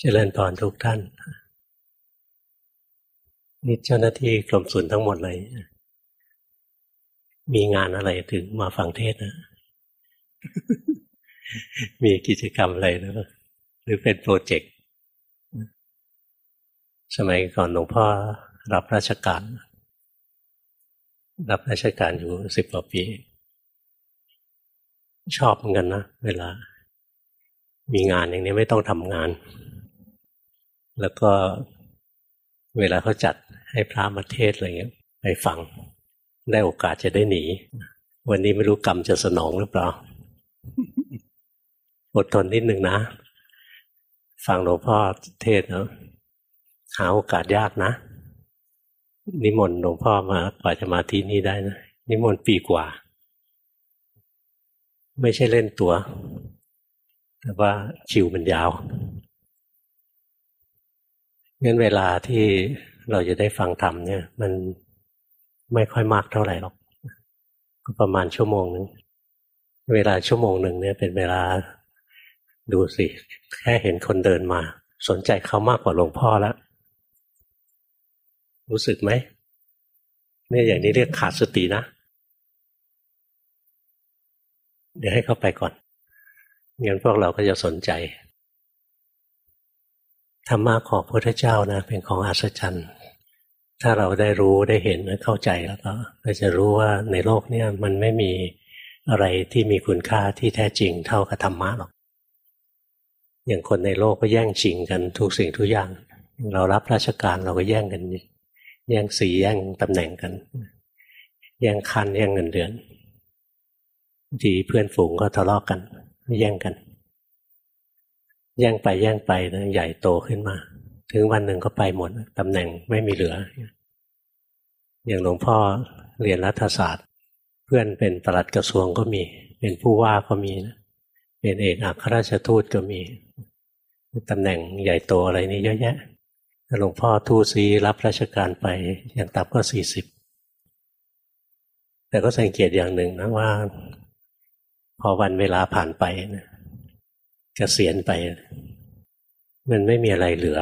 เจริญพรทุกท่าน นี่เจ้าหน้าที่กรมศุลทั้งหมดเลย มีงานอะไรถึงมาฟังเทศนะ มีกิจกรรมอะไรนะหรือเป็นโปรเจกต์ สมัยก่อนหลวงพ่อรับราชการ รับราชการอยู่สิบกว่าปี ชอบเหมือนกันนะเวลา มีงานอย่างนี้ไม่ต้องทำงาน แล้วก็เวลาเขาจัดให้พระมาเทศอะไรเงี้ยไปฟัง ได้โอกาสจะได้หนี วันนี้ไม่รู้กรรมจะสนองหรือเปล่า อดทนนิดหนึ่งนะ ฟังหลวงพ่อเทศนะหาโอกาสยากนะ นิมนต์หลวงพ่อมากว่าจะมาที่นี่ได้นะ นิมนต์ปีกว่า ไม่ใช่เล่นตัว แต่ว่าชิวมันยาว งั้นเวลาที่เราจะได้ฟังธรรมเนี่ย มันไม่ค่อยมากเท่าไหร่หรอกก็ประมาณชั่วโมงหนึ่งเวลาชั่วโมงหนึ่งเนี่ย เป็นเวลาดูสิแค่เห็นคนเดินมา สนใจเขามากกว่าหลวงพ่อแล้วรู้สึกไหมเนี่ยอย่างนี้เรียกขาดสตินะ เดี๋ยวให้เขาไปก่อนงั้นพวกเราก็จะสนใจ ธรรมะของพระพุทธเจ้านะเป็นของอัศจรรย์ถ้าเราได้รู้ได้เห็นเข้าใจแล้วก็เราจะรู้ว่าในโลกนี้มันไม่มีอะไรที่มีคุณค่าที่แท้จริงเท่ากับธรรมะหรอก อย่างคนในโลกก็แย่งชิงกันทุกสิ่งทุกอย่าง เรารับราชการเราก็แย่งกัน แย่งสีแย่งตำแหน่งกัน แย่งคันแย่งเงินเดือน ทีเพื่อนฝูงก็ทะเลาะกกันแย่งกัน แย่งไปแย่งไปนะใหญ่โตขึ้นมา ถึงวันหนึ่งก็ไปหมดตำแหน่งไม่มีเหลือ อย่างหลวงพ่อเรียนรัฐศาสตร์ เพื่อนเป็นปลัดกระทรวงก็มี เป็นผู้ว่าก็มีนะเป็นเอกอัครราชทูตก็มีตำแหน่งใหญ่โตอะไรนี่เยอะแยะหลวงพ่อทูตซีรับราชการไปอย่างต่ำก็สี่สิบแต่ก็สังเกตอย่างหนึ่งนะว่า พอวันเวลาผ่านไปนะ กษียณไป มันไม่มีอะไรเหลือ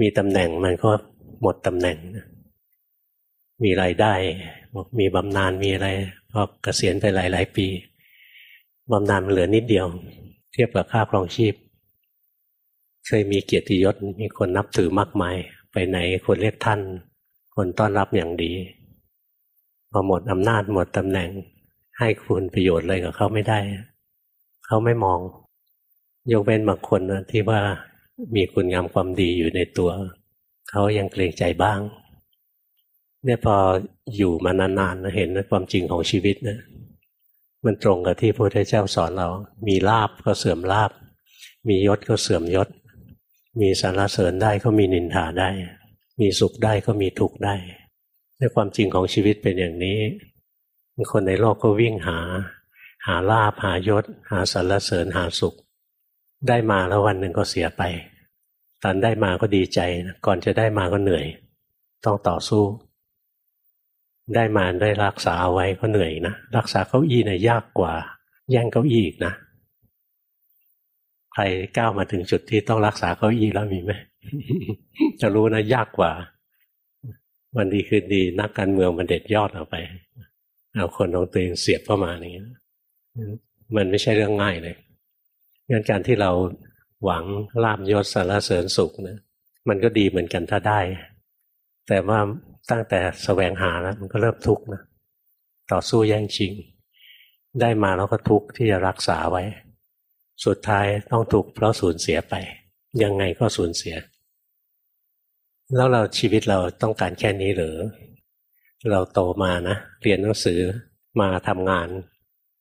มีตำแหน่งมันก็หมดตำแหน่ง มีรายได้มีบำนาญมีอะไรพอเกษียณไปหลาย ๆ ปีบำนาญมันเหลือนิดเดียว เทียบกับค่าครองชีพ เคยมีเกียรติยศมีคนนับถือมากมาย ไปไหนคนเรียกท่าน คนต้อนรับอย่างดีพอหมดอำนาจหมดตำแหน่ง ให้คุณประโยชน์อะไรกับเขาไม่ได้ เขาไม่มอง ยกเว้นบางคนนะที่ว่ามีคุณงามความดีอยู่ในตัว เขายังเกรงใจบ้าง เนี่ยพออยู่มานานๆนะเห็นความจริงของชีวิตนะมันตรงกับที่พระพุทธเจ้าสอนเรา มีลาบก็เสื่อมลาบ มียศก็เสื่อมยศ มีสารเสริญได้ก็มีนินทาได้ มีสุขได้ก็มีทุกข์ได้ในความจริงของชีวิตเป็นอย่างนี้ คนในโลกก็วิ่งหา หาลาภหายศ หาสรรเสริญหาสุข ได้มาแล้ววันหนึ่งก็เสียไป ตอนได้มาก็ดีใจ ก่อนจะได้มาก็เหนื่อย ต้องต่อสู้ ได้มาได้รักษาเอาไว้ก็เหนื่อยนะรักษาเก้าอี้เนี่ยยากกว่า แย่งเก้าอี้อีกนะใครก้าวมาถึงจุดที่ต้องรักษาเก้าอี้แล้วมีไหมจะรู้นะยากกว่า วันดีคืนดีนักการเมืองมันเด็ดยอดเอาไป เอาคนของตัวเองเสียบเข้ามาอย่างนี้ มันไม่ใช่เรื่องง่ายเลยงั้นการที่เราหวังลาบยศสารเสริญสุขนะมันก็ดีเหมือนกันถ้าได้ แต่ว่าตั้งแต่สแสวงหาแล้วมันก็เริ่มทุกข์นะต่อสู้แย่งชิง ได้มาแล้วก็ทุกข์ที่จะรักษาไว้ สุดท้ายต้องทุกข์เพราะสูญเสียไป ยังไงก็สูญเสีย แล้วเราชีวิตเราต้องการแค่นี้หรือ เราโตมานะ เรียนหนังสือมาทำงาน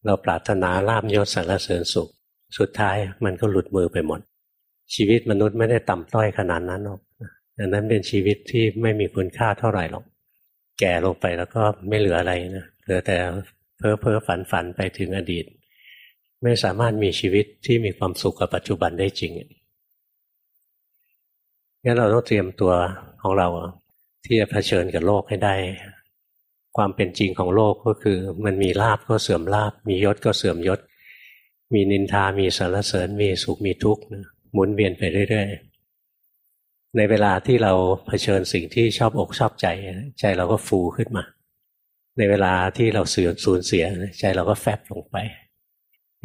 เราปรารถนาลาบยศสารเสริญสุข สุดท้ายมันก็หลุดมือไปหมด ชีวิตมนุษย์ไม่ได้ต่ำต้อยขนาดนั้นหรอกดังนั้นเป็นชีวิตที่ไม่มีคุณค่าเท่าไหร่หรอก แก่ลงไปแล้วก็ไม่เหลืออะไรนะเหลือแต่เพ้อเพ้อฝันฝันไปถึงอดีต ไม่สามารถมีชีวิตที่มีความสุขกับปัจจุบันได้จริงงั้นเราต้องเตรียมตัวของเราที่จะเผชิญกับโลกให้ได้ ความเป็นจริงของโลกก็คือ มันมีลาบก็เสื่อมลาบ มียศก็เสื่อมยศ มีนินทา มีสรรเสริญ มีสุข มีทุกข์หมุนเวียนไปเรื่อยๆ ในเวลาที่เราเผชิญสิ่งที่ชอบอกชอบใจ ใจเราก็ฟูขึ้นมา ในเวลาที่เราเสื่อมสูญเสีย ใจเราก็แฟบลงไป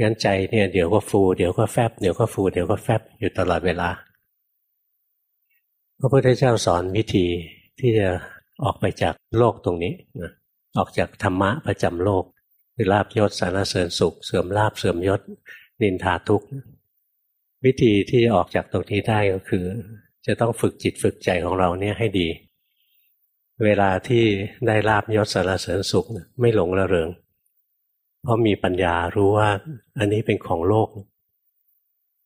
งั้นใจเนี่ยเดี๋ยวก็ฟูเดี๋ยวก็แฟบเดี๋ยวก็ฟูเดี๋ยวก็แฟบอยู่ตลอดเวลา พระพุทธเจ้าสอนวิธีที่จะ ออกไปจากโลกตรงนี้นะออกจากธรรมะประจำโลกคือลาบยศสารเสริญสุข เสื่อมลาบเสื่อมยศ นินทาทุกข์วิธีที่จะออกจากตรงนี้ได้ก็คือ จะต้องฝึกจิตฝึกใจของเราเนี่ยให้ดี เวลาที่ได้ลาบยศสารเสริญสุขไม่หลงระเริง เพราะมีปัญญารู้ว่าอันนี้เป็นของโลก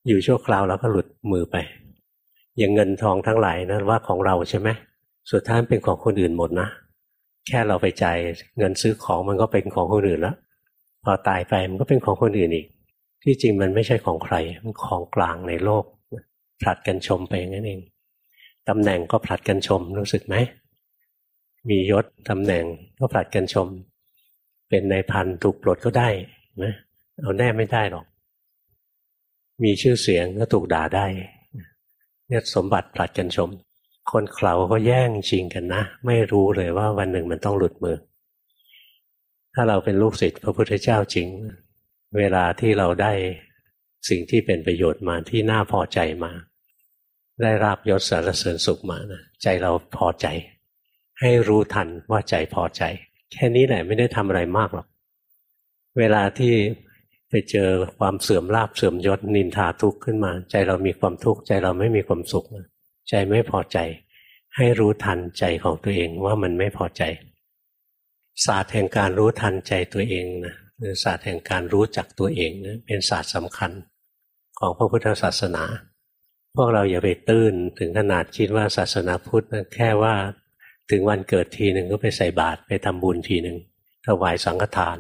อยู่ชั่วคราวแล้วก็หลุดมือไป อย่างเงินทองทั้งหลายนะว่าของเราใช่ไหม สุดท้ายเป็นของคนอื่นหมดนะ แค่เราไปจ่ายเงินซื้อของมันก็เป็นของคนอื่นแล้ว พอตายไปมันก็เป็นของคนอื่นอีก ที่จริงมันไม่ใช่ของใคร มันของกลางในโลก ผลัดกันชมไปงั้นเองตำแหน่งก็ผลัดกันชมรู้สึกไหม มียศตำแหน่งก็ผลัดกันชม เป็นในพันถูกปลดก็ได้นะเอาแน่ไม่ได้หรอก มีชื่อเสียงก็ถูกด่าได้เนี่ยสมบัติผลัดกันชม คนเขาก็แย่งชิงกันนะ ไม่รู้เลยว่าวันหนึ่งมันต้องหลุดมือ ถ้าเราเป็นลูกศิษย์พระพุทธเจ้าจริง เวลาที่เราได้สิ่งที่เป็นประโยชน์มาที่น่าพอใจมา ได้ราบยศสารเสริญสุขมานะใจเราพอใจ ให้รู้ทันว่าใจพอใจ แค่นี้แหละไม่ได้ทำอะไรมากหรอก เวลาที่ไปเจอความเสื่อมลาบเสื่อมยศนินทาทุกข์ขึ้นมา ใจเรามีความทุกข์ใจเราไม่มีความสุขนะ ใจไม่พอใจ ให้รู้ทันใจของตัวเองว่ามันไม่พอใจ ศาสตร์แห่งการรู้ทันใจตัวเองนะหรือศาสตร์แห่งการรู้จักตัวเองนะเป็นศาสตร์สำคัญของพระพุทธศาสนา พวกเราอย่าไปตื้นถึงขนาดคิดว่าศาสนาพุทธนะแค่ว่าถึงวันเกิดทีหนึ่งก็ไปใส่บาตรไปทำบุญทีหนึ่งถวายสังฆทาน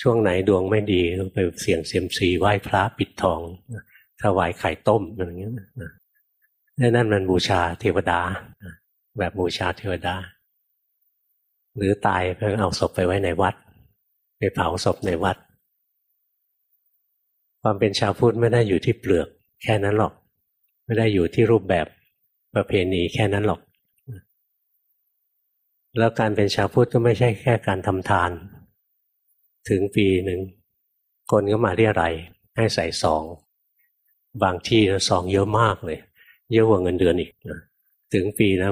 ช่วงไหนดวงไม่ดีก็ไปเสี่ยงเซียมซีไหว้พระปิดทองถวายไข่ต้มอะไรอย่างเงี้ย นั่นมันบูชาเทวดา แบบบูชาเทวดา หรือตายเพื่อเอาศพไปไว้ในวัด ไปเผาศพในวัด ความเป็นชาวพุทธไม่ได้อยู่ที่เปลือก แค่นั้นหรอก ไม่ได้อยู่ที่รูปแบบประเพณีแค่นั้นหรอก แล้วการเป็นชาวพุทธก็ไม่ใช่แค่การทำทาน ถึงปีหนึ่งคนก็มาเรียอะไรให้ใส่ซอง บางที่ซองเยอะมากเลย เยอะกว่าเงินเดือนอีกนะถึงปีนะ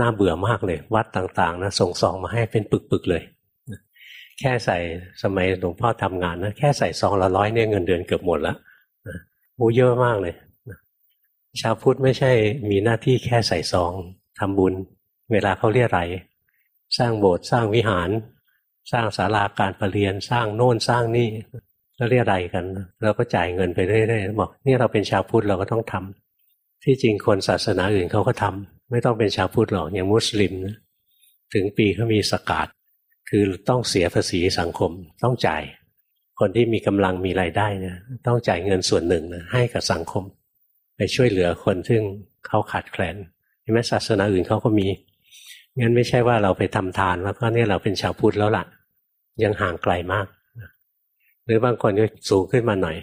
น่าเบื่อมากเลย วัดต่างๆนะส่งซองมาให้เป็นปึกๆเลยแค่ใส่สมัยหลวงพ่อทำงานนะแค่ใส่ซองละร้อยเนี่ยเงินเดือนเกือบหมดแล้วโอ้เยอะมากเลยชาวพุทธไม่ใช่มีหน้าที่แค่ใส่ซองทำบุญ เวลาเขาเรียกอะไรสร้างโบสถ์สร้างวิหาร สร้างศาลาการประเรียนสร้างโน่นสร้างนี่แล้วเรียกอะไรกันเราก็จ่ายเงินไปเรื่อยๆบอกนี่เราเป็นชาวพุทธเราก็ต้องทำ ที่จริงคนศาสนาอื่นเขาก็ทำไม่ต้องเป็นชาวพุทธหรอกอย่างมุสลิมนะถึงปีเขามีสกาดคือต้องเสียภาษีสังคมต้องจ่าย คนที่มีกำลังมีรายได้เนี่ยต้องจ่ายเงินส่วนหนึ่งนะให้กับสังคม ไปช่วยเหลือคนซึ่งเขาขาดแคลนเห็นไหมศาสนาอื่นเขาก็มีงั้นไม่ใช่ว่าเราไปทำทานแล้วก็เนี่ยเราเป็นชาวพุทธแล้วล่ะ ยังห่างไกลมาก หรือบางคนก็สูงขึ้นมาหน่อย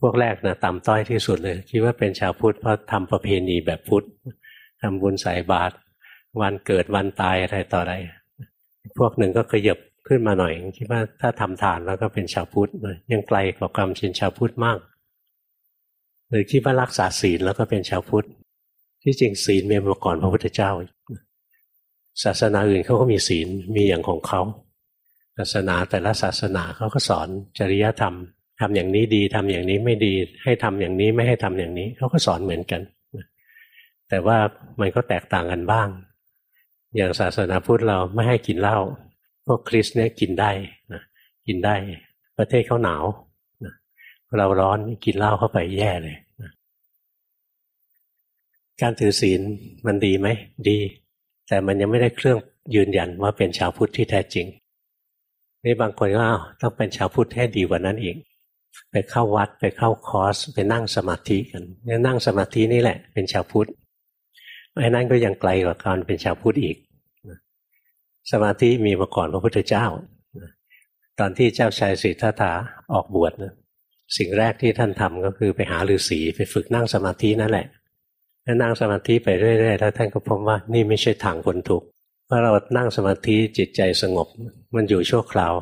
พวกแรกนะต่ำต้อยที่สุดเลย คิดว่าเป็นชาวพุทธเพราะทำประเพณีแบบพุทธทำบุญใส่บาตรวันเกิดวันตายอะไรต่ออะไร พวกหนึ่งก็ขยับขึ้นมาหน่อย คิดว่าถ้าทำทานแล้วก็เป็นชาวพุทธยังไกลกว่าความเป็นชาวพุทธมาก หรือคิดว่ารักษาศีลแล้วก็เป็นชาวพุทธ ที่จริงศีลมีมาก่อนพระพุทธเจ้า ศาสนาอื่นเขาก็มีศีลมีอย่างของเขาศาสนาแต่ละศาสนาเขาก็สอนจริยธรรม ทำอย่างนี้ดีทำอย่างนี้ไม่ดี ให้ทำอย่างนี้ไม่ให้ทำอย่างนี้เขาก็สอนเหมือนกันแต่ว่ามันก็แตกต่างกันบ้าง อย่างศาสนาพุทธเราไม่ให้กินเหล้าพวกคริสเนี่ยกินได้นะกินได้ ประเทศเขาหนาวนะเราร้อนกินเหล้าเข้าไปแย่เลยนะการถือศีลมันดีไหมดี แต่มันยังไม่ได้เครื่องยืนยันว่าเป็นชาวพุทธที่แท้จริงนี่บางคนก็ต้องเป็นชาวพุทธให้ดีกว่านั้นอีก ไปเข้าวัดไปเข้าคอร์สไปนั่งสมาธิกันเนี่ยนั่งสมาธินี่แหละ เป็นชาวพุทธไอ้นั่นก็ยังไกลกว่าการเป็นชาวพุทธอีกสมาธิมีมาก่อนพระพุทธเจ้าตอนที่เจ้าชายสิทธัตถะออกบวชนะสิ่งแรกที่ท่านทำก็คือไปหาฤาษีไปฝึกนั่งสมาธินั่นแหละแล้วนั่งสมาธิไปเรื่อยๆแล้วท่านก็พบว่านี่ไม่ใช่ทางคนทุกข์เพราะเรานั่งสมาธิจิตใจสงบ มันอยู่ชั่วคราว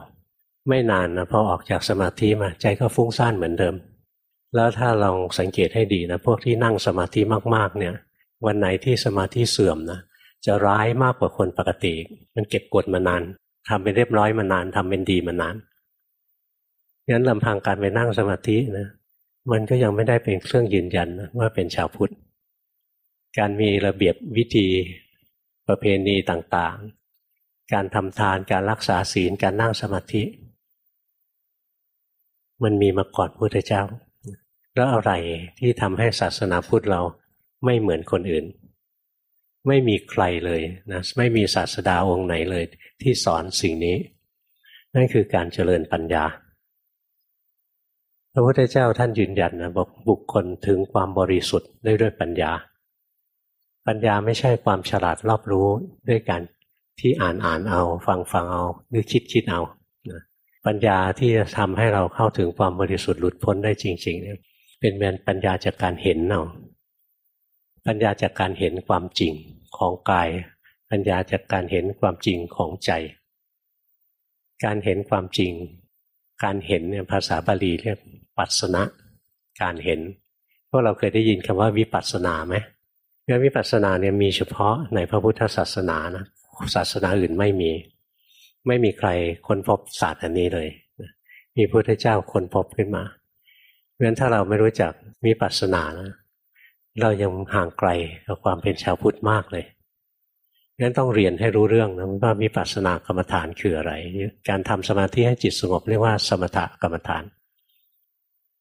ไม่นานนะพอออกจากสมาธิมาใจก็ฟุ้งซ่านเหมือนเดิม แล้วถ้าลองสังเกตให้ดีนะพวกที่นั่งสมาธิมากๆเนี่ย วันไหนที่สมาธิเสื่อมนะจะร้ายมากกว่าคนปกติ มันเก็บกดมานานทำเป็นเรียบร้อยมานานทำเป็นดีมานานงั้นลำพังการไปนั่งสมาธินะมันก็ยังไม่ได้เป็นเครื่องยืนยันว่าเป็นชาวพุทธ การมีระเบียบวิธีประเพณีต่างๆ การทำทานการรักษาศีลการนั่งสมาธิ มันมีมาก่อนพุทธเจ้า แล้วอะไรที่ทำให้ศาสนาพุทธเราไม่เหมือนคนอื่น ไม่มีใครเลยนะไม่มีศาสดาองค์ไหนเลย ที่สอนสิ่งนี้ นั่นคือการเจริญปัญญาพระพุทธเจ้าท่านยืนยันนะบอกบุคคลถึงความบริสุทธิ์ได้ด้วยปัญญา ปัญญาไม่ใช่ความฉลาดรอบรู้ด้วยการที่อ่านอ่านเอา ฟังฟังเอาหรือคิดคิดเอา ปัญญาที่จะทำให้เราเข้าถึงความบริสุทธิ์หลุดพ้นได้จริงๆเนี่ยเป็นเมือนปัญญาจากการเห็นเอาปัญญาจากการเห็นความจริงของกาย ปัญญาจากการเห็นความจริงของใจ การเห็นความจริง การเห็นเนี่ยภาษาบาลีเรียกปัสนะการเห็นพวกเราเคยได้ยินคำว่าวิปัสสนาไหมเรื่องวิปัสสนาเนี่ยมีเฉพาะในพระพุทธศาสนานะศาสนาอื่นไม่มี ไม่มีใครค้นพบศาสตร์อันนี้เลย มีพระพุทธเจ้าค้นพบขึ้นมาเพราะฉะนั้นถ้าเราไม่รู้จักวิปัสนานะเรายังห่างไกลกับความเป็นชาวพุทธมากเลยงั้นต้องเรียนให้รู้เรื่องนะว่าวิปัสนากรรมฐานคืออะไร การทำสมาธิให้จิตสงบเรียกว่าสมถกรรมฐาน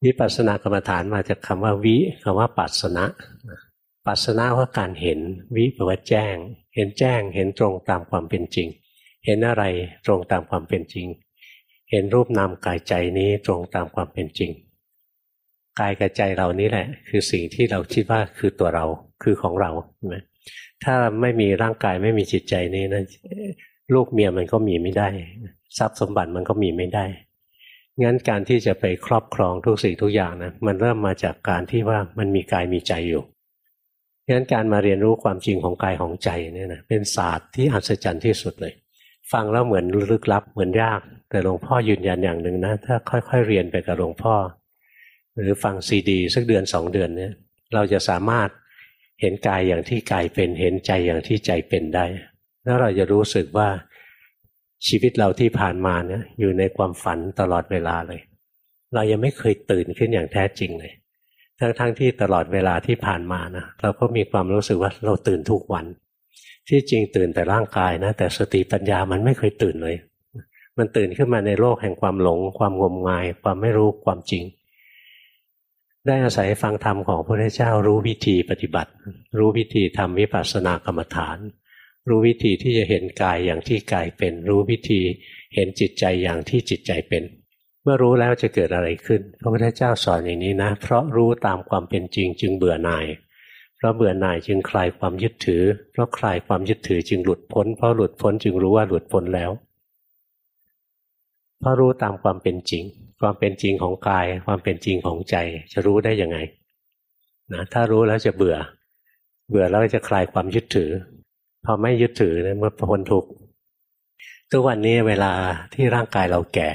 วิปัสสนากรรมฐานมาจากคาว่าวิคำว่าปัสนะปัสสนะว่าการเห็นวิแปลว่าแจ้ง เห็นแจ้งเห็นตรงตามความเป็นจริง เห็นอะไรตรงตามความเป็นจริง เห็นรูปนามกายใจนี้ตรงตามความเป็นจริง กายกับใจเรานี้แหละ คือสิ่งที่เราคิดว่าคือตัวเราคือของเราใช่ไหมถ้าไม่มีร่างกายไม่มีจิตใจนี้นะลูกเมียมันก็มีไม่ได้ ทรัพย์สมบัติมันก็มีไม่ได้ งั้นการที่จะไปครอบครองทุกสิ่งทุกอย่างนะมันเริ่มมาจากการที่ว่ามันมีกายมีใจอยู่งั้นการมาเรียนรู้ความจริงของกายของใจเนี่ยนะเป็นศาสตร์ที่อัศจรรย์ที่สุดเลย ฟังแล้วเหมือนลึกลับเหมือนยาก แต่หลวงพ่อยืนยันอย่างหนึ่งนะ ถ้าค่อยๆเรียนไปกับหลวงพ่อ หรือฟังซีดีสักเดือนสองเดือนเนี่ย เราจะสามารถเห็นกายอย่างที่กายเป็นเห็นใจอย่างที่ใจเป็นได้ แล้วเราจะรู้สึกว่าชีวิตเราที่ผ่านมาเนี่ยอยู่ในความฝันตลอดเวลาเลย เรายังไม่เคยตื่นขึ้นอย่างแท้จริงเลยทั้งๆทที่ตลอดเวลาที่ผ่านมานะเราก็มีความรู้สึกว่าเราตื่นทุกวัน ที่จริงตื่นแต่ร่างกายนะแต่สติปัญญามันไม่เคยตื่นเลย มันตื่นขึ้นมาในโลกแห่งความหลง ความงมงาย ความไม่รู้ความจริง ได้อาศัยฟังธรรมของพระพุทธเจ้ารู้วิธีปฏิบัติ รู้วิธีทำวิปัสสนากรรมฐาน รู้วิธีที่จะเห็นกายอย่างที่กายเป็น รู้วิธีเห็นจิตใจอย่างที่จิตใจเป็น เมื่อรู้แล้วจะเกิดอะไรขึ้น พระพุทธเจ้าสอนอย่างนี้นะ เพราะรู้ตามความเป็นจริงจึงเบื่อหน่าย เพราะเบื่อหน่ายจึงคลายความยึดถือ เพราะคลายความยึดถือจึงหลุดพ้น เพราะหลุดพ้นจึงรู้ว่าหลุดพ้นแล้วเพราะรู้ตามความเป็นจริง ความเป็นจริงของกาย ความเป็นจริงของใจ จะรู้ได้ยังไงนะถ้ารู้แล้วจะเบื่อ เบื่อแล้วจะคลายความยึดถือ พอไม่ยึดถือเนี่ยมันพ้นทุกข์ทุกวันนี้เวลาที่ร่างกายเราแก่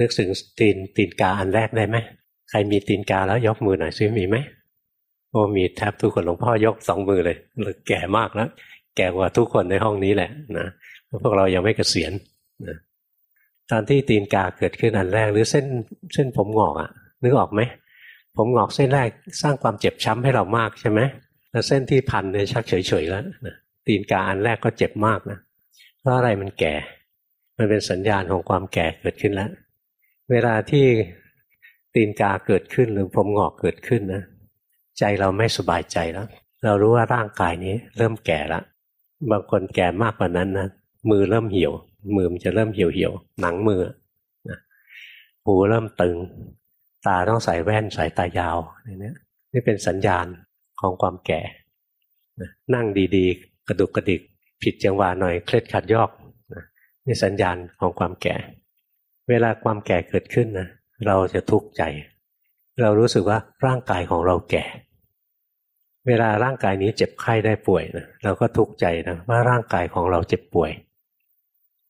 นึกถึงตีนตีนกาอันแรกได้ไหมใครมีตีนกาแล้วยกมือหน่อยซิมีไหม โอ้มีแทบทุกคนหลวงพ่อยกสองมือเลยแก่มากแล้วแก่กว่าทุกคนในห้องนี้แหละนะพวกเรายังไม่เกษียณนะตอนที่ตีนกาเกิดขึ้นอันแรก หรือเส้นเส้นผมงอกอะ่ะนึกออกไหมผมงอกเส้นแรกสร้างความเจ็บช้ำให้เรามากใช่ไหมแล้วเส้นที่พันเนี่ยชักเฉยๆแล้วนะตีนกาอันแรกก็เจ็บมากนะเพราะอะไรมันแก่ มันเป็นสัญญาณของความแก่เกิดขึ้นแล้ว เวลาที่ตีนกาเกิดขึ้นหรือผมงอกเกิดขึ้นนะ ใจเราไม่สบายใจแล้ว เรารู้ว่าร่างกายนี้ เริ่มแก่แล้วบางคนแก่มากกว่านั้นนะมือเริ่มเหี่ยว มือมันจะเริ่มเหี่ยวเหี่ยวหนังมือนะหูเริ่มตึง ตาต้องใส่แว่นสายตายาวนี่นี่เป็นสัญญาณของความแก่นั่งดีๆ กระดุกกระดิก ผิดจังหวะหน่อยเคล็ดขัดยอกนี่สัญญาณของความแก่ เวลาความแก่เกิดขึ้นนะเราจะทุกข์ใจ เรารู้สึกว่าร่างกายของเราแก่ เวลาร่างกายนี้เจ็บไข้ได้ป่วยนะเราก็ทุกข์ใจนะว่าร่างกายของเราเจ็บป่วย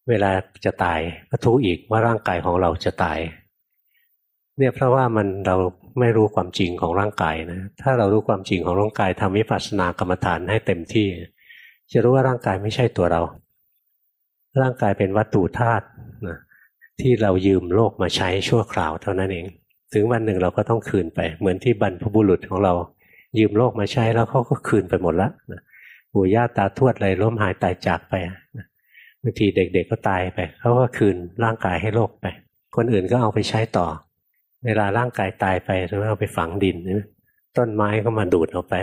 เวลาจะตายก็ทุกข์อีกว่าร่างกายของเราจะตาย เนี่ยเพราะว่ามันเราไม่รู้ความจริงของร่างกายนะถ้าเรารู้ความจริงของร่างกายทำวิปัสสนากรรมฐานให้เต็มที่ จะรู้ว่าร่างกายไม่ใช่ตัวเรา ร่างกายเป็นวัตถุธาตุนะที่เรายืมโลกมาใช้ชั่วคราวเท่านั้นเอง ถึงวันหนึ่งเราก็ต้องคืนไป เหมือนที่บรรพบุรุษของเรา ยืมโลกมาใช้แล้วเขาก็คืนไปหมดละปู่ย่าตาทวดอะไรล้มหายตายจากไปบางทีเด็กๆก็ตายไปเขาก็คืนร่างกายให้โลกไป คนอื่นก็เอาไปใช้ต่อ เวลาร่างกายตายไปเราเอาไปฝังดินต้นไม้ก็มาดูดเอาไป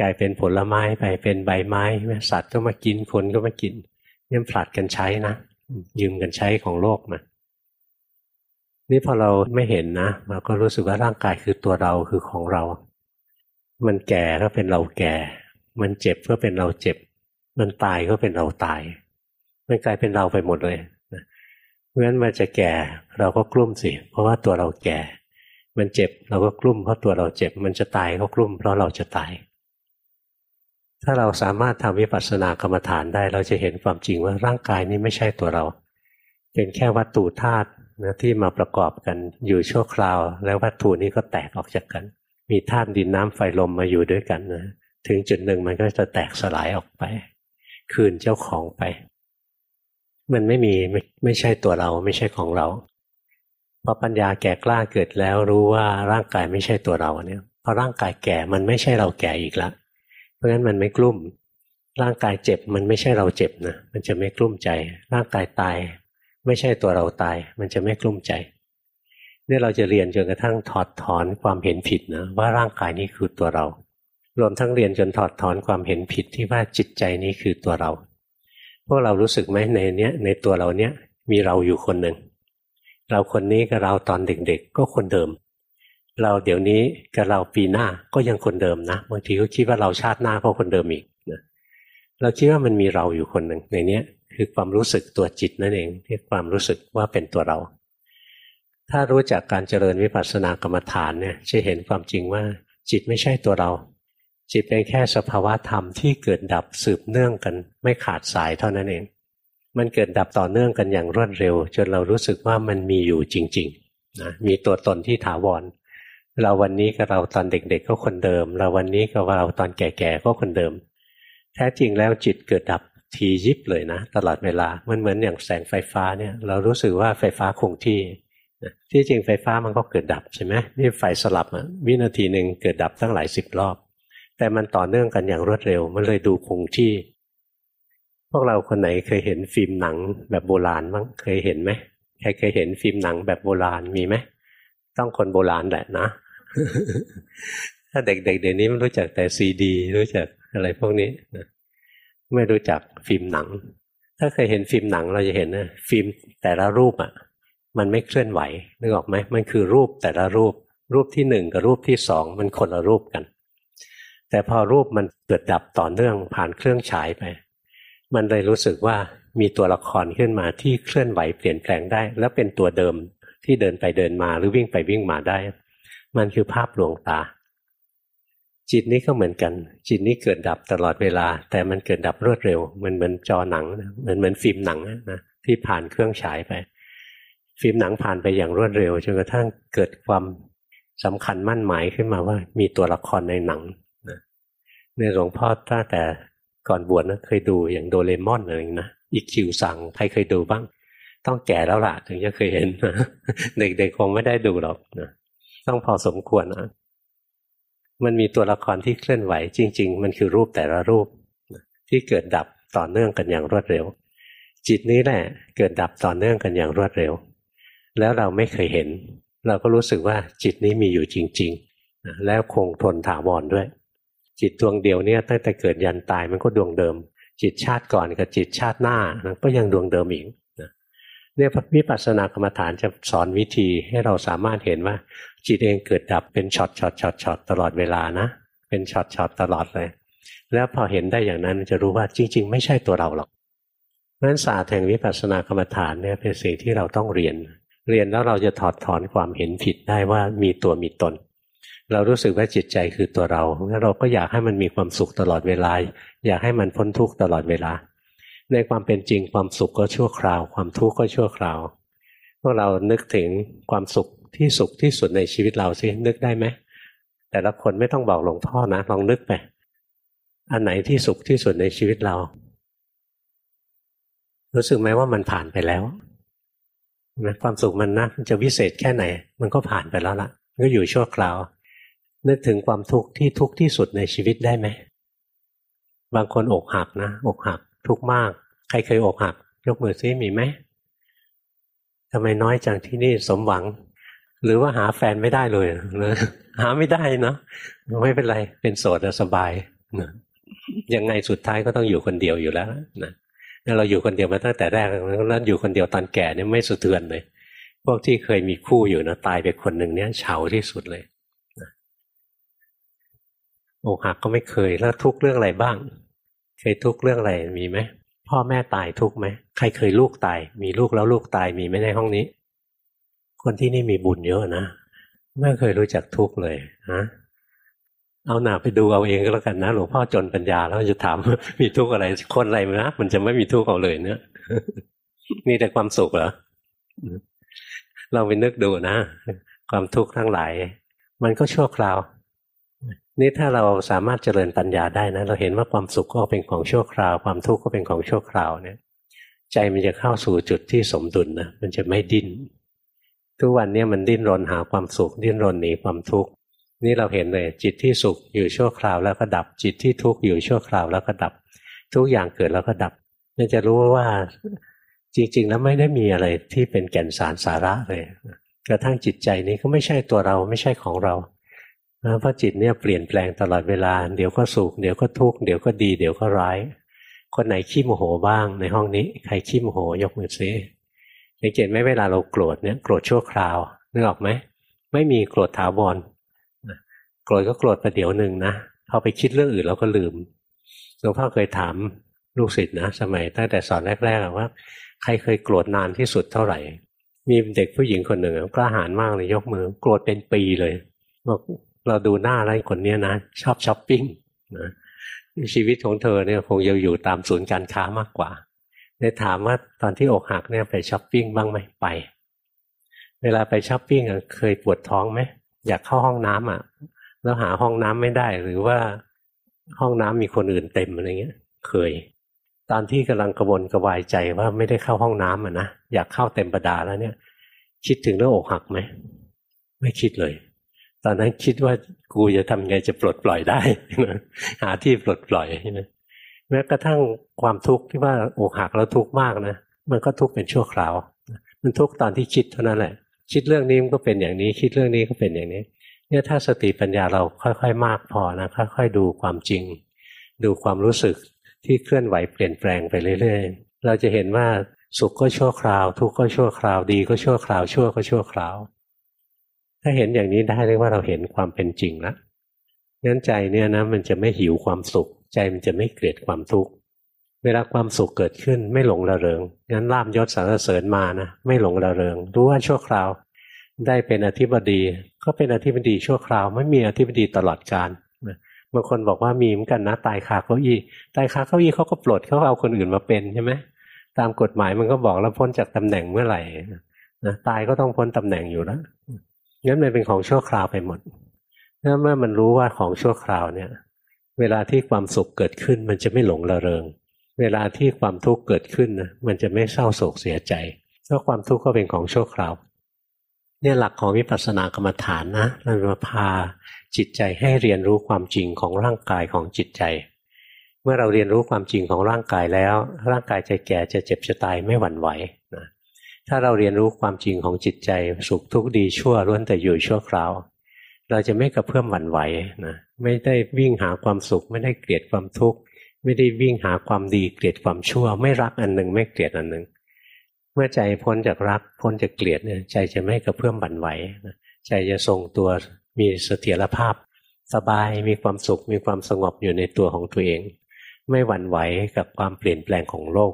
กลายเป็นผลไม้ไปเป็นใบไม้สัตว์ก็มากินคนก็มากินเนี่ยผลัดกันใช้นะยืมกันใช้ของโลกมานี่พอเราไม่เห็นนะเราก็รู้สึกว่าร่างกายคือตัวเราคือของเรา มันแก่ก็เป็นเราแก่ มันเจ็บก็เป็นเราเจ็บ มันตายก็เป็นเราตาย มันกลายเป็นเราไปหมดเลยเพราะฉะนั้นมันจะแก่เราก็กลุ้มสิ เพราะว่าตัวเราแก่ มันเจ็บเราก็กลุ้มเพราะตัวเราเจ็บ มันจะตายก็กลุ้มเพราะเราจะตาย ถ้าเราสามารถทำวิปัสสนากรรมฐานได้ เราจะเห็นความจริงว่าร่างกายนี้ไม่ใช่ตัวเรา เป็นแค่วัตถุธาตุนะที่มาประกอบกันอยู่ชั่วคราว แล้ววัตถุนี้ก็แตกออกจากกัน มีธาตุดินน้ำไฟลมมาอยู่ด้วยกันนะถึงจุดหนึ่งมันก็จะแตกสลายออกไป คืนเจ้าของไป มันไม่มีไม่ไม่ใช่ตัวเราไม่ใช่ของเราพอปัญญาแก่กล้าเกิดแล้วรู้ว่าร่างกายไม่ใช่ตัวเราเนี่ยพอร่างกายแก่มันไม่ใช่เราแก่อีกล้วเพราะฉะนั้นมันไม่กลุ้มร่างกายเจ็บมันไม่ใช่เราเจ็บนะมันจะไม่กลุ้มใจ ร่างกายตาย ไม่ใช่ตัวเราตาย มันจะไม่กลุ้มใจ เนี่ยเราจะเรียนจนกระทั่งถอดถอนความเห็นผิดนะว่าร่างกายนี้คือตัวเรา รวมทั้งเรียนจนถอดถอนความเห็นผิดที่ว่าจิตใจนี้คือตัวเรา พวกเรารู้สึกไหมในเนี้ยในตัวเราเนี้ยมีเราอยู่คนหนึ่งเราคนนี้กับเราตอนเด็กๆ ก็คนเดิม เราเดี๋ยวนี้กับเราปีหน้าก็ยังคนเดิมนะบางทีก็คิดว่าเราชาติหน้าก็คนเดิมอีกนะเราคิดว่ามันมีเราอยู่คนหนึ่งในเนี้ยคือความรู้สึกตัวจิตนั่นเองที่ความรู้สึกว่าเป็นตัวเรา ถ้ารู้จักการเจริญวิปัสสนากรรมฐานเนี่ยจะเห็นความจริงว่า จิตไม่ใช่ตัวเรา จิตเป็นแค่สภาวะธรรมที่เกิดดับสืบเนื่องกัน ไม่ขาดสายเท่านั้นเอง มันเกิดดับต่อเนื่องกันอย่างรวดเร็ว จนเรารู้สึกว่ามันมีอยู่จริงๆนะมีตัวตนที่ถาวร เราวันนี้กับเราตอนเด็ก ๆ ก็คนเดิม เราวันนี้กับเราตอนแก่ๆก็คนเดิม แท้จริงแล้วจิตเกิดดับทียิบเลยนะ ตลอดเวลามันเหมือนอย่างแสงไฟฟ้าเนี่ย เรารู้สึกว่าไฟฟ้าคงที่ ที่จริงไฟฟ้ามันก็เกิดดับใช่ไหมนี่ไฟสลับอะวินาทีหนึ่งเกิดดับตั้งหลายสิบรอบ แต่มันต่อเนื่องกันอย่างรวดเร็ว มันเลยดูคงที่ พวกเราคนไหนเคยเห็นฟิล์มหนังแบบโบราณบ้างเคยเห็นไหมใครเคยเห็นฟิล์มหนังแบบโบราณมีไหมต้องคนโบราณแหละนะ ถ้าเด็กๆเดี๋ยวนี้มันรู้จักแต่ซีดี รู้จักอะไรพวกนี้นะไม่รู้จักฟิล์มหนัง ถ้าเคยเห็นฟิล์มหนังเราจะเห็นนะฟิล์มแต่ละรูปอะ มันไม่เคลื่อนไหวนึกออกไหมมันคือรูปแต่ละรูป รูปที่หนึ่งกับรูปที่สองมันคนละรูปกัน แต่พอรูปมันเกิดดับต่อเนื่องผ่านเครื่องฉายไป มันเลยรู้สึกว่ามีตัวละครขึ้นมาที่เคลื่อนไหวเปลี่ยนแปลงได้ แล้วเป็นตัวเดิมที่เดินไปเดินมาหรือวิ่งไปวิ่งมาได้ มันคือภาพลวงตา จิตนี้ก็เหมือนกัน จิตนี้เกิดดับตลอดเวลา แต่มันเกิดดับรวดเร็วมันเหมือนจอหนังเหมือนเหมือนฟิล์มหนังนะที่ผ่านเครื่องฉายไป ฟิล์มหนังผ่านไปอย่างรวดเร็วจนกระทั่งเกิดความสำคัญมั่นหมายขึ้นมาว่า มีตัวละครในหนังนะในหลวงพ่อตั้งแต่ก่อนบวชนะเคยดูอย่างโดเรมอนอะไรนะอีกคิวสั่งใครเคยดูบ้าง ต้องแก่แล้วล่ะถึงจะเคยเห็นเด็กๆคงไม่ได้ดูหรอกนะต้องพอสมควรนะมันมีตัวละครที่เคลื่อนไหวจริง ๆ มันคือรูปแต่ละรูป ที่เกิดดับต่อเนื่องกันอย่างรวดเร็ว จิตนี้แหละเกิดดับต่อเนื่องกันอย่างรวดเร็ว แล้วเราไม่เคยเห็น เราก็รู้สึกว่าจิตนี้มีอยู่จริง ๆ แล้วคงทนถาวรด้วย จิตดวงเดียวเนี่ยตั้งแต่เกิดยันตายมันก็ดวงเดิม จิตชาติก่อนกับจิตชาติหน้าก็ยังดวงเดิมอีกเนี่ยวิปัสสนากรรมฐานจะสอนวิธีให้เราสามารถเห็นว่า จิตเองเกิดดับเป็นช็อตช็อตช็อตช็อตตลอดเวลานะ เป็นช็อตช็อตตลอดเลย แล้วพอเห็นได้อย่างนั้นจะรู้ว่าจริง ๆ ไม่ใช่ตัวเราหรอกนั้นศาสตร์แห่งวิปัสสนากรรมฐานเนี่ยเป็นสิ่งที่เราต้องเรียน เรียนแล้วเราจะถอดถอนความเห็นผิดได้ว่ามีตัวมีตน เรารู้สึกว่าจิตใจคือตัวเราแล้วเราก็อยากให้มันมีความสุขตลอดเวลา อยากให้มันพ้นทุกข์ตลอดเวลา ในความเป็นจริงความสุขก็ชั่วคราว ความทุกข์ก็ชั่วคราวพวกเรานึกถึงความสุขที่สุขที่สุดในชีวิตเราสินึกได้ไหมแต่ละคนไม่ต้องบอกหลวงพ่อนะลองนึกไปอันไหนที่สุขที่สุดในชีวิตเรา รู้สึกไหมว่ามันผ่านไปแล้ว ความสุขมันนะมันจะวิเศษแค่ไหน มันก็ผ่านไปแล้วละก็อยู่ชั่วคราว นึกถึงความทุกข์ที่ทุกข์ที่สุดในชีวิตได้ไหมบางคนอกหักนะอกหัก ทุกข์มาก ใครเคยอกหัก ยกมือซิมีไหมทำไมน้อยจังที่นี่สมหวัง หรือว่าหาแฟนไม่ได้เลยนะหาไม่ได้เนาะไม่เป็นไรเป็นโสดสบายนะยังไงสุดท้ายก็ต้องอยู่คนเดียวอยู่แล้วนะ เราอยู่คนเดียวมาตั้งแต่แรกแล้วอยู่คนเดียวตอนแก่เนี่ยไม่สะเทือนเลย พวกที่เคยมีคู่อยู่นะตายไปคนหนึ่งเนี่ยเฉาที่สุดเลยอกหักก็ไม่เคยแล้วทุกเรื่องอะไรบ้าง เคยทุกเรื่องอะไรมีไหมพ่อแม่ตายทุกไหมใครเคยลูกตาย มีลูกแล้วลูกตายมีไหมในห้องนี้ คนที่นี่มีบุญเยอะนะไม่เคยรู้จักทุกเลยฮะ เอาหนาไปดูเอาเองก็แล้วกันนะ หลวงพ่อจนปัญญาแล้วจะถามมีทุกข์อะไรคนอะไรนะมันจะไม่มีทุกข์เอาเลยเนี่ยมีแต่ความสุขเหรอเราไปนึกดูนะ ความทุกข์ทั้งหลาย มันก็ชั่วคราว นี่ถ้าเราสามารถเจริญปัญญาได้นะ เราเห็นว่าความสุขก็เป็นของชั่วคราว ความทุกข์ก็เป็นของชั่วคราวเนี่ย ใจมันจะเข้าสู่จุดที่สมดุลนะมันจะไม่ดิ้นทุกวันนี้มันดิ้นรนหาความสุข ดิ้นรนหนีความทุกข์ นี่เราเห็นเลยจิตที่สุขอยู่ชั่วคราวแล้วก็ดับ จิตที่ทุกข์อยู่ชั่วคราวแล้วก็ดับ ทุกอย่างเกิดแล้วก็ดับนี่จะรู้ว่าจริงๆแล้วไม่ได้มีอะไรที่เป็นแก่นสารสาระเลยกระทั่งจิตใจนี้ก็ไม่ใช่ตัวเราไม่ใช่ของเราเพราะจิตเนี่ยเปลี่ยนแปลงตลอดเวลา เดี๋ยวก็สุขเดี๋ยวก็ทุกข์เดี๋ยวก็ดี เดี๋ยวก็ร้าย คนไหนขี้โมโหบ้างในห้องนี้ ใครขี้โมโหยกมือซิสังเกตไหมเวลาเราโกรธเนี่ยโกรธชั่วคราวนึกออกไหมไม่มีโกรธถาวร โกรธก็โกรธประเดี๋ยวหนึ่งนะพอไปคิดเรื่องอื่นเราก็ลืมหลวงพ่อเคยถามลูกศิษย์นะสมัยตั้งแต่สอนแรกๆว่า ใครเคยโกรธนานที่สุดเท่าไหร่ มีเด็กผู้หญิงคนหนึ่งกล้าหาญมากเลยยกมือ โกรธเป็นปีเลยบอกเราดูหน้าอะไรคนนี้นะ ชอบช้อปปิ้งนะชีวิตของเธอเนี่ยคงจะอยู่ตามศูนย์การค้ามากกว่าได้ถามว่าตอนที่อกหักเนี่ยไปช้อปปิ้งบ้างไหมไป เวลาไปช้อปปิ้งเคยปวดท้องไหมอยากเข้าห้องน้ำอะ แล้วหาห้องน้ำไม่ได้ หรือว่าห้องน้ำมีคนอื่นเต็มอะไรเงี้ย เคย ตอนที่กำลังกระวนกระวายใจว่าไม่ได้เข้าห้องน้ำอะนะอยากเข้าเต็มประดาแล้วเนี่ย คิดถึงเรื่องอกหักไหมไม่คิดเลย ตอนนั้นคิดว่ากูจะทำไงจะปลดปล่อยได้หาที่ปลดปล่อยนะแม้กระทั่งความทุกข์ที่ว่าอกหักแล้วทุกข์มากนะมันก็ทุกข์เป็นชั่วคราว มันทุกข์ตอนที่คิดเท่านั้นแหละ คิดเรื่องนี้มันก็เป็นอย่างนี้ คิดเรื่องนี้ก็เป็นอย่างนี้ เนี่ยถ้าสติปัญญาเราค่อย ๆ มากพอนะค่อย ๆ ดูความจริง ดูความรู้สึกที่เคลื่อนไหวเปลี่ยนแปลงไปเรื่อยๆ เราจะเห็นว่าสุขก็ชั่วคราว ทุกข์ก็ชั่วคราวดีก็ชั่วคราว ชั่วก็ชั่วคราว ถ้าเห็นอย่างนี้ได้เรียกว่าเราเห็นความเป็นจริงแล้วงั้นใจเนี่ยนะมันจะไม่หิวความสุข ใจมันจะไม่เกลียดความทุกข์เวลาความสุขเกิดขึ้นไม่หลงระเริงงั้นลาบยศสารเสริญมานะไม่หลงระเริงรู้ว่าชั่วคราว ได้เป็นอธิบดี ก็เป็นอธิบดีชั่วคราว ไม่มีอธิบดีตลอดกาลบางคนบอกว่ามีเหมือนกันนะตายคาเก้าอี้ตายคาเก้าอี้เขาก็ปลดเขาเอาคนอื่นมาเป็นใช่ไหมตามกฎหมายมันก็บอกแล้วพ้นจากตำแหน่งเมื่อไหร่นะตายก็ต้องพ้นตำแหน่งอยู่แล้วงั้นมันเป็นของชั่วคราวไปหมดถ้าเมื่อมันรู้ว่าของชั่วคราวเนี่ย เวลาที่ความสุขเกิดขึ้น มันจะไม่หลงระเริง เวลาที่ความทุกข์เกิดขึ้นนะมันจะไม่เศร้าโศกเสียใจเพราะความทุกข์ก็เป็นของชั่วคราว เนี่ยหลักของวิปัสสนากรรมฐานนะเรามาพาจิตใจให้เรียนรู้ความจริงของร่างกายของจิตใจ เมื่อเราเรียนรู้ความจริงของร่างกายแล้ว ร่างกายจะแก่จะเจ็บจะตายไม่หวั่นไหวนะถ้าเราเรียนรู้ความจริงของจิตใจสุขทุกข์ดีชั่วล้วนแต่อยู่ชั่วคราว เราจะไม่กระเพื่อมหวั่นไหวนะไม่ได้วิ่งหาความสุข ไม่ได้เกลียดความทุกข์ไม่ได้วิ่งหาความดีเกลียดความชั่ว ไม่รักอันหนึ่งไม่เกลียดอันหนึ่ง มื่อใจพ้นจากรักพ้นจากเกลียดเนี่ยใจจะไม่กระเพื่อมบั่นไหวใจจะทรงตัวมีเสถียรภาพ สบายมีความสุขมีความสงบอยู่ในตัวของตัวเอง ไม่หวั่นไหวกับความเปลี่ยนแปลงของโลก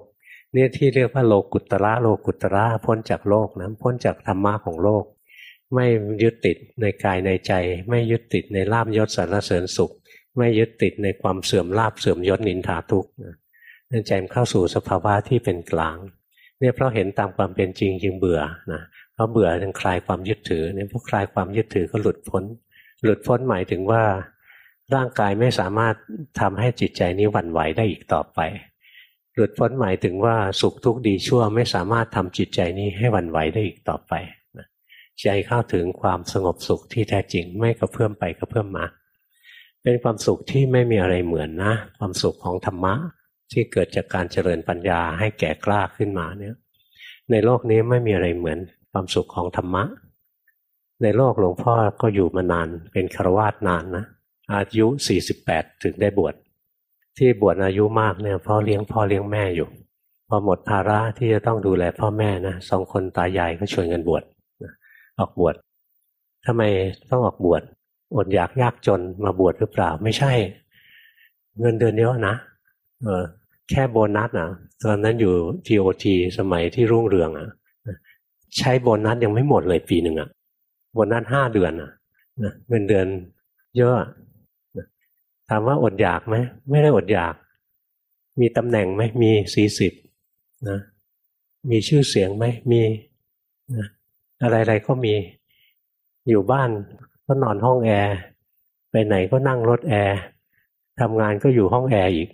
เนี่ยที่เรียกว่าโลกุตระโลกุตระพ้นจากโลกนะพ้นจากธรรมะของโลก ไม่ยึดติดในกายในใจ ไม่ยึดติดในลาบยศสรรเสริญสุข ไม่ยึดติดในความเสื่อมลาบเสื่อมยศนินทาทุกข์นั่นใจมเข้าสู่สภาวะที่เป็นกลาง เนี่ยเพราะเห็นตามความเป็นจริงจึงเบื่อนะเพราะเบื่อจึงคลายความยึดถือเนี่ยพอคลายความยึดถือก็หลุดพ้น หลุดพ้นหมายถึงว่า ร่างกายไม่สามารถทำให้จิตใจนี้หวั่นไหวได้อีกต่อไป หลุดพ้นหมายถึงว่าสุขทุกข์ดีชั่วไม่สามารถทำจิตใจนี้ให้หวั่นไหวได้อีกต่อไปใจเข้าถึงความสงบสุขที่แท้จริงไม่กระเพื่อมไปกระเพื่อมมา เป็นความสุขที่ไม่มีอะไรเหมือนนะ ความสุขของธรรมะ ที่เกิดจากการเจริญปัญญาให้แก่กล้าขึ้นมาเนี่ย ในโลกนี้ไม่มีอะไรเหมือนความสุขของธรรมะ ในโลกหลวงพ่อก็อยู่มานานเป็นครวาสนานนะอายุสี่สิบแปดถึงได้บวชที่บวชอายุมากเนี่ยพ่อเลี้ยงพ่อเลี้ยงแม่อยู่ พอหมดภาระที่จะต้องดูแลพ่อแม่นะสองคนตายายก็ชวนกันบวชออกบวชทำไมต้องออกบวชอดอยากยากจนมาบวชหรือเปล่าไม่ใช่ เงินเดือนเยอะนะเออ แค่โบนัสอะตอนนั้นอยู่ TOT สมัยที่รุ่งเรืองอะใช้โบนัสยังไม่หมดเลยปีหนึ่งอะโบนัสห้าเดือนอะเงินเดือนเยอะถามว่าอดอยากไหมไม่ได้อดอยาก มีตำแหน่งไหมมีซีสิบนะมีชื่อเสียงไหมมีนะอะไรๆก็มีอยู่บ้านก็นอนห้องแอร์ไปไหนก็นั่งรถแอร์ทำงานก็อยู่ห้องแอร์อีก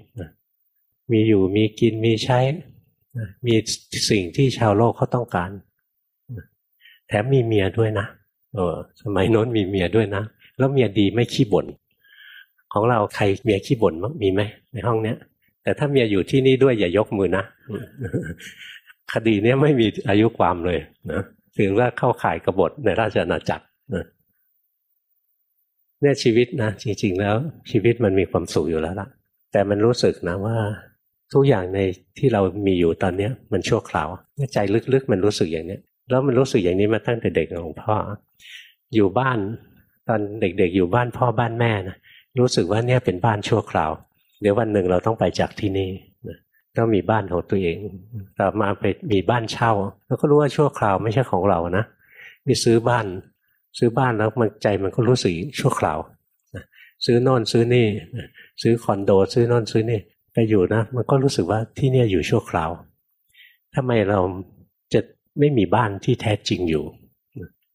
มีอยู่มีกินมีใช้ มีสิ่งที่ชาวโลกเขาต้องการ แถมมีเมียด้วยนะเออสมัยโน้นมีเมียด้วยนะ แล้วเมียดีไม่ขี้บ่นของเราใครเมียขี้บ่นมั้งมีไหมในห้องเนี้ย แต่ถ้าเมียอยู่ที่นี่ด้วยอย่ายกมือนะคดีเนี้ยไม่มีอายุความเลยนะถือว่าเข้าข่ายกบฏในราชอาณาจักรนะเนี่ยชีวิตนะจริง ๆ แล้วชีวิตมันมีความสุขอยู่แล้วล่ะ แต่มันรู้สึกนะว่า ทุกอย่างในที่เรามีอยู่ตอนเนี้ย มันชั่วคราวใจลึกๆ มันรู้สึกอย่างเนี้ย แล้วมันรู้สึกอย่างนี้มาตั้งแต่เด็กของพ่อ อยู่บ้านตอนเด็กๆ อยู่บ้านพ่อบ้านแม่นะรู้สึกว่าเนี่ยเป็นบ้านชั่วคราว เดี๋ยววันหนึ่งเราต้องไปจากที่นี่ต้องมีบ้านของตัวเองต่อมาไปมีบ้านเช่า แล้วก็รู้ว่าชั่วคราวไม่ใช่ของเรานะนี่ซื้อบ้าน ซื้อบ้านแล้วมันใจมันก็รู้สึกชั่วคราวซื้อโน่นซื้อนี่ ซื้อคอนโด ซื้อโน่นซื้อนี่ ไปอยู่นะมันก็รู้สึกว่าที่เนี่ยอยู่ชั่วคราวทำไมเราจะไม่มีบ้านที่แท้จริงอยู่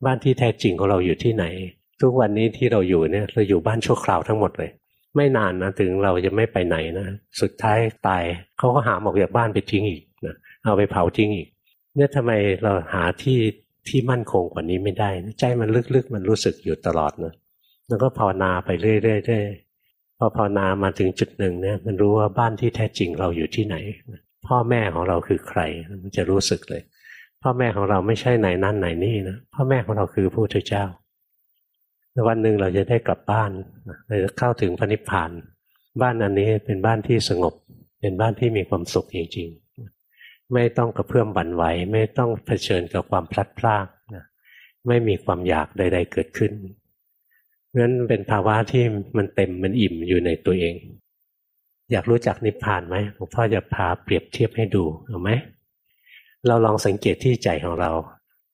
บ้านที่แท้จริงของเราอยู่ที่ไหน ทุกวันนี้ที่เราอยู่เนี่ยเราอยู่บ้านชั่วคราวทั้งหมดเลย ไม่นานนะถึงเราจะไม่ไปไหนนะสุดท้ายตายเขาก็หาออกจากบ้านไปทิ้งอีกนะเอาไปเผาทิ้งอีก เนี่ยทำไมเราหาที่ที่มั่นคงกว่านี้ไม่ได้ ใจมันลึกๆมันรู้สึกอยู่ตลอดนะแล้วก็ภาวนาไปเรื่อยๆ พอภาวนามาถึงจุดหนึ่งเนี่ยมันรู้ว่าบ้านที่แท้จริงเราอยู่ที่ไหน พ่อแม่ของเราคือใครมันจะรู้สึกเลย พ่อแม่ของเราไม่ใช่ไหนนั่นไหนนี่นะพ่อแม่ของเราคือพระพุทธเจ้าวันหนึ่งเราจะได้กลับบ้านเราจะเข้าถึงพระนิพพาน บ้านอันนี้เป็นบ้านที่สงบ เป็นบ้านที่มีความสุขจริงๆ ไม่ต้องกระเพื่อมบั่นไหว ไม่ต้องเผชิญกับความพลัดพรากนะไม่มีความอยากใด ๆ เกิดขึ้น นั้นเป็นภาวะที่มันเต็มมันอิ่มอยู่ในตัวเอง อยากรู้จักนิพพานไหมหลวงพ่อจะพาเปรียบเทียบให้ดูเอาไหมเราลองสังเกตที่ใจของเรา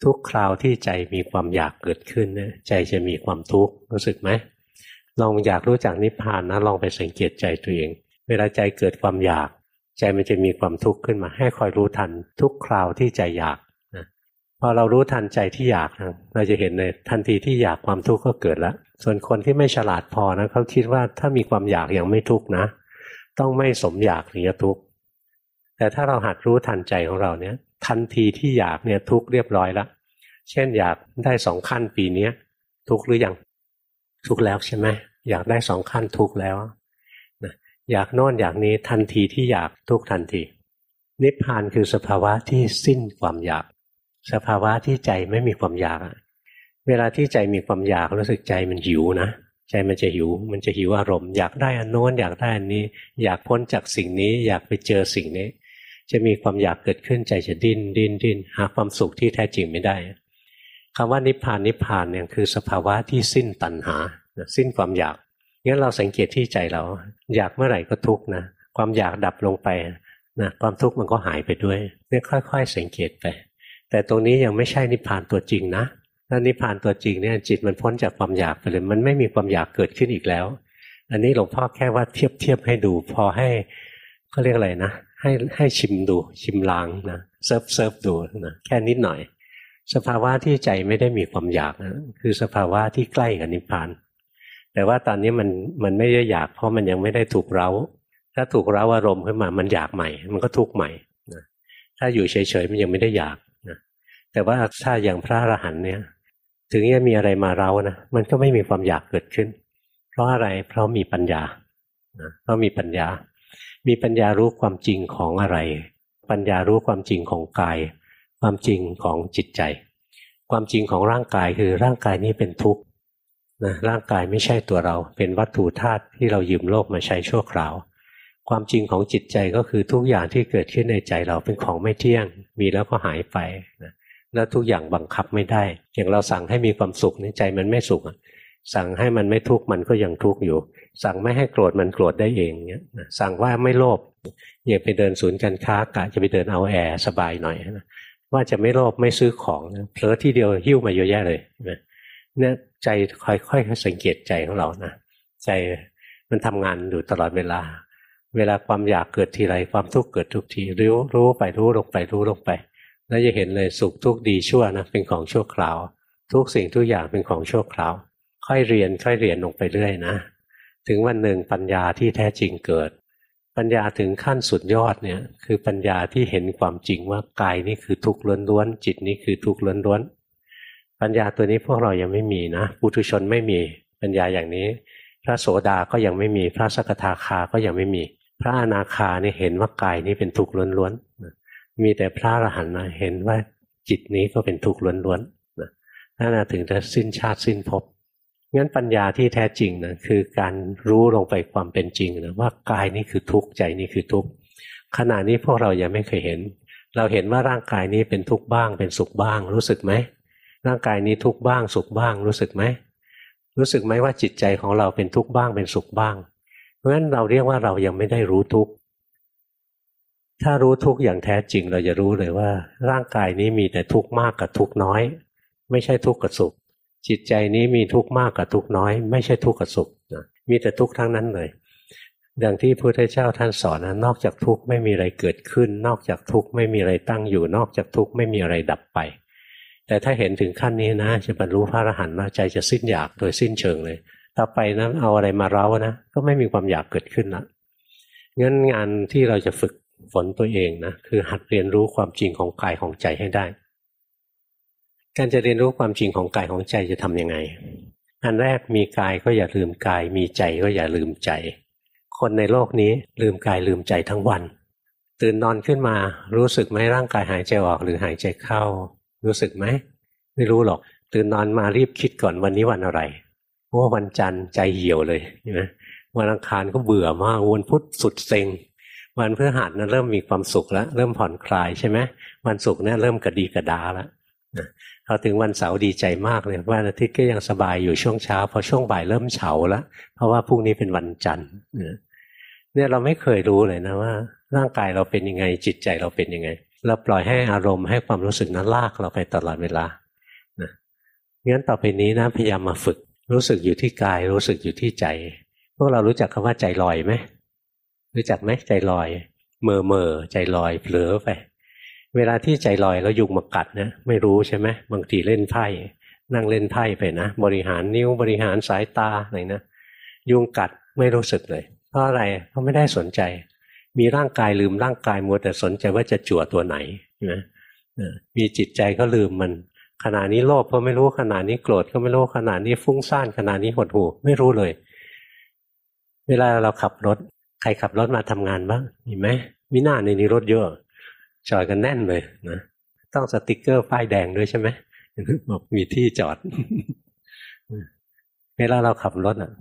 ทุกคราวที่ใจมีความอยากเกิดขึ้นเนี่ยใจจะมีความทุกข์รู้สึกไหมลองอยากรู้จักนิพพานนะลองไปสังเกตใจตัวเอง เวลาใจเกิดความอยาก ใจมันจะมีความทุกข์ขึ้นมา ให้คอยรู้ทัน ทุกคราวที่ใจอยากนะพอเรารู้ทันใจที่อยากนะเราจะเห็นเลยทันทีที่อยากความทุกข์ก็เกิดแล้ว ส่วนคนที่ไม่ฉลาดพอนะเขาคิดว่าถ้ามีความอยากยังไม่ทุกข์นะ ต้องไม่สมอยากถึงจะทุกข์แต่ถ้าเราหัดรู้ทันใจของเราเนี่ย ทันทีที่อยากเนี่ยทุกเรียบร้อยแล้วเช่นอยากได้สองขั้นปีนี้ทุกหรือยังทุกแล้วใช่ไหมอยากได้สองขั้นทุกแล้วนะอยากโน่นอยากนี้ทันทีที่อยากทุกทันที นิพพานคือสภาวะที่สิ้นความอยาก สภาวะที่ใจไม่มีความอยาก เวลาที่ใจมีความอยากรู้สึกใจมันหิวนะใจมันจะหิว มันจะหิวอารมณ์อยากได้อันโน้นอยากได้อันนี้ อยากพ้นจากสิ่งนี้อยากไปเจอสิ่งนี้ จะมีความอยากเกิดขึ้นใจจะดิ้นดิ้นดิ้นหาความสุขที่แท้จริงไม่ได้คำว่านิพพานนิพพานเนี่ยคือสภาวะที่สิ้นตัณหา สิ้นความอยากงั้นเราสังเกตที่ใจเรา อยากเมื่อไหร่ก็ทุกข์นะความอยากดับลงไปนะความทุกข์มันก็หายไปด้วยเนี่ยค่อย ๆ สังเกตไป แต่ตรงนี้ยังไม่ใช่นิพพานตัวจริงนะ ถ้านิพพานตัวจริงเนี่ยจิตมันพ้นจากความอยากไปเลยมันไม่มีความอยากเกิดขึ้นอีกแล้ว อันนี้หลวงพ่อแค่ว่าเทียบเทียบให้ดูพอให้เขาเรียกอะไรนะให้ให้ชิมดูชิมลางนะเซิร์ฟเซิร์ฟดูนะแค่นิดหน่อย สภาวะที่ใจไม่ได้มีความอยากนะคือสภาวะที่ใกล้กับนิพพาน แต่ว่าตอนนี้มันมันไม่ได้อยากเพราะมันยังไม่ได้ถูกเร้า ถ้าถูกเร้าอารมณ์ขึ้นมามันอยากใหม่ มันก็ทุกข์ใหม่นะถ้าอยู่เฉยๆมันยังไม่ได้อยากนะแต่ว่าถ้าอย่างพระอรหันต์เนี่ย ถึงจะมีอะไรมาเรานะมันก็ไม่มีความอยากเกิดขึ้น เพราะอะไรเพราะมีปัญญาเพราะมีปัญญา มีปัญญารู้ความจริงของอะไร ปัญญารู้ความจริงของกาย ความจริงของจิตใจ ความจริงของร่างกายคือร่างกายนี้เป็นทุกข์นะร่างกายไม่ใช่ตัวเรา เป็นวัตถุธาตุที่เรายืมโลกมาใช้ชั่วคราว ความจริงของจิตใจก็คือทุกอย่างที่เกิดขึ้นในใจเราเป็นของไม่เที่ยง มีแล้วก็หายไปนะ แล้วทุกอย่างบังคับไม่ได้ อย่างเราสั่งให้มีความสุขในใจมันไม่สุขสั่งให้มันไม่ทุกข์มันก็ยังทุกข์อยู่ สั่งไม่ให้โกรธมันโกรธได้เองเนี่ยสั่งว่าไม่โลภอย่าไปเดินศูนย์การค้ากะจะไปเดินเอาแอร์สบายหน่อยนะว่าจะไม่โลภไม่ซื้อของเพลอที่เดียวหิ้วมาเยอะแยะเลยนะเนี่ยใจค่อยๆสังเกตใจของเรานะใจมันทำงานอยู่ตลอดเวลา เวลาความอยากเกิดทีไรความทุกข์เกิดทุกทีรู้รู้ไปรู้ลงไปรู้ลงไป แล้วจะเห็นเลยสุขทุกข์ดีชั่วนะเป็นของชั่วคราว ทุกสิ่งทุกอย่างเป็นของชั่วคราว ค่อยเรียนค่อยเรียนลงไปเรื่อยนะ ถึงวันหนึ่งปัญญาที่แท้จริงเกิด ปัญญาถึงขั้นสุดยอดเนี่ย คือปัญญาที่เห็นความจริงว่ากายนี่คือทุกข์ล้วนๆจิตนี่คือทุกข์ล้วนๆปัญญาตัวนี้พวกเรายังไม่มีนะปุถุชนไม่มีปัญญาอย่างนี้ พระโสดาก็ยังไม่มีพระสกทาคาก็ยังไม่มี พระอนาคาเนี่เห็นว่ากายนี้เป็นทุกข์ล้วนๆ มีแต่พระอรหันต์เห็นว่าจิตนี้ก็เป็นทุกข์ล้วนๆนั่นถึงจะสิ้นชาติสิ้นภพงั้นปัญญาที่แท้จริงนะคือการรู้ลงไปความเป็นจริงนะว่ากายนี่คือทุกข์ใจนี่คือทุกข์ขณะนี้พวกเรายังไม่เคยเห็น เราเห็นว่าร่างกายนี้เป็นทุกข์บ้าง เป็นสุขบ้าง รู้สึกไหมร่างกายนี้ทุกข์บ้างสุขบ้าง รู้สึกไหมรู้สึกไหมว่าจิตใจของเราเป็นทุกข์บ้างเป็นสุขบ้าง เพราะฉะนั้นเราเรียกว่าเรายังไม่ได้รู้ทุกข์ ถ้ารู้ทุกข์อย่างแท้จริงเราจะรู้เลยว่า ร่างกายนี้มีแต่ทุกข์มากกับทุกข์น้อย ไม่ใช่ทุกข์กับสุข จิตใจนี้มีทุกข์มากกับทุกข์น้อย ไม่ใช่ทุกข์กับสุขนะมีแต่ทุกข์ทั้งนั้นเลยดังที่พระพุทธเจ้าท่านสอนนะนอกจากทุกข์ไม่มีอะไรเกิดขึ้น นอกจากทุกข์ไม่มีอะไรตั้งอยู่ นอกจากทุกข์ไม่มีอะไรดับไป แต่ถ้าเห็นถึงขั้นนี้นะ จะบรรลุพระอรหันต์นะใจจะสิ้นอยากโดยสิ้นเชิงเลย ต่อไปนะเอาอะไรมาเร้านะก็ไม่มีความอยากเกิดขึ้นละงั้นงานที่เราจะฝึก ฝนตัวเองนะคือหัดเรียนรู้ความจริงของกายของใจให้ได้ การจะเรียนรู้ความจริงของกายของใจจะทํำยังไง อันแรกมีกายก็อย่าลืมกาย มีใจก็อย่าลืมใจ คนในโลกนี้ลืมกายลืมใจทั้งวัน ตื่นนอนขึ้นมารู้สึกไหมร่างกายหายใจออกหรือหายใจเข้า รู้สึกไหมไม่รู้หรอก ตื่นนอนมารีบคิดก่อนวันนี้วันอะไรว่าวันจันทร์ใจเหี่ยวเลยนะวันอังคารก็เบื่อมากวันพุธสุดเซ็ง วันพฤหัสนั้นเริ่มมีความสุขแล้ว เริ่มผ่อนคลายใช่ไหมวันศุกร์เนี่ยเริ่มกระดีกระดาแล้วพอถึงวันเสาร์ดีใจมากเลยวันอาทิตย์ก็ยังสบายอยู่ช่วงเช้าพอช่วงบ่ายเริ่มเฉาแล้วเพราะว่าพรุ่งนี้เป็นวันจันทร์เนี่ยเราไม่เคยรู้เลยนะว่า ร่างกายเราเป็นยังไงจิตใจเราเป็นยังไง เราปล่อยให้อารมณ์ให้ความรู้สึกนั้นลากเราไปตลอดเวลานะงั้นต่อไปนี้นะพยายามมาฝึก รู้สึกอยู่ที่กาย รู้สึกอยู่ที่ใจ พวกเรารู้จักคำว่าใจลอยไหม รู้จักไหมใจลอยเมื่อเมื่อใจลอยเผลอไป เวลาที่ใจลอยแล้วยุงมากัดนะไม่รู้ใช่ไหมบางทีเล่นไพ่นั่งเล่นไพ่ไปนะ บริหารนิ้วบริหารสายตาอะไรนะยุงกัดไม่รู้สึกเลย เพราะอะไรเพราะไม่ได้สนใจ มีร่างกายลืมร่างกายมัวแต่สนใจว่าจะจั่วตัวไหนนะมีจิตใจก็ลืมมันขณะนี้โลภก็ไม่รู้ขณะนี้โกรธก็ไม่รู้ขณะนี้ฟุ้งซ่านขณะนี้หดหู่ไม่รู้เลย เวลาเราขับรถ ใครขับรถมาทำงานบ้างมีไหมมีหน้าในนี้รถเยอะจอดกันแน่นเลยนะต้องสติกเกอร์ป้ายแดงด้วยใช่ไหมบอกมีที่จอดเวลาเราขับรถอะ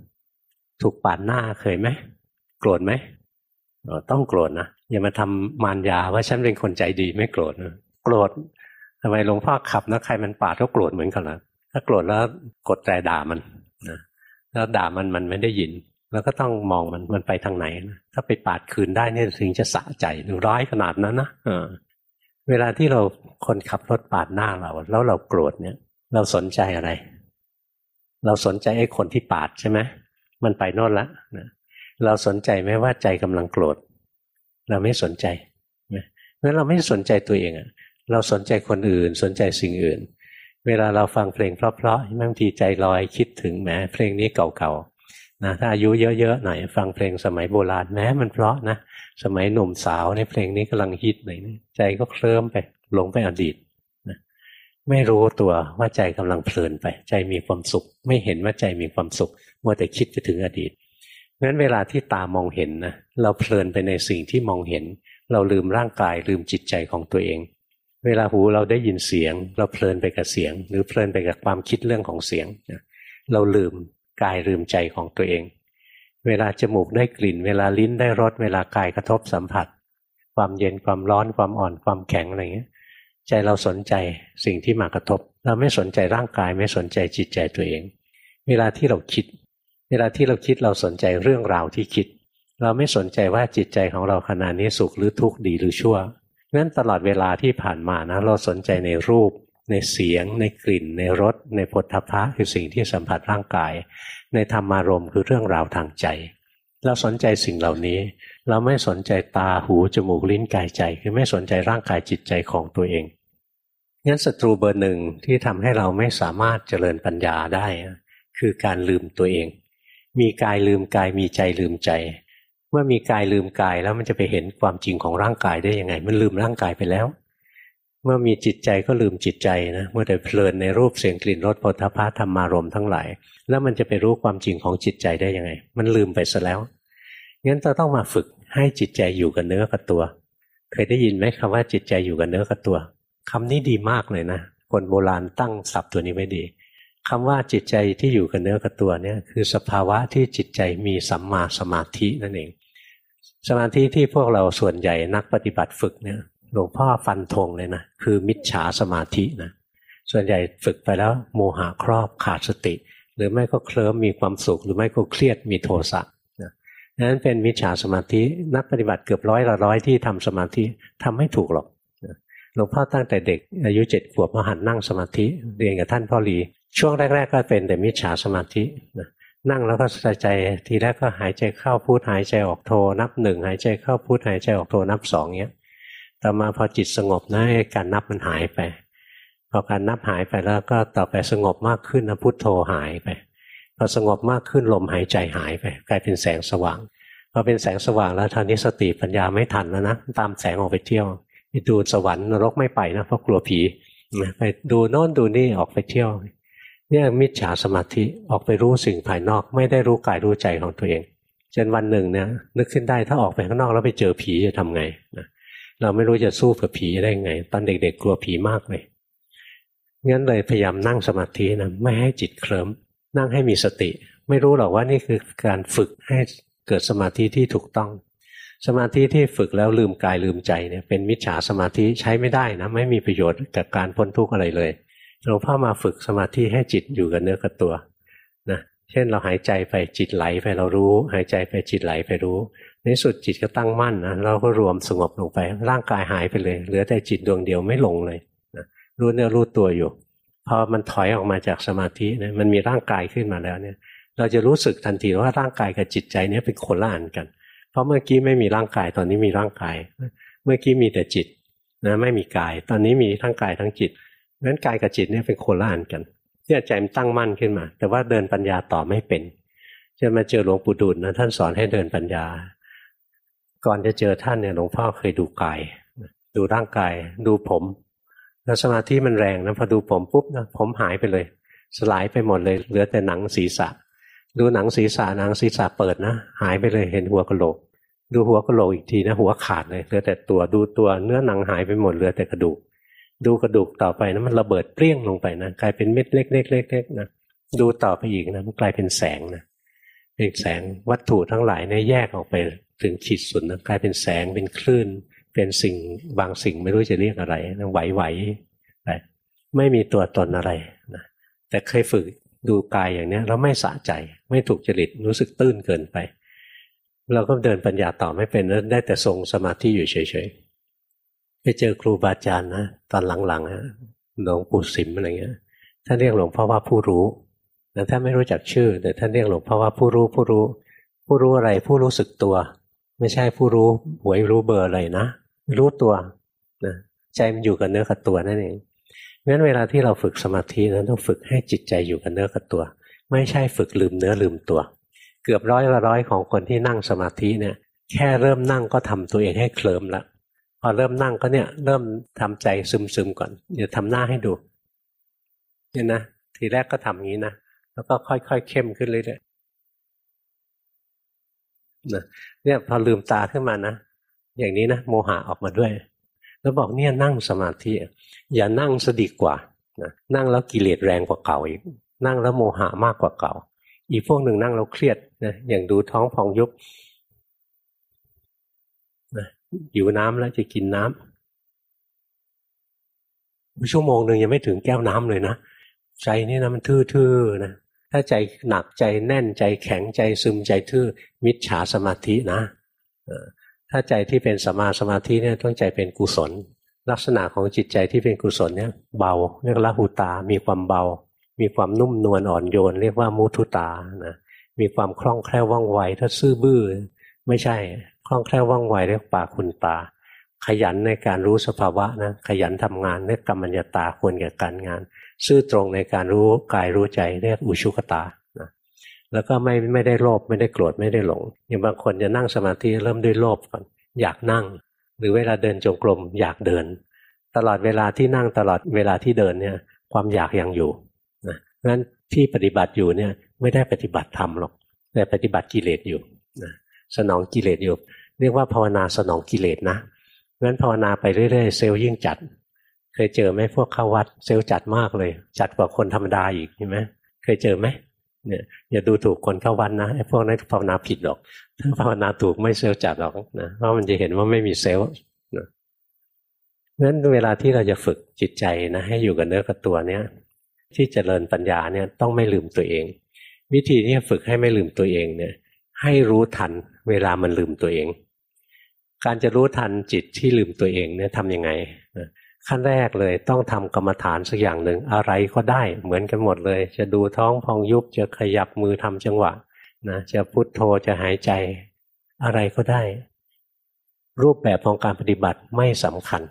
ถูกปาดหน้าเคยไหมโกรธไหมต้องโกรธนะอย่ามาทำมารยาว่าฉันเป็นคนใจดีไม่โกรธนะโกรธทำไมหลวงพ่อขับนะใครมันปาดก็โกรธเหมือนกันละถ้าโกรธแล้วกดใจด่ามันนะแล้วด่ามันมันไม่ได้ยิน แล้วก็ต้องมองมันมันไปทางไหนนะถ้าไปปาดคืนได้เนี่ยถึงจะสะใจร้ายขนาดนั้นนะเออเวลาที่เราคนขับรถปาดหน้าเรา แล้วเราโกรธเนี่ย เราสนใจอะไร เราสนใจไอ้คนที่ปาดใช่ไหมมันไปโน่นละนะเราสนใจไหมว่าใจกำลังโกรธ เราไม่สนใจเพราะเราไม่สนใจตัวเองอะเราสนใจคนอื่น สนใจสิ่งอื่น เวลาเราฟังเพลงเพราะๆบางทีใจลอยคิดถึงแหมเพลงนี้เก่าๆ นะถ้าอายุเยอะๆหน่อยฟังเพลงสมัยโบราณแม้มันเพราะนะสมัยหนุ่มสาวในเพลงนี้กำลังฮิตเลยใจก็เคลิ้มไปหลงไปอดีตนะไม่รู้ตัวว่าใจกำลังเพลินไป ใจมีความสุข ไม่เห็นว่าใจมีความสุขมัวแต่คิดไปถึงอดีตงั้นเวลาที่ตามองเห็นนะเราเพลินไปในสิ่งที่มองเห็น เราลืมร่างกายลืมจิตใจของตัวเอง เวลาหูเราได้ยินเสียง เราเพลินไปกับเสียง หรือเพลินไปกับความคิดเรื่องของเสียงเราลืม กายลืมใจของตัวเอง เวลาจมูกได้กลิ่น เวลาลิ้นได้รสเวลากายกระทบสัมผัส ความเย็นความร้อนความอ่อนความแข็งอะไรเงี้ยใจเราสนใจสิ่งที่มากระทบ เราไม่สนใจร่างกายไม่สนใจจิตใจตัวเอง เวลาที่เราคิด เวลาที่เราคิดเราสนใจเรื่องราวที่คิด เราไม่สนใจว่าจิตใจของเราขณะนี้สุขหรือทุกข์ดีหรือชั่วงั้นตลอดเวลาที่ผ่านมานะเราสนใจในรูป ในเสียง ในกลิ่น ในรส ในผลทพะคือสิ่งที่สัมผัสร่างกาย ในธรรมารมณ์คือเรื่องราวทางใจ เราสนใจสิ่งเหล่านี้ เราไม่สนใจตาหูจมูกลิ้นกายใจ คือไม่สนใจร่างกายจิตใจของตัวเองงั้นศัตรูเบอร์หนึ่งที่ทำให้เราไม่สามารถเจริญปัญญาได้ คือการลืมตัวเอง มีกายลืมกายมีใจลืมใจ เมื่อมีกายลืมกายแล้วมันจะไปเห็นความจริงของร่างกายได้ยังไง มันลืมร่างกายไปแล้ว เมื่อมีจิตใจก็ลืมจิตใจนะเมื่อแต่เพลินในรูปเสียงกลิ่นรสผลิภัณฑ์ธรรมารมทั้งหลาย แล้วมันจะไปรู้ความจริงของจิตใจได้ยังไง มันลืมไปซะแล้วงั้นเราต้องมาฝึกให้จิตใจอยู่กับเนื้อกับตัว เคยได้ยินไหมคำว่าจิตใจอยู่กับเนื้อกับตัวคำนี้ดีมากเลยนะคนโบราณตั้งศัพท์ตัวนี้ไว้ดีคำว่าจิตใจที่อยู่กับเนื้อกับตัวเนี่ยคือสภาวะที่จิตใจมีสัมมาสมาธินั่นเอง สมาธิที่พวกเราส่วนใหญ่นักปฏิบัติฝึกเนี่ย หลวงพ่อฟันธงเลยนะคือมิจฉาสมาธินะส่วนใหญ่ฝึกไปแล้วโมหะครอบขาดสติ หรือไม่ก็เคลิ้มมีความสุข หรือไม่ก็เครียดมีโทสะนะนั้นเป็นมิจฉาสมาธินักปฏิบัติเกือบร้อยละร้อยที่ทำสมาธิทำไม่ถูกหรอกหลวงพ่อตั้งแต่เด็กอายุเจ็ดขวบมาหันนั่งสมาธิเรียนกับท่านพ่อหลี ช่วงแรก ๆ ก็เป็นแต่มิจฉาสมาธินะนั่งแล้วก็ใส่ใจทีแรกก็หายใจเข้าพูดหายใจออกโทนับหนึ่งหายใจเข้าพูดหายใจออกโทนับสองเนี้ย ต่อมาพอจิตสงบนะการนับมันหายไป พอการนับหายไปแล้วก็ต่อไปสงบมากขึ้นนะพุทโธหายไป พอสงบมากขึ้นลมหายใจหายไป กลายเป็นแสงสว่าง พอเป็นแสงสว่างแล้วทานี้สติปัญญาไม่ทันแล้วนะตามแสงออกไปเที่ยวไปดูสวรรค์นรกไม่ไปนะเพราะกลัวผีไปดูโน่นดูนี่ออกไปเที่ยว เนี่ยมิจฉาสมาธิออกไปรู้สิ่งภายนอกไม่ได้รู้กายรู้ใจของตัวเองจนวันหนึ่งเนี่ยนึกขึ้นได้ถ้าออกไปข้างนอกแล้วไปเจอผีจะทำไงนะ เราไม่รู้จะสู้กับผีได้ไง ตอนเด็ก ๆ กลัวผีมากเลย งั้นเลยพยายามนั่งสมาธินะไม่ให้จิตเคลิ้มนั่งให้มีสติ ไม่รู้หรอกว่านี่คือการฝึกให้เกิดสมาธิที่ถูกต้อง สมาธิที่ฝึกแล้วลืมกายลืมใจเนี่ยเป็นมิจฉาสมาธิใช้ไม่ได้นะไม่มีประโยชน์กับการพ้นทุกข์อะไรเลยหลวงพ่อมาฝึกสมาธิให้จิตอยู่กับเนื้อกับตัวนะเช่นเราหายใจไปจิตไหลไปเรารู้ หายใจไปจิตไหลไปรู้ ในสุดจิตก็ตั้งมั่นนะเราก็รวมสงบลงไป ร่างกายหายไปเลย เหลือแต่จิตดวงเดียวไม่หลงเลยนะรู้เนื้อรู้ตัวอยู่พอมันถอยออกมาจากสมาธินะมันมีร่างกายขึ้นมาแล้วเนี่ย เราจะรู้สึกทันทีว่าร่างกายกับจิตใจเนี้เป็นคนละอันกัน เพราะเมื่อกี้ไม่มีร่างกายตอนนี้มีร่างกาย เมื่อกี้มีแต่จิตนะไม่มีกาย ตอนนี้มีทั้งกายทั้งจิตงั้นกายกับจิตเนี่ยเป็นคนละอันกันที่ใจมันตั้งมั่นขึ้นมา แต่ว่าเดินปัญญาต่อไม่เป็นจะมาเจอหลวงปู่ดูลนะท่านสอนให้เดินปัญญา ก่อนจะเจอท่านเนี่ยหลวงพ่อเคยดูกาย ดูร่างกาย ดูผมแล้วสมาธิมันแรงนะพอดูผมปุ๊บนะผมหายไปเลย สลายไปหมดเลย เหลือแต่หนังศีรษะ ดูหนังศีรษะหนังศีรษะเปิดนะหายไปเลยเห็นหัวกะโหลก ดูหัวกะโหลกอีกทีนะ หัวขาดเลยเหลือแต่ตัวดูตัวเนื้อหนังหายไปหมดเหลือแต่กระดูก ดูกระดูกต่อไปนะมันระเบิดเปรี้ยงลงไปนะกลายเป็นเม็ดเล็กๆๆนะดูต่อไปอีกนะมันกลายเป็นแสงนะเป็นแสงวัตถุทั้งหลายเนี่ยแยกออกไป ถึงขีดสุดนะกลายเป็นแสงเป็นคลื่น เป็นสิ่งบางสิ่งไม่รู้จะเรียกอะไรไหวๆไปไม่มีตัวตนอะไรนะแต่เคยฝึกดูกายอย่างเนี้ยแล้วไม่สะใจ ไม่ถูกจริตรู้สึกตื้นเกินไป เราก็เดินปัญญาต่อไม่เป็นแล้วได้แต่ทรงสมาธิอยู่เฉยๆไปเจอครูบาอาจารย์นะตอนหลังๆฮะหลวงปู่สิมอะไรเงี้ยท่านเรียกหลวงพ่อว่าผู้รู้แต่ท่านไม่รู้จักชื่อ แต่ท่านเรียกหลวงพ่อว่าผู้รู้ผู้รู้ ผู้รู้อะไรผู้รู้สึกตัว ไม่ใช่ผู้รู้หวยรู้เบอร์อะไรนะ รู้ตัวนะใจมันอยู่กับเนื้อกับตัวนั่นเองงั้นเวลาที่เราฝึกสมาธินั้นต้องฝึกให้จิตใจอยู่กับเนื้อกับตัว ไม่ใช่ฝึกลืมเนื้อลืมตัว เกือบร้อยละร้อยของคนที่นั่งสมาธิเนี่ย แค่เริ่มนั่งก็ทำตัวเองให้เคลิมละพอเริ่มนั่งก็เนี่ยเริ่มทำใจซึมๆก่อนเดี๋ยวทำหน้าให้ดูเนี่ยนะทีแรกก็ทำอย่างนี้นะแล้วก็ค่อยๆเข้มขึ้นเรื่อยๆ นะเนี่ยพอลืมตาขึ้นมานะอย่างนี้นะโมหะออกมาด้วย แล้วบอกเนี่ยนั่งสมาธิอย่านั่งสดีกว่านะนั่งแล้วกิเลสแรงกว่าเก่าอีก นั่งแล้วโมหะมากกว่าเก่า อีกพวกหนึ่งนั่งแล้วเครียดนะอย่างดูท้องพองยุบนะอยู่น้ำแล้วจะกินน้ำชั่วโมงหนึ่งยังไม่ถึงแก้วน้ำเลยนะใจนี่นะมันทื่อๆนะ ถ้าใจหนักใจแน่นใจแข็งใจซึมใจทื่อมิจฉาสมาธินะถ้าใจที่เป็นสมาสมาธิเนี่ยต้องใจเป็นกุศล ลักษณะของจิตใจที่เป็นกุศลเนี่ยเบาเรียกละหูตา มีความเบา มีความนุ่มนวลอ่อนโยน เรียกว่ามุทุตานะมีความคล่องแคล่วว่องไว ถ้าซื่อบื้อไม่ใช่คล่องแคล่วว่องไวเรียกปาคุณตา ขยันในการรู้สภาวะนะขยันทำงานเรียกกรรมัญญาตาควรแก่การงาน ซื่อตรงในการรู้กายรู้ใจเรียกอุชุกตานะแล้วก็ไม่ไม่ได้โลภไม่ได้โกรธไม่ได้หลงอย่างบางคนจะนั่งสมาธิเริ่มด้วยโลภก่อน อยากนั่ง หรือเวลาเดินจงกรมอยากเดิน ตลอดเวลาที่นั่งตลอดเวลาที่เดินเนี่ยความอยากยังอยู่นะงั้นที่ปฏิบัติอยู่เนี่ยไม่ได้ปฏิบัติธรรมหรอกแต่ปฏิบัติกิเลสอยู่นะสนองกิเลสอยู่ เรียกว่าภาวนาสนองกิเลสนะงั้นภาวนาไปเรื่อยๆเซลล์ยิ่งจัดเยเจอไหมพวกเข้าวัดเซลล์จัดมากเลย จัดกว่าคนธรรมดาอีกใช่ไหมเคยเจอไหมเนี่ยอย่าดูถูกคนเข้าวัดนะไอ้พวกนั้นภาวนาผิดหรอกถ้าภาวนาถูกไม่เซลล์จัดหรอกนะเพราะมันจะเห็นว่าไม่มีเซลล์นะนั้นเวลาที่เราจะฝึกจิตใจนะให้อยู่กับเนื้อกับตัวเนี้ยที่จเจริญปัญญาเนี่ยต้องไม่ลืมตัวเอง วิธีที่จะฝึกให้ไม่ลืมตัวเองเนี่ยให้รู้ทันเวลามันลืมตัวเอง การจะรู้ทันจิตที่ลืมตัวเองเนี่ยทำยังไง ขั้นแรกเลยต้องทำกรรมฐานสักอย่างหนึ่งอะไรก็ได้เหมือนกันหมดเลย จะดูท้องพองยุบจะขยับมือทำจังหวะนะจะพุโทโธจะหายใจ อะไรก็ได้ รูปแบบของการปฏิบัติไม่สำคัญ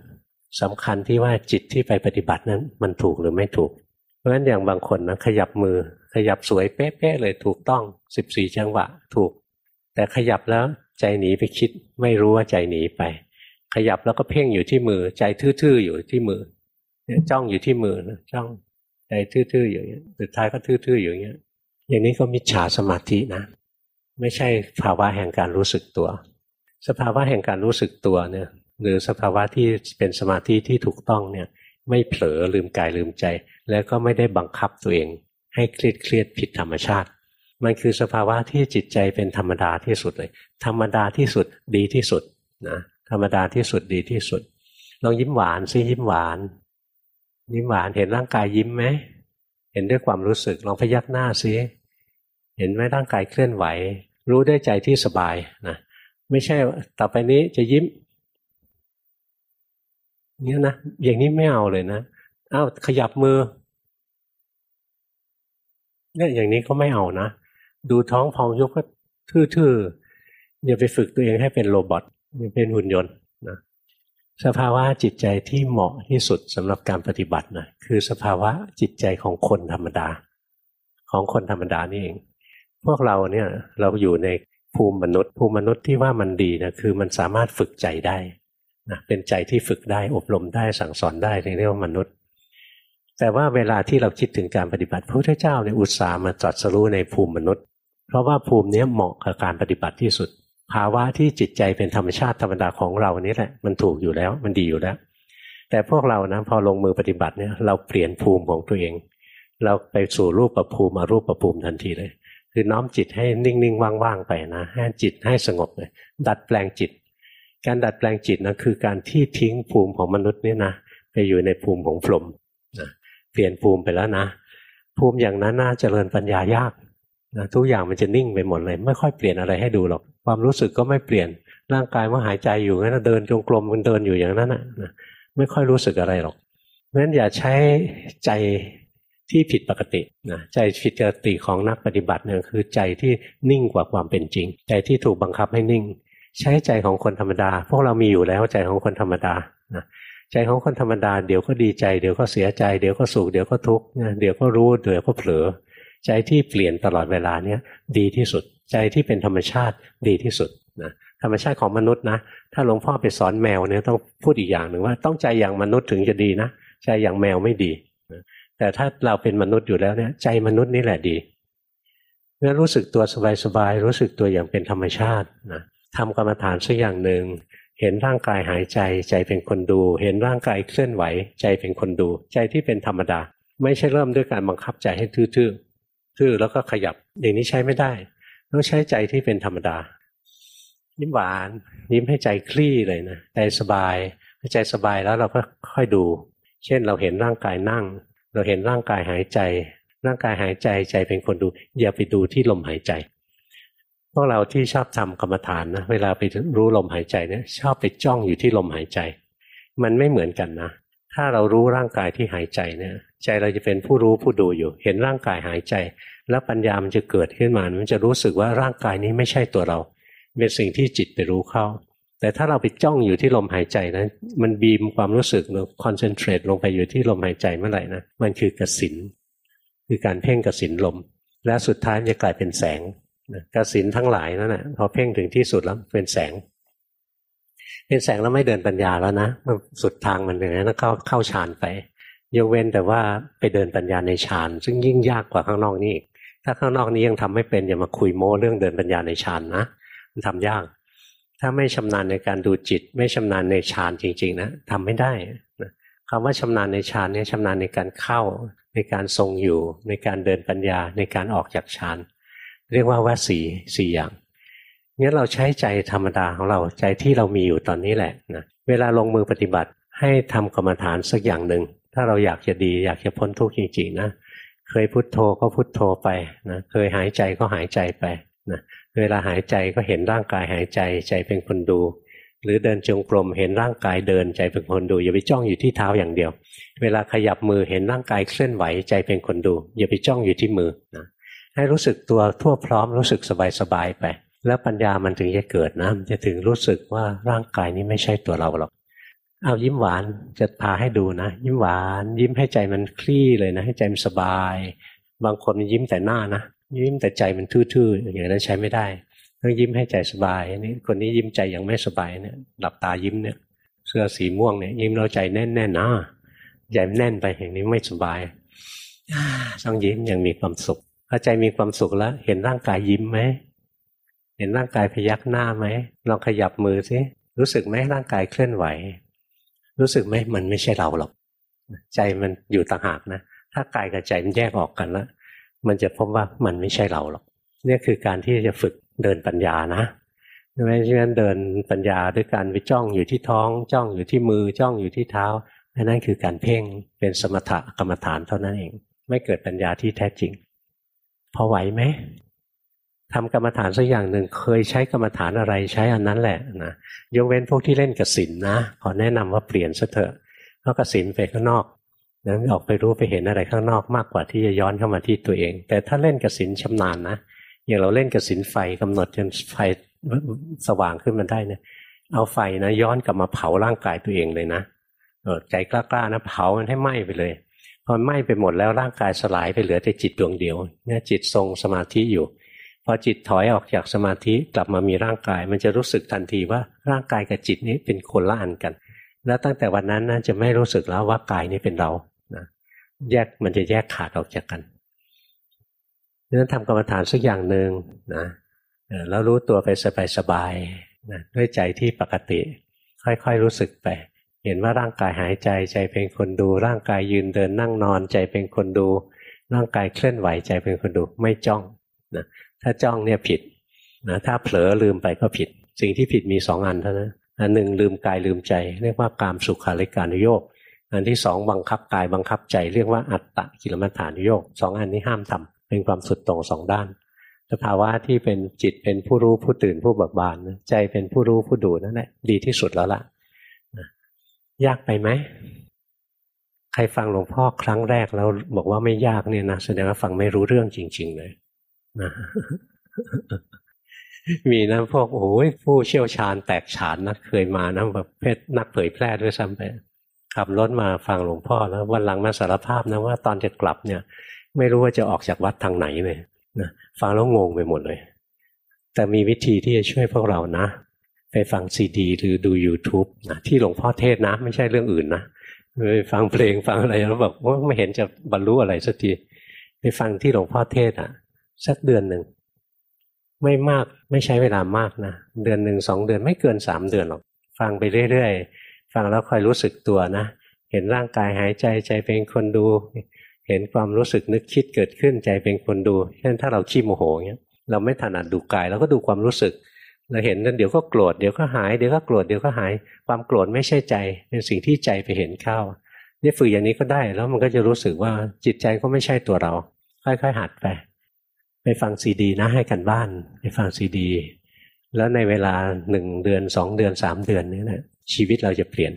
สำคัญที่ว่าจิตที่ไปปฏิบัตินั้น มันถูกหรือไม่ถูก เพราะฉะนั้นอย่างบางคนนะขยับมือขยับสวยเป๊ะๆเลยถูกต้องสิบสี่จังหวะถูก แต่ขยับแล้วใจหนีไปคิด ไม่รู้ว่าใจหนีไป ขยับแล้วก็เพ่งอยู่ที่มือ ใจทื่อๆอยู่ที่มือจ้องอยู่ที่มือนะจ้องใจทื่อๆอย่างเงี้ยสุดท้ายก็ทื่อๆอยู่อย่างเงี้ย อย่างนี้ก็มิจฉาสมาธินะ ไม่ใช่ภาวะแห่งการรู้สึกตัว สภาวะแห่งการรู้สึกตัวเนี่ย หรือสภาวะที่เป็นสมาธิที่ถูกต้องเนี่ย ไม่เผลอลืมกายลืมใจ แล้วก็ไม่ได้บังคับตัวเอง ให้เครียดเครียดผิดธรรมชาติ มันคือสภาวะที่จิตใจเป็นธรรมดาที่สุดเลย ธรรมดาที่สุดดีที่สุดนะ ธรรมดาที่สุดดีที่สุดลองยิ้มหวานซิยิ้มหวาน ยิ้มหวานเห็นร่างกายยิ้มไหมเห็นด้วยความรู้สึกลองพยักหน้าซิเห็นไหมร่างกายเคลื่อนไหว รู้ได้ใจที่สบายนะไม่ใช่ต่อไปนี้จะยิ้มเนี่ยนะอย่างนี้ไม่เอาเลยนะอ้าวขยับมือเนี่ยอย่างนี้ก็ไม่เอานะ ดูท้องพองยกก็ทื่อๆอย่าไปฝึกตัวเองให้เป็นโรบอท เป็นหุ่นยนต์นะสภาวะจิตใจที่เหมาะที่สุดสำหรับการปฏิบัตินะคือสภาวะจิตใจของคนธรรมดา ของคนธรรมดานี่เอง พวกเราเนี่ยเราอยู่ในภูมิมนุษย์ภูมิมนุษย์ที่ว่ามันดีนะคือมันสามารถฝึกใจได้นะเป็นใจที่ฝึกได้อบรมได้สั่งสอนได้เรียกว่ามนุษย์ แต่ว่าเวลาที่เราคิดถึงการปฏิบัติพระพุทธเจ้าเนี่ยอุตส่าห์มาตรัสรู้ในภูมิมนุษย์ เพราะว่าภูมินี้เหมาะกับการปฏิบัติที่สุด ภาวะที่จิตใจเป็นธรรมชาติธรรมดาของเรานี่แหละ มันถูกอยู่แล้ว มันดีอยู่แล้ว แต่พวกเรานะพอลงมือปฏิบัติเนี่ยเราเปลี่ยนภูมิของตัวเอง เราไปสู่รูปประภูมิมารูปประภูมิทันทีเลย คือน้อมจิตให้นิ่งๆว่างๆไปนะให้จิตให้สงบเลยดัดแปลงจิต การดัดแปลงจิตนะคือการที่ทิ้งภูมิของมนุษย์นี่นะไปอยู่ในภูมิของพรหมนะเปลี่ยนภูมิไปแล้วนะ ภูมิอย่างนั้นน่าเจริญปัญญายากนะทุกอย่างมันจะนิ่งไปหมดเลย ไม่ค่อยเปลี่ยนอะไรให้ดูหรอก ความรู้สึกก็ไม่เปลี่ยน ร่างกายว่าหายใจอยู่งั้นเดินจงกรมมันเดินอยู่อย่างนั้นนะไม่ค่อยรู้สึกอะไรหรอกเพราะฉะนั้นอย่าใช้ใจที่ผิดปกตินะใจผิดปกติของนักปฏิบัติเนี่ยคือใจที่นิ่งกว่าความเป็นจริง ใจที่ถูกบังคับให้นิ่ง ใช้ใจของคนธรรมดา พวกเรามีอยู่แล้วใจของคนธรรมดานะใจของคนธรรมดาเดี๋ยวก็ดีใจเดี๋ยวก็เสียใจเดี๋ยวก็สุขเดี๋ยวก็ทุกข์เดี๋ยวก็รู้เดี๋ยวก็เผลอ ใจที่เปลี่ยนตลอดเวลาเนี่ยดีที่สุด ใจที่เป็นธรรมชาติดีที่สุดนะธรรมชาติของมนุษย์นะ ถ้าหลวงพ่อไปสอนแมวเนี่ยต้องพูดอีกอย่างหนึ่งว่าต้องใจอย่างมนุษย์ถึงจะดีนะใจอย่างแมวไม่ดีแต่ถ้าเราเป็นมนุษย์อยู่แล้วเนี่ยใจมนุษย์นี่แหละดีเมื่อรู้สึกตัวสบายๆรู้สึกตัวอย่างเป็นธรรมชาตินะทำกรรมฐานสักอย่างหนึ่งเห็นร่างกายหายใจใจเป็นคนดู เห็นร่างกายเคลื่อนไหว ใจเป็นคนดู ใจที่เป็นธรรมดา ไม่ใช่เริ่มด้วยการบังคับใจให้ทื่อๆทื่อแล้วก็ขยับอย่างนี้ใช้ไม่ได้ ต้องใช้ใจที่เป็นธรรมดา ยิ้มหวาน ยิ้มให้ใจคลี่เลยนะใจสบายใจสบายแล้วเราก็ค่อยดู เช่นเราเห็นร่างกายนั่ง เราเห็นร่างกายหายใจ ร่างกายหายใจใจเป็นคนดู อย่าไปดูที่ลมหายใจพวกเราที่ชอบทำกรรมฐานนะเวลาไปรู้ลมหายใจเนี่ยชอบไปจ้องอยู่ที่ลมหายใจ มันไม่เหมือนกันนะ ถ้าเรารู้ร่างกายที่หายใจเนี่ย ใจเราจะเป็นผู้รู้ผู้ดูอยู่ เห็นร่างกายหายใจ แล้วปัญญามันจะเกิดขึ้นมา มันจะรู้สึกว่าร่างกายนี้ไม่ใช่ตัวเรา เป็นสิ่งที่จิตไปรู้เข้า แต่ถ้าเราไปจ้องอยู่ที่ลมหายใจนะมันบีมความรู้สึกเราคอนเซนเทรตลงไปอยู่ที่ลมหายใจเมื่อไหร่นะ มันคือกสิน คือการเพ่งกสินลม และสุดท้ายจะกลายเป็นแสงกสินทั้งหลายนั่นแหละพอเพ่งถึงที่สุดแล้วเป็นแสง เป็นแสงแล้วไม่เดินปัญญาแล้วนะมันสุดทางมันอย่างนั้นเข้าเข้าฌานไปยกเว้นแต่ว่าไปเดินปัญญาในฌานซึ่งยิ่งยากกว่าข้างนอกนี่อีก ถ้าข้างนอกนี้ยังทำไม่เป็นอย่ามาคุยโม้เรื่องเดินปัญญาในฌานนะมันทำยาก ถ้าไม่ชำนาญในการดูจิต ไม่ชำนาญในฌานจริง ๆ นะทำไม่ได้นะคำว่าชำนาญในฌานเนี่ยชำนาญในการเข้าในการทรงอยู่ ในการเดินปัญญาในการออกจากฌานเรียกว่าว่าสีสี่อย่างงั้นเราใช้ใจธรรมดาของเราใจที่เรามีอยู่ตอนนี้แหละนะเวลาลงมือปฏิบัติให้ทำกรรมฐานสักอย่างหนึ่งถ้าเราอยากจะดีอยากจะพ้นทุกข์จริงๆนะ เคยพุโทโธก็พุโทโธไปนะเคยหายใจก็หายใจไปนะเวลาหายใจก็เห็นร่างกายหายใจใจเป็นคนดู หรือเดินจงกรมเห็นร่างกายเดินใจเป็นคนดู อย่าไปจ้องอยู่ที่เท้าอย่างเดียว เวลาขยับมือเห็นร่างกายเคลื่อนไหวใจเป็นคนดู อย่าไปจ้องอยู่ที่มือนะให้รู้สึกตัวทั่วพร้อมรู้สึกสบายๆไป แล้วปัญญามันถึงจะเกิดนะมันจะถึงรู้สึกว่าร่างกายนี้ไม่ใช่ตัวเราหรอก เอายิ้มหวานจะพาให้ดูนะ ยิ้มหวาน ยิ้มให้ใจมันคลี่เลยนะให้ใจมันสบาย บางคนยิ้มแต่หน้านะยิ้มแต่ใจมันทื่อๆอย่างนั้นใช้ไม่ได้ต้องยิ้มให้ใจสบายนี่คนนี้ยิ้มใจยังไม่สบายเนี่ยหลับตายิ้มเนี่ย เสื้อสีม่วงเนี่ยยิ้มเราใจแน่นๆนะใจแน่นไปอย่างนี้ไม่สบายต้องยิ้มอย่างมีความสุขพอใจมีความสุขแล้ว เห็นร่างกายยิ้มไหมเห็นร่างกายพยักหน้าไหมลองขยับมือสิรู้สึกไหมร่างกายเคลื่อนไหว รู้สึกไหมมันไม่ใช่เราหรอกใจมันอยู่ต่างหากนะ ถ้ากายกับใจมันแยกออกกันแล้วมันจะพบว่ามันไม่ใช่เราหรอกนี่คือการที่จะฝึกเดินปัญญานะใช่ไหมฉะนั้นเดินปัญญาด้วยการไปจ้องอยู่ที่ท้อง จ้องอยู่ที่มือจ้องอยู่ที่เท้านั่นคือการเพ่งเป็นสมถะกรรมฐานเท่านั้นเอง ไม่เกิดปัญญาที่แท้จริง พอไหวไหม ทำกรรมฐานสักอย่างหนึ่งเคยใช้กรรมฐานอะไรใช้อันนั้นแหละนะยกเว้นพวกที่เล่นกสินนะขอแนะนำว่าเปลี่ยนซะเถอะเพราะกสินไปข้างนอกนั้นออกไปรู้ไปเห็นอะไรข้างนอกมากกว่าที่จะย้อนเข้ามาที่ตัวเอง แต่ถ้าเล่นกสินชำนาญนะอย่างเราเล่นกสินไฟกำหนดจนไฟสว่างขึ้นมาได้เนี่ยเอาไฟนะย้อนกลับมาเผาร่างกายตัวเองเลยนะใจกล้าๆนะเผามันให้ไหม้ไปเลยพอไหม้ไปหมดแล้วร่างกายสลายไปเหลือแต่จิตดวงเดียวเนี่ยจิตทรงสมาธิอยู่ อจิตถอยออกจากสมาธิกลับมามีร่างกาย มันจะรู้สึกทันทีว่าร่างกายกับจิตนี้เป็นคนละอันกัน แล้วตั้งแต่วันนั้นนะจะไม่รู้สึกแล้วว่ากายนี้เป็นเรานะแยกมันจะแยกขาดออกจากกันดังนั้นทำกรรมฐานสักอย่างหนึ่งนะแล้วรู้ตัวไปสบายๆนะด้วยใจที่ปกติ ค่อยๆรู้สึกไป เห็นว่าร่างกายหายใจใจเป็นคนดู ร่างกายยืนเดินนั่งนอนใจเป็นคนดู ร่างกายเคลื่อนไหวใจเป็นคนดูไม่จ้องนะ ถ้าจ้องเนี่ยผิดนะถ้าเผลอลืมไปก็ผิด สิ่งที่ผิดมีสองอันเท่านั้นอันหนึ่งลืมกายลืมใจ เรียกว่ากามสุขาริการุโยกอันที่สองบังคับกายบังคับใจ เรียกว่าอัตตะกิลมัฏฐานุโยกสองอันนี้ห้ามทำเป็นความสุดตรงสองด้านสภาวะที่เป็นจิตเป็นผู้รู้ผู้ตื่นผู้เบิกบานใจเป็นผู้รู้ผู้ดูนั่นแหละดีที่สุดแล้วล่ะยากไปไหมใครฟังหลวงพ่อครั้งแรกแล้วบอกว่าไม่ยากเนี่ยนะแสดงว่าฟังไม่รู้เรื่องจริง ๆ เลย นะมีนะพวกโอ้ยผู้เชี่ยวชาญแตกฉานนะเคยมานะแบบเพศนักเผยแพร่ด้วยซ้ำไปขับรถมาฟังหลวงพ่อแล้ววันหลังมาสารภาพนะว่าตอนจะกลับเนี่ย ไม่รู้ว่าจะออกจากวัดทางไหนเลยนะฟังแล้วงงไปหมดเลย แต่มีวิธีที่จะช่วยพวกเรานะ ไปฟังซีดี หรือดู YouTube นะที่หลวงพ่อเทศนะ ไม่ใช่เรื่องอื่นนะไปฟังเพลงฟังอะไรแล้วแบบว่าไม่เห็นจะบรรลุอะไรสักทีไปฟังที่หลวงพ่อเทศอะ สักเดือนหนึ่งไม่มากไม่ใช้เวลามากนะเดือนหนึ่งสองเดือนไม่เกินสามเดือนหรอก ฟังไปเรื่อยๆ ฟังแล้วคอยรู้สึกตัวนะ เห็นร่างกายหายใจใจเป็นคนดู เห็นความรู้สึกนึกคิดเกิดขึ้นใจเป็นคนดูเช่นถ้าเราขี้โมโหเงี้ยเราไม่ถนัดดูกายเราก็ดูความรู้สึก เราเห็นนั้นเดี๋ยวก็โกรธเดี๋ยวก็หายเดี๋ยวก็โกรธเดี๋ยวก็หาย ความโกรธไม่ใช่ใจ เป็นสิ่งที่ใจไปเห็นเข้านี่ฝึกอย่างนี้ก็ได้แล้วมันก็จะรู้สึกว่าจิตใจก็ไม่ใช่ตัวเรา ค่อยๆหัดไป ไปฟังซีดีนะให้กันบ้าน ไปฟังซีดี แล้วในเวลาหนึ่งเดือนสองเดือนสามเดือนนี้นะชีวิตเราจะเปลี่ยน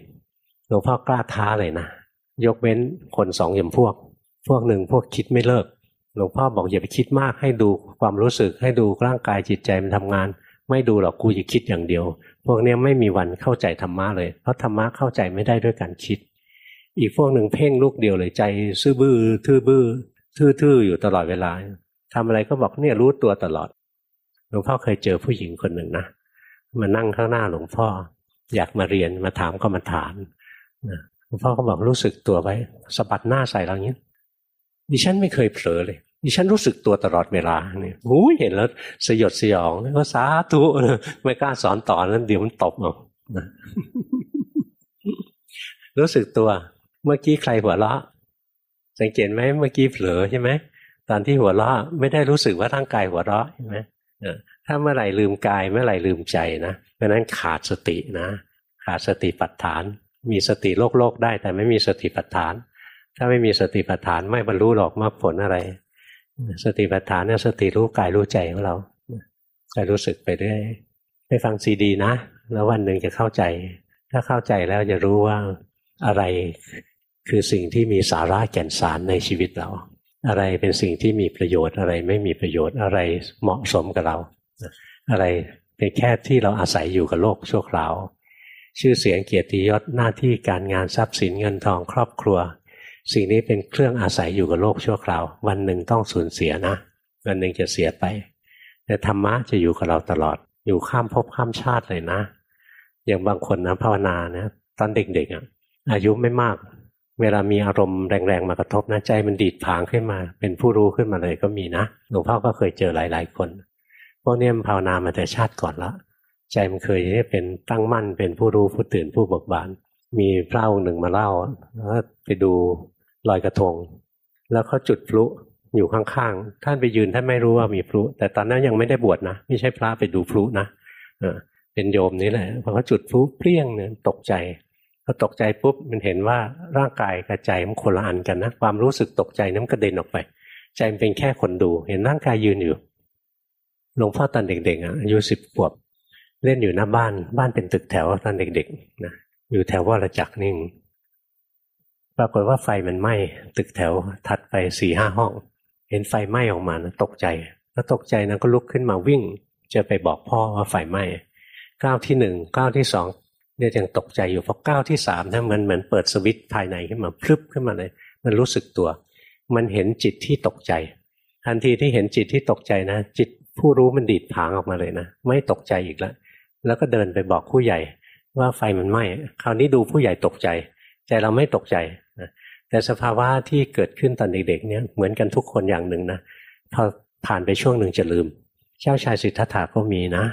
หลวงพ่อกล้าท้าเลยนะ ยกเว้นคนสองอย่างพวก พวกหนึ่งพวกคิดไม่เลิกหลวงพ่อบอกอย่าไปคิดมากให้ดูความรู้สึกให้ดูร่างกายจิตใจมันทำงาน ไม่ดูหรอกกูจะคิดอย่างเดียว พวกนี้ไม่มีวันเข้าใจธรรมะเลย เพราะธรรมะเข้าใจไม่ได้ด้วยการคิด อีกพวกหนึ่งเพ่งลูกเดียวเลยใจ ซื่อบื้อทื่อบื้อทื่อๆอยู่ตลอดเวลา ทำอะไรก็บอกเนี่ยรู้ตัวตลอด หลวงพ่อเคยเจอผู้หญิงคนหนึ่งนะมานั่งข้างหน้าหลวงพ่อ อยากมาเรียนมาถามก็มาถามนะหลวงพ่อก็บอกรู้สึกตัวไว้สะบัดหน้าใส่เราอย่างนี้ดิฉันไม่เคยเผลอเลยดิฉันรู้สึกตัวตลอดเวลาเนี่ยหูเห็นแล้วสยดสยองแล้วก็สาธุไม่กล้าสอนต่อนั้นเดี๋ยวมันตบเอารู้สึกตัว เมื่อกี้ใครหัวเราะ สังเกตไหมเมื่อกี้เผลอใช่ไหม ตอนที่หัวเราะไม่ได้รู้สึกว่าร่างกายหัวเราะใช่ไหมถ้าเมื่อไหร่ลืมกายเมื่อไหร่ลืมใจนะเพราะนั้นขาดสตินะ ขาดสติปัฏฐาน มีสติโลกโลกได้ แต่ไม่มีสติปัฏฐาน ถ้าไม่มีสติปัฏฐานไม่บรรลุหรอกมรรคผลอะไร สติปัฏฐานเนี่ยสติรู้กายรู้ใจของเราจะรู้สึกไปเรื่อยไปฟังซีดีนะ แล้ววันหนึ่งจะเข้าใจ ถ้าเข้าใจแล้วจะรู้ว่าอะไรคือสิ่งที่มีสาระแก่นสารในชีวิตเรา อะไรเป็นสิ่งที่มีประโยชน์อะไรไม่มีประโยชน์อะไรเหมาะสมกับเรา อะไรเป็นแค่ที่เราอาศัยอยู่กับโลกชั่วคราว ชื่อเสียงเกียรติยศหน้าที่การงานทรัพย์สินเงินทองครอบครัว สิ่งนี้เป็นเครื่องอาศัยอยู่กับโลกชั่วคราว วันหนึ่งต้องสูญเสียนะวันหนึ่งจะเสียไป แต่ธรรมะจะอยู่กับเราตลอด อยู่ข้ามภพข้ามชาติเลยนะ อย่างบางคนนะภาวนานะตอนเด็กๆอะอายุไม่มาก เวลามีอารมณ์แรงๆมากระทบนะใจมันดีดผางขึ้นมา เป็นผู้รู้ขึ้นมาเลยก็มีนะหลวงพ่อก็เคยเจอหลายๆคนพวกนี้มันภาวนามาแต่ชาติก่อนละใจมันเคยเป็นตั้งมั่นเป็นผู้รู้ผู้ตื่นผู้เบิกบาน มีพระองค์หนึ่งมาเล่าแล้วไปดูลอยกระทง แล้วเขาจุดพลุอยู่ข้างๆท่านไปยืนท่านไม่รู้ว่ามีพลุ แต่ตอนนั้นยังไม่ได้บวชนะไม่ใช่พระไปดูพลุนะเป็นโยมนี่แหละพอเขาจุดพลุเปรี้ยงเนี่ยตกใจ พอตกใจปุ๊บมันเห็นว่าร่างกายกับใจมันคนละอันกันนะความรู้สึกตกใจนั้นกระเด็นออกไป ใจมันเป็นแค่คนดู เห็นร่างกายยืนอยู่หลวงพ่อตอนเด็กๆอะอายุสิบขวบ เล่นอยู่หน้าบ้านบ้านเป็นตึกแถวตอนเด็กๆนะอยู่แถวว่าระจักนิ่งปรากฏว่าไฟมันไหม้ตึกแถวถัดไปสี่ห้าห้อง เห็นไฟไหม้ออกมานะตกใจแล้วตกใจนะก็ลุกขึ้นมาวิ่ง จะไปบอกพ่อว่าไฟไหม้ก้าวที่หนึ่งก้าวที่สอง เนี่ยยังตกใจอยู่พอก้าวที่สามนะมันเหมือนเปิดสวิตภายในขึ้นมาพลึบขึ้นมาเลย มันรู้สึกตัว มันเห็นจิตที่ตกใจ ทันทีที่เห็นจิตที่ตกใจนะ จิตผู้รู้มันดีดผางออกมาเลยนะไม่ตกใจอีกแล้วแล้วก็เดินไปบอกผู้ใหญ่ว่าไฟมันไหม้คราวนี้ดูผู้ใหญ่ตกใจ ใจเราไม่ตกใจนะแต่สภาวะที่เกิดขึ้นตอนเด็กๆเนี่ยเหมือนกันทุกคนอย่างหนึ่งนะพอผ่านไปช่วงหนึ่งจะลืม เจ้าชายสิทธัตถะก็มีนะ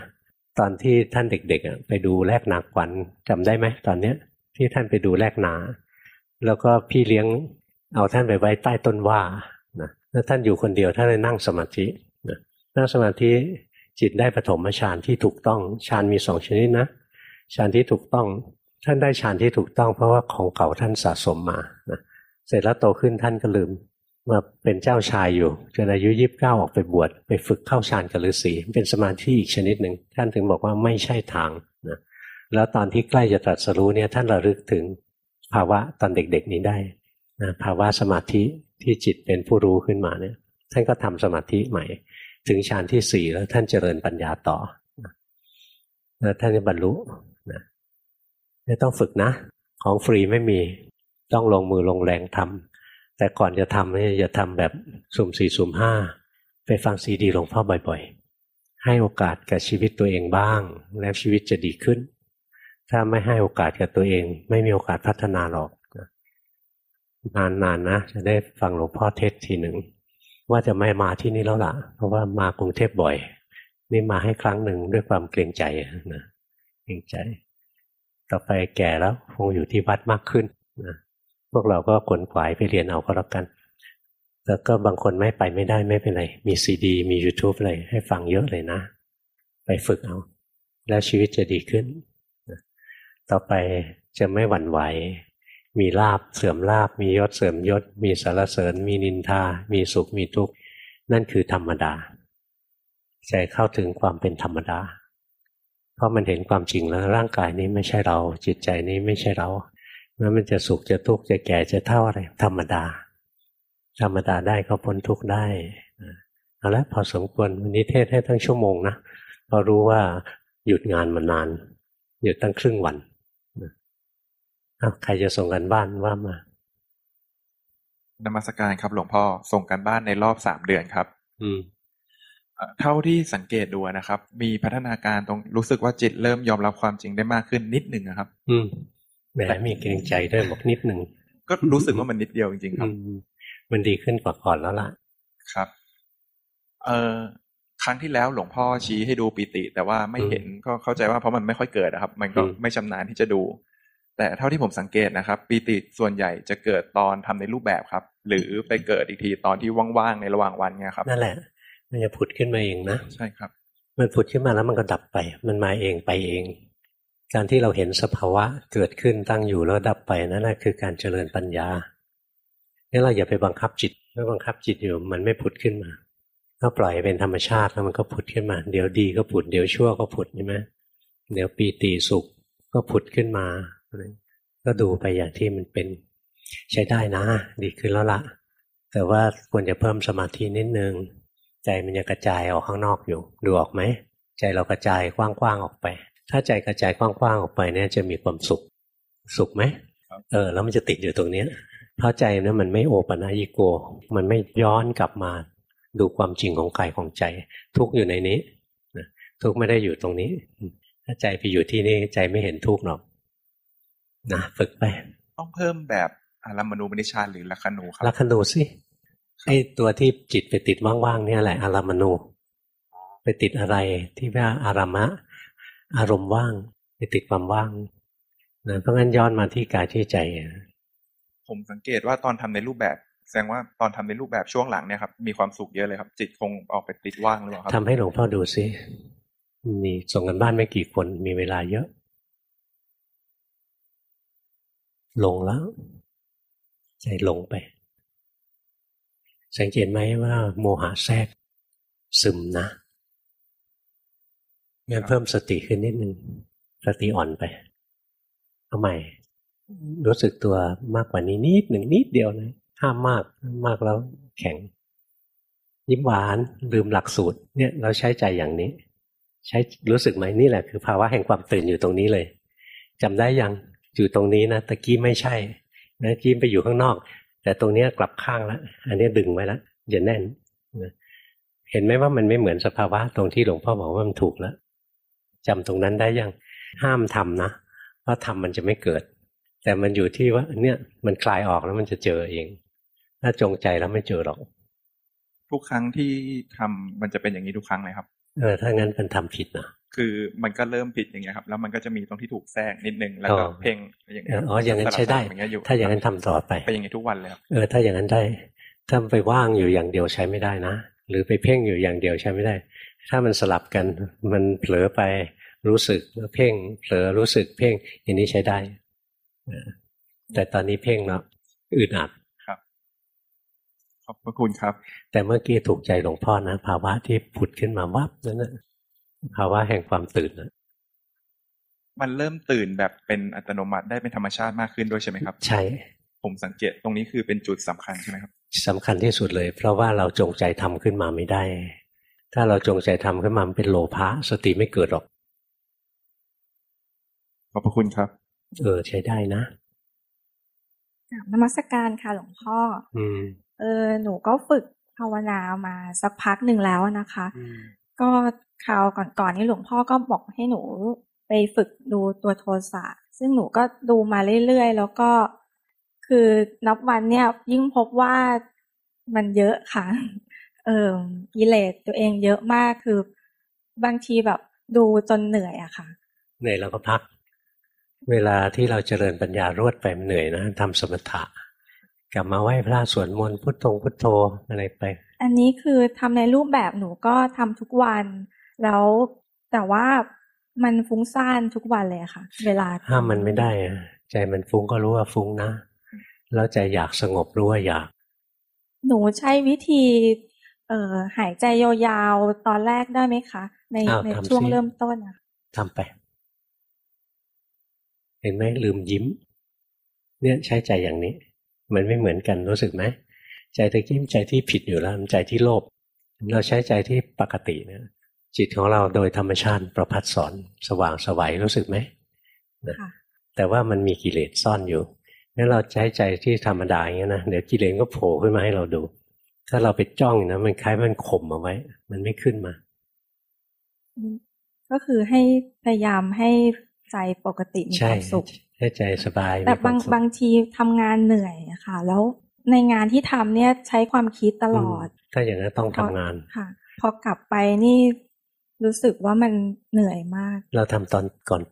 ตอนที่ท่านเด็กๆไปดูแลกนาควันจำได้ไหมตอนเนี้ย ที่ท่านไปดูแลกนา แล้วก็พี่เลี้ยงเอาท่านไปไว้ใต้ต้นว่านะแล้วท่านอยู่คนเดียวท่านเลยนั่งสมาธินะนั่งสมาธิจิตได้ปฐมฌานที่ถูกต้องฌานมีสองชนิดนะฌานที่ถูกต้อง ท่านได้ฌานที่ถูกต้องเพราะว่าของเก่าท่านสะสมมานะเสร็จแล้วโตขึ้นท่านก็ลืม มาเป็นเจ้าชายอยู่จนอายุยีิบเก้าออกไปบวชไปฝึกเข้าฌานกับฤาษีเป็นสมาธิอีกชนิดหนึ่งท่านถึงบอกว่าไม่ใช่ทางนะแล้วตอนที่ใกล้จะตรัสรู้เนี่ยท่านระลึกถึงภาวะตอนเด็กๆนี้ได้นะภาวะสมาธิที่จิตเป็นผู้รู้ขึ้นมาเนี่ย ท่านก็ทำสมาธิใหม่ ถึงฌานที่สี่แล้วท่านเจริญปัญญาต่อแล้วท่านจะบรรลุนะไม่ต้องฝึกนะ ของฟรีไม่มีต้องลงมือลงแรงทำ แต่ก่อนจะทำเนี่ยจะทำแบบสุ่มสี่สุ่มห้าไปฟังซีดีหลวงพ่อบ่อยๆ ให้โอกาสกับชีวิตตัวเองบ้าง แล้วชีวิตจะดีขึ้น ถ้าไม่ให้โอกาสกับตัวเอง ไม่มีโอกาสพัฒนาหรอกนานๆนนะ จะได้ฟังหลวงพ่อเทศทีหนึ่งว่าจะไม่มาที่นี่แล้วล่ะ เพราะว่ามากรุงเทพบ่อย นี่มาให้ครั้งหนึ่งด้วยความเกรงใจนะเกรงใจ ต่อไปแก่แล้วคงอยู่ที่วัดมากขึ้น พวกเราก็ขนขวายไปเรียนเอาก็แล้วกัน แล้วก็บางคนไม่ไปไม่ได้ไม่เป็นไร มีซีดี มี YouTube เลยให้ฟังเยอะเลยนะ ไปฝึกเอา แล้วชีวิตจะดีขึ้น ต่อไปจะไม่หวั่นไหว มีลาบเสื่อมลาบ มียศเสื่อมยศ มีสารเสริญ มีนินทา มีสุขมีทุกข์ นั่นคือธรรมดา ใจเข้าถึงความเป็นธรรมดา เพราะมันเห็นความจริงแล้วร่างกายนี้ไม่ใช่เรา จิตใจนี้ไม่ใช่เรา แล้วมันจะสุขจะทุกข์จะแก่จะเท่าอะไร ธรรมดา ธรรมดาได้ก็พ้นทุกข์ได้เอาละพอสมควรวันนี้เทศให้ทั้งชั่วโมงนะพอรู้ว่าหยุดงานมานาน หยุดตั้งครึ่งวันใครจะส่งกันบ้านว่ามานมัสการครับ หลวงพ่อส่งกันบ้านในรอบสามเดือนครับ อืมเท่าที่สังเกตดูนะครับ มีพัฒนาการตรงรู้สึกว่าจิตเริ่มยอมรับความจริงได้มากขึ้นนิดหนึ่งครับ อืม แหมมีเกรงใจด้วยบอกนิดหนึ่งก็รู้สึกว่ามันนิดเดียวจริงๆครับมันดีขึ้นกว่าก่อนแล้วล่ะ ครับ เออครั้งที่แล้วหลวงพ่อชี้ให้ดูปิติ แต่ว่าไม่เห็นก็เข้าใจว่าเพราะมันไม่ค่อยเกิดนะครับ มันก็ไม่ชำนาญที่จะดู แต่เท่าที่ผมสังเกตนะครับ ปิติส่วนใหญ่จะเกิดตอนทำในรูปแบบครับ หรือไปเกิดอีกทีตอนที่ว่างๆในระหว่างวันเนี่ยครับนั่นแหละ มันจะผุดขึ้นมาเองนะใช่ครับ มันผุดขึ้นมาแล้วมันก็ดับไป มันมาเองไปเอง การที่เราเห็นสภาวะเกิดขึ้นตั้งอยู่แล้วดับไปนั่นแหละคือการเจริญปัญญานี่เราอย่าไปบังคับจิตเมื่อบังคับจิตอยู่มันไม่ผุดขึ้นมาก็ปล่อยเป็นธรรมชาติแล้วมันก็ผุดขึ้นมา เดี๋ยวดีก็ผุดเดี๋ยวชั่วก็ผุดใช่ไหมเดี๋ยวปีติสุขก็ผุดขึ้นมา ก็ดูไปอย่างที่มันเป็นใช้ได้นะ ดีขึ้นแล้วละแต่ว่าควรจะเพิ่มสมาธินิดนึง ใจมันยังกระจายออกข้างนอกอยู่ ดูออกไหม ใจเรากระจายกว้างๆออกไป ถ้าใจกระจายกว้างๆออกไปเนี่ยจะมีความสุข สุขไหมเออ แล้วมันจะติดอยู่ตรงเนี้ยเพราะใจเนี่ยมันไม่โอปัญญิโก มันไม่ย้อนกลับมา ดูความจริงของกายของใจ ทุกอยู่ในนี้ทุกไม่ได้อยู่ตรงนี้ ถ้าใจไปอยู่ที่นี่ใจไม่เห็นทุกหรอกนะฝึกไป ต้องเพิ่มแบบอารามณูปนิชานหรือลัคนูครับลัคนูสิไอตัวที่จิตไปติดว่างๆเนี่ยแหละอารามณูไปติดอะไรที่ว่าอารามะ อารมณ์ว่างไปติดความว่างนะเพราะงั้นย้อนมาที่กายที่ใจ ผมสังเกตว่าตอนทำในรูปแบบ แสดงว่าตอนทำในรูปแบบช่วงหลังเนี่ยครับมีความสุขเยอะเลยครับ จิตคงออกไปติดว่างหรือเปล่าครับทำให้หลวงพ่อดูซิมีส่งกันบ้านไม่กี่คนมีเวลาเยอะลงแล้ว ใจลงไป สังเกตไหมว่า โมหะแทรกซึมนะ งั้นเพิ่มสติขึ้นนิดนึงสติอ่อนไปเอาใหม่ รู้สึกตัวมากกว่านี้นิดหนึ่งนิดเดียวนะห้ามมากมากแล้วแข็ง ยิ้มหวานลืมหลักสูตร เนี่ยเราใช้ใจอย่างนี้ ใช้รู้สึกไหมนี่แหละคือภาวะแห่งความตื่นอยู่ตรงนี้เลยจำได้ยังอยู่ตรงนี้นะตะกี้ไม่ใช่นะกี้ไปอยู่ข้างนอก แต่ตรงนี้กลับข้างแล้วอันนี้ดึงไว้แล้วอย่าแน่นเห็นไหมว่ามันไม่เหมือนสภาวะตรงที่หลวงพ่อบอกว่ามันถูกแล้ว จำตรงนั้นได้ยังห้ามทำนะเพราะทำมันจะไม่เกิด แต่มันอยู่ที่ว่าเนี่ยมันคลายออกแล้วมันจะเจอเอง ถ้าจงใจแล้วไม่เจอหรอก ทุกครั้งที่ทำมันจะเป็นอย่างนี้ทุกครั้งเลยครับเออถ้างั้นมันทำผิดนะคือมันก็เริ่มผิดอย่างเงี้ยครับ แล้วมันก็จะมีตรงที่ถูกแทรกนิดนึงแล้วก็เพ่งอย่างเงี้ยอ๋ออย่างนั้นใช้ได้ถ้าอย่างนั้นทำต่อไปไปอย่างนี้ทุกวันเลยครับเออถ้าอย่างนั้นได้ถ้าไปว่างอยู่อย่างเดียวใช้ไม่ได้นะหรือไปเพ่งอยู่อย่างเดียวใช้ไม่ได้ ถ้ามันสลับกัน มันเผลอไปรู้สึกเพ่ง เผลอรู้สึกเพ่งอย่างนี้ใช้ได้แต่ตอนนี้เพ่งแล้วอึดอัดครับ ขอบพระคุณครับ แต่เมื่อกี้ถูกใจหลวงพ่อนะภาวะที่ผุดขึ้นมาวับนั่นนะภาวะแห่งความตื่นนะมันเริ่มตื่นแบบเป็นอัตโนมัติได้เป็นธรรมชาติมากขึ้นด้วยใช่ไหมครับ ใช่ ผมสังเกตตรงนี้คือเป็นจุดสำคัญใช่ไหมครับสำคัญที่สุดเลย เพราะว่าเราจงใจทำขึ้นมาไม่ได้ ถ้าเราจงใจทำขึ้นมาเป็นโลภะสติไม่เกิดหรอก ขอบพระคุณครับ เออ ใช้ได้นะนมัสการค่ะหลวงพ่อ อืม เออ หนูก็ฝึกภาวนามาสักพักหนึ่งแล้วนะคะ ก็คราวก่อนๆนี่หลวงพ่อก็บอกให้หนูไปฝึกดูตัวโทสะซึ่งหนูก็ดูมาเรื่อยๆ แล้วก็คือนับวันเนี่ยยิ่งพบว่ามันเยอะค่ะ เออกิเลสตัวเองเยอะมากคือบางทีแบบดูจนเหนื่อยอะค่ะ เหนื่อยแล้วก็พัก เวลาที่เราเจริญปัญญารวดไปเหนื่อยนะทำสมถะ กลับมาไหว้พระสวดมนต์พุทโธพุทโธอะไรไป อันนี้คือทำในรูปแบบหนูก็ทำทุกวัน แล้วแต่ว่ามันฟุ้งซ่านทุกวันเลยค่ะ เวลาห้ามมันไม่ได้อะใจมันฟุ้งก็รู้ว่าฟุ้งนะ แล้วใจอยากสงบรู้ว่าอยาก หนูใช้วิธี เอ่อหายใจยาวๆตอนแรกได้ไหมคะ ในในช่วงเริ่มต้นอะทำไป เห็นไหมลืมยิ้ม เนี่ยใช้ใจอย่างนี้ มันไม่เหมือนกันรู้สึกไหมใจตะกี้ใจที่ผิดอยู่แล้วใจที่โลภเราใช้ใจที่ปกติเนี่ยจิตของเราโดยธรรมชาติประพัดสอนสว่างสวัยรู้สึกไหมนะแต่ว่ามันมีกิเลสซ่อนอยู่งั้นเราใช้ใจที่ธรรมดาอย่างนี้นะเดี๋ยวกิเลสก็โผล่ขึ้นมาให้เราดู ถ้าเราไปจ้องนะมันคล้ายมันข่มเอาไว้ มันไม่ขึ้นมา ก็คือให้พยายามให้ใจปกติมีความสุขให้ใจสบายแต่บางบางทีทำงานเหนื่อยอะค่ะ แล้วในงานที่ทำเนี่ยใช้ความคิดตลอด ถ้าอย่างนั้นต้องทำงานค่ะ พอกลับไปนี่รู้สึกว่ามันเหนื่อยมาก เราทำตอนก่อน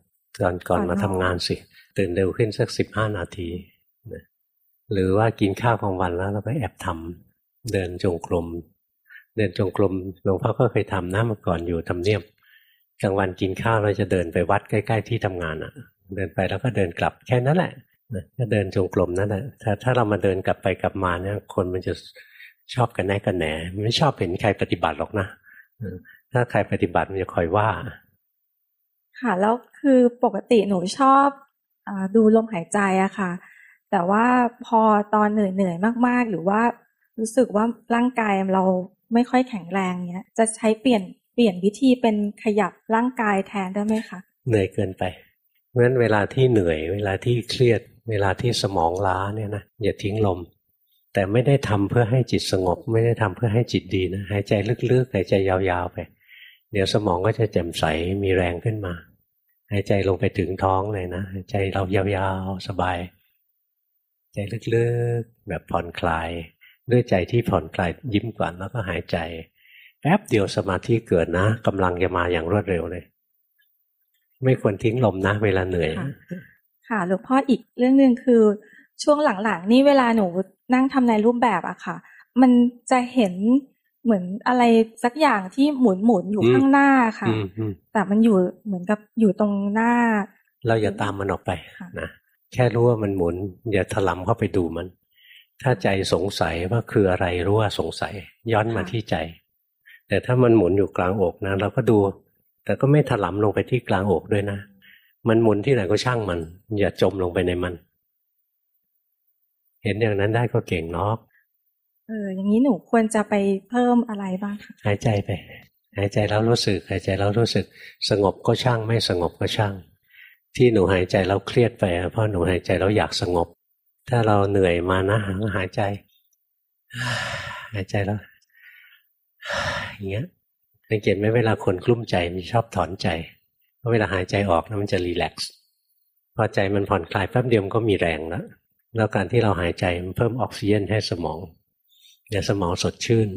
ก่อนก่อนมาทำงานสิตื่นเร็วขึ้นสักสิบห้านาทีหรือว่ากินข้าวกลางวันแล้วเราก็แอบทำ เดินจงกรมเดินจงกรมหลวงพ่อก็เคยทำนะเมื่อก่อนอยู่ทำเนียบกลางวันกินข้าวเราจะเดินไปวัดใกล้ ๆ ที่ทำงานอะ่ะ เดินไปแล้วก็เดินกลับแค่นั้นแหละก็เดินจงกรมนั่นแหละถ้าถ้าเรามาเดินกลับไปกลับมาเนี่ย คนมันจะชอบกันแน่กันแหนไม่ชอบเห็นใครปฏิบัติหรอกนะถ้าใครปฏิบัติมันจะคอยว่า ค่ะแล้วคือปกติหนูชอบอดูลมหายใจอะค่ะ แต่ว่าพอตอนเหนื่อยเหนื่อยมาก ๆ หรือว่า รู้สึกว่าร่างกายเราไม่ค่อยแข็งแรงเนี้ย จะใช้เปลี่ยนเปลี่ยนวิธีเป็นขยับร่างกายแทนได้ไหมคะ เหนื่อยเกินไปเพราะฉะนั้นเวลาที่เหนื่อย เวลาที่เครียด เวลาที่สมองล้าเนี่ยนะอย่าทิ้งลม แต่ไม่ได้ทำเพื่อให้จิตสงบ ไม่ได้ทำเพื่อให้จิตดีนะหายใจลึกๆหายใจยาวๆไป เดี๋ยวสมองก็จะแจ่มใสมีแรงขึ้นมาหายใจลงไปถึงท้องเลยนะหายใจเรายาวๆสบาย ใจลึกๆแบบผ่อนคลาย ด้วยใจที่ผ่อนคลายยิ้มก่อนแล้วก็หายใจ แป๊บเดียวสมาธิเกิดนะกำลังจะมาอย่างรวดเร็วเลย ไม่ควรทิ้งลมนะเวลาเหนื่อย ค่ะหลวงพ่ออีกเรื่องหนึ่งคือ ช่วงหลังๆ นี่เวลาหนูนั่งทำในรูปแบบอะค่ะ มันจะเห็นเหมือนอะไรสักอย่างที่หมุนหมุนอยู่ข้างหน้าค่ะ แต่มันอยู่เหมือนกับอยู่ตรงหน้า เราอย่าตามมันออกไปนะแค่รู้ว่ามันหมุน อย่าถลำเข้าไปดูมัน ถ้าใจสงสัยว่าคืออะไรรู้ว่าสงสัย ย้อนมาที่ใจ แต่ถ้ามันหมุนอยู่กลางอกนะเราก็ดู แต่ก็ไม่ถลำลงไปที่กลางอกด้วยนะ มันหมุนที่ไหนก็ช่างมัน อย่าจมลงไปในมัน เห็นอย่างนั้นได้ก็เก่งเนาะเอออย่างนี้หนูควรจะไปเพิ่มอะไรบ้างคะหายใจไป หายใจแล้วรู้สึก หายใจแล้วรู้สึก สงบก็ช่างไม่สงบก็ช่าง ที่หนูหายใจแล้วเครียดไปเพราะหนูหายใจแล้วอยากสงบ ถ้าเราเหนื่อยมานะหายใจ หายใจแล้ว อย่างเงี้ยสังเกตไหมเวลาคนกลุ้มใจมันชอบถอนใจเพราะเวลาหายใจออกนะมันจะรีแลกซ์พอใจมันผ่อนคลายแป๊บเดียวมันก็มีแรงแล้วแล้วการที่เราหายใจมันเพิ่มออกซิเจนให้สมองเดี๋ยวสมองสดชื่น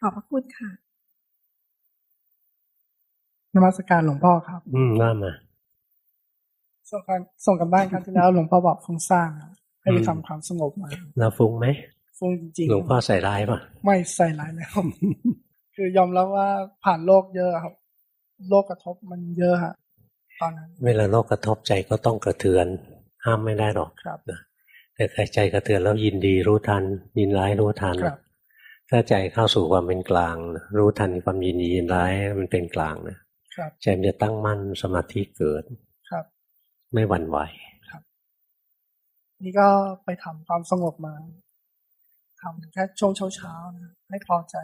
ขอบพระคุณค่ะนมัสการหลวงพ่อครับ อืมว่ามา ส่งกันส่งกันบ้านครับที่แล้วหลวงพ่อบอกฟุ้งซ่านให้ไปทำความสงบมาเราฟุ้งไหมฟุ้งจริงหลวงพ่อใส่ร้ายปะไม่ใส่ร้ายนะครับคือยอมรับว่าผ่านโลกเยอะครับ โลกกระทบมันเยอะฮะตอนนั้น เวลาโลกกระทบใจก็ต้องกระเทือน ห้ามไม่ได้หรอกครับนะแต่ใครใจกระเทือนแล้วยินดีรู้ทัน ยินร้ายรู้ทันครับถ้าใจเข้าสู่ความเป็นกลาง รู้ทันความยินดียินร้ายมันเป็นกลางนะครับใจมันจะตั้งมั่นสมาธิเกิดครับ ไม่หวั่นไหวนี่ก็ไปทำความสงบมาทำแค่ช่วงเช้าๆนะให้พอใจ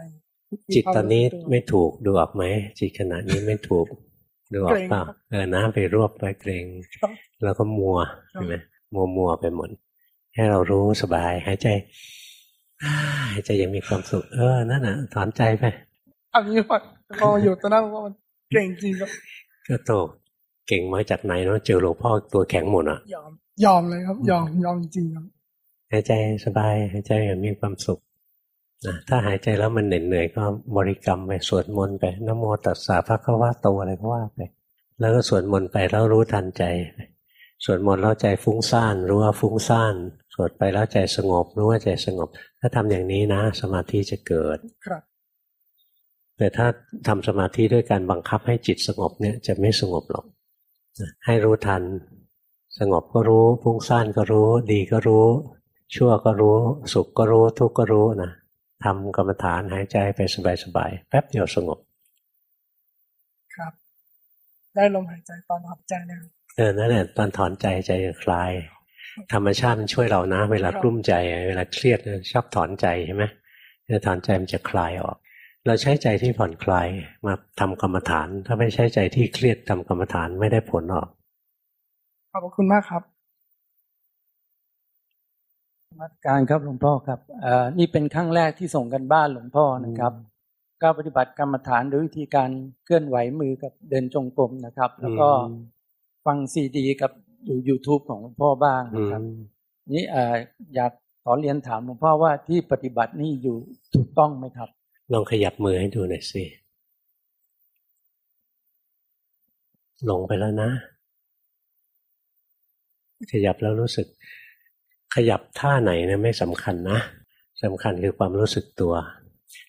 จิตตอนนี้มีความรู้สึกตัวไม่ถูกดูออกไหมจิตขณะนี้ไม่ถูกดูออกเปล่าเกรงครับเออน้ำไปรวบไปเกรงครับแล้วก็มัวครับใช่ไหมมัวมัวไปหมดให้เรารู้สบายหายใจอ่าหายใจยังมีความสุข เออนั่นน่ะถอนใจไปอันนี้พอพออยู่ตอนนั้นว่ามันเก่งจริงครับก็โต เก่งมาจากไหนเนาะเจอหลวงพ่อตัวแข็งหมดอะ ยอมยอมเลยครับ ยอมยอมจริงครับหายใจสบายหายใจอย่างมีความสุขนะถ้าหายใจแล้วมันเหนื่อยๆก็บริกรรมไปสวดมนต์ไปนะโมตัสสะพระคะวะโตอะไรก็ว่าไป แล้วก็สวดมนต์ไปแล้วรู้ทันใจสวดมนต์แล้วใจฟุ้งซ่านรู้ว่าฟุ้งซ่านสวดไปแล้วใจสงบ รู้ว่าใจสงบ ถ้าทำอย่างนี้นะ สมาธิจะเกิดครับแต่ถ้าทำสมาธิด้วยการบังคับให้จิตสงบเนี่ยจะไม่สงบหรอกนะ ให้รู้ทัน สงบก็รู้ฟุ้งซ่านก็รู้ ดีก็รู้ ชั่วก็รู้ สุขก็รู้ ทุกข์ก็รู้นะทำกรรมฐานหายใจไปสบายๆแป๊บเดียวสงบ ครับ ได้ลมหายใจตอนหายใจเนี่ยเออนั่นแหละตอนถอนใจใจจะคลาย ธรรมชาติมันช่วยเรานะ เวลากลุ้มใจ เวลาเครียดชอบถอนใจใช่ไหมเวลาถอนใจมันจะคลายออก เราใช้ใจที่ผ่อนคลายมาทำกรรมฐาน ถ้าไม่ใช้ใจที่เครียดทำกรรมฐานไม่ได้ผลหรอก ขอบคุณมากครับนมัสการครับหลวงพ่อครับเอ่อนี่เป็นครั้งแรกที่ส่งกันบ้านหลวงพ่อนะครับก็ปฏิบัติกรรมฐานโดยวิธีการเคลื่อนไหวมือกับเดินจงกรมนะครับ แล้วก็อืมฟังซีดีกับดู YouTube ของหลวงพ่อบ้างอืนะครับมนี่เอ่ออยากขอเรียนถามหลวงพ่อว่าที่ปฏิบัตินี่อยู่ถูกต้องไหมครับ ลองขยับมือให้ดูหน่อยสิหลงไปแล้วนะ ขยับแล้วรู้สึก ขยับท่าไหนนะไม่สำคัญนะสำคัญคือความรู้สึกตัว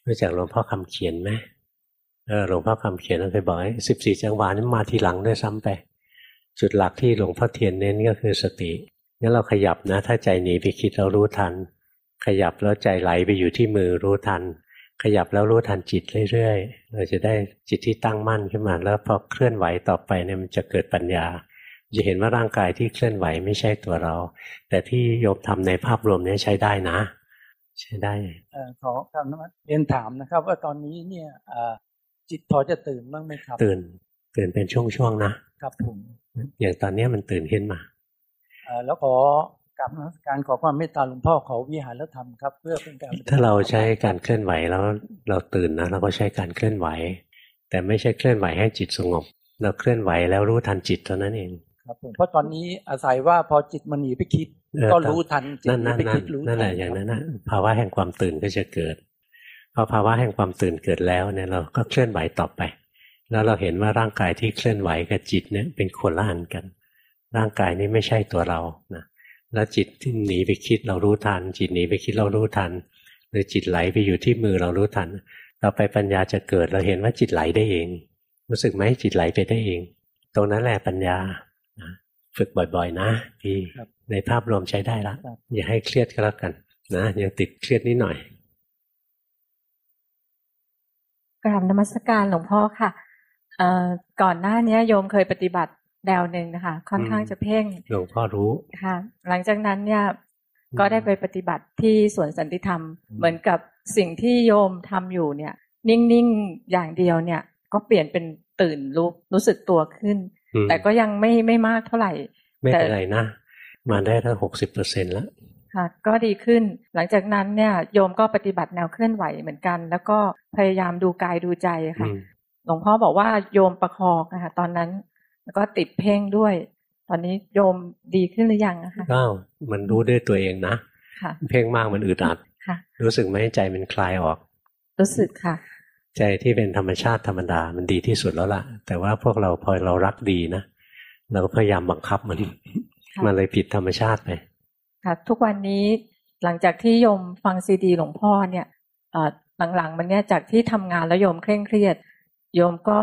รู้จักหลวงพ่อคำเขียนไหมหลวงพ่อคำเขียนเราเคยบอกสิบสี่จังหวะนี่มาทีหลังด้วยซ้ำไปจุดหลักที่หลวงพ่อเทียนเน้นก็คือสติงั้นเราขยับนะ ถ้าใจหนีไปคิดเรารู้ทัน ขยับแล้วใจไหลไปอยู่ที่มือรู้ทัน ขยับแล้วรู้ทันจิตเรื่อยๆ เราจะได้จิตที่ตั้งมั่นขึ้นมา แล้วพอเคลื่อนไหวต่อไปเนี่ยมันจะเกิดปัญญา จะเห็นว่าร่างกายที่เคลื่อนไหวไม่ใช่ตัวเรา แต่ที่โยมทำในภาพรวมเนี้ใช้ได้นะ ใช้ได้เอ่อขอคำนมัสเรียนถามนะครับ ว่าตอนนี้เนี่ยเอ่อจิตพอจะตื่นบ้างไหมครับ ตื่นตื่นเป็นช่วงๆนะครับผมอย่างตอนเนี้ยมันตื่นขึ้นมาเอ่อแล้วขอ กราบนมัสการขอความเมตตาหลวงพ่อขอวิหารธรรมครับเพื่อเป็นการปฏิบัติถ้าเราใช้การเคลื่อนไหวแล้วเราตื่นนะเราก็ใช้การเคลื่อนไหว แต่ไม่ใช่เคลื่อนไหวให้จิตสงบ เราเคลื่อนไหวแล้วรู้ทันจิตเท่านั้นเองครับผมเพราะตอนนี้อาศัยว่าพอจิตมันหนีไปคิดเออก็รู้ทันจิตนั่นหนีนั่นไปนั่คินดรู้นั่นแหละทัอย่างนั้นครันะบภาวะแห่งความตื่นก็จะเกิดพอภาวะแห่งความตื่นเกิดแล้วเนี่ยเราก็เคลื่อนไหวต่อไป แล้วเราเห็นว่าร่างกายที่เคลื่อนไหวกับจิตเนี่ยเป็นคนละอันกัน ร่างกายนี้ไม่ใช่ตัวเรานะ แล้วจิตที่หนีไปคิดเรารู้ทัน จิตหนีไปคิดเรารู้ทัน หรือจิตไหลไปอยู่ที่มือเรารู้ทันต่อไปปัญญาจะเกิดเราเห็นว่าจิตไหลได้เอง รู้สึกไหมจิตไหลไปได้เอง ตรงนั้นแหละปัญญานะฝึกบ่อยๆ นะดีในภาพรวมใช้ได้ละอย่าให้เครียดก็แล้วกันนะยังติดเครียดนิดหน่อยกราบนมัสการหลวงพ่อค่ะเอ่อก่อนหน้าเนี้ยโยมเคยปฏิบัติ แนวหนึ่งนะคะ ค่อนข้างอืมจะเพ่งหลวงพ่อรู้ค่ะ หลังจากนั้นเนี่ยก็ได้ไปปฏิบัติที่สวนสันติธรรม เหมือนกับสิ่งที่โยมทำอยู่เนี่ย นิ่งๆอย่างเดียวเนี่ย ก็เปลี่ยนเป็นตื่นรู้รู้สึกตัวขึ้นอืมแต่ก็ยังไม่ไม่มากเท่าไหร่ ไม่เป็นแต่ไรนะมาได้ทั้งหกสิบเปอร์เซ็นแล้วค่ะก็ดีขึ้นหลังจากนั้นเนี่ยโยมก็ปฏิบัติแนวเคลื่อนไหวเหมือนกัน แล้วก็พยายามดูกายดูใจค่ะอืมหลวงพ่อบอกว่าโยมประคองนะคะตอนนั้น แล้วก็ติดเพ่งด้วย ตอนนี้โยมดีขึ้นหรือยังนะคะก้าวมันรู้ด้วยตัวเองนะค่ะเพ่งมากมันอึดอัดค่ะ รู้สึกไหมใจมันคลายออก รู้สึกค่ะ ใจที่เป็นธรรมชาติธรรมดามันดีที่สุดแล้วล่ะ แต่ว่าพวกเราพอเรารักดีนะเราก็พยายามบังคับมันค่ะมันเลยผิดธรรมชาติไปค่ะ ทุกวันนี้หลังจากที่โยมฟังซีดีหลวงพ่อเนี่ยเอ่อหลังๆมันเนี่ยจากที่ทำงานแล้วโยมเคร่งเครียด โยมก็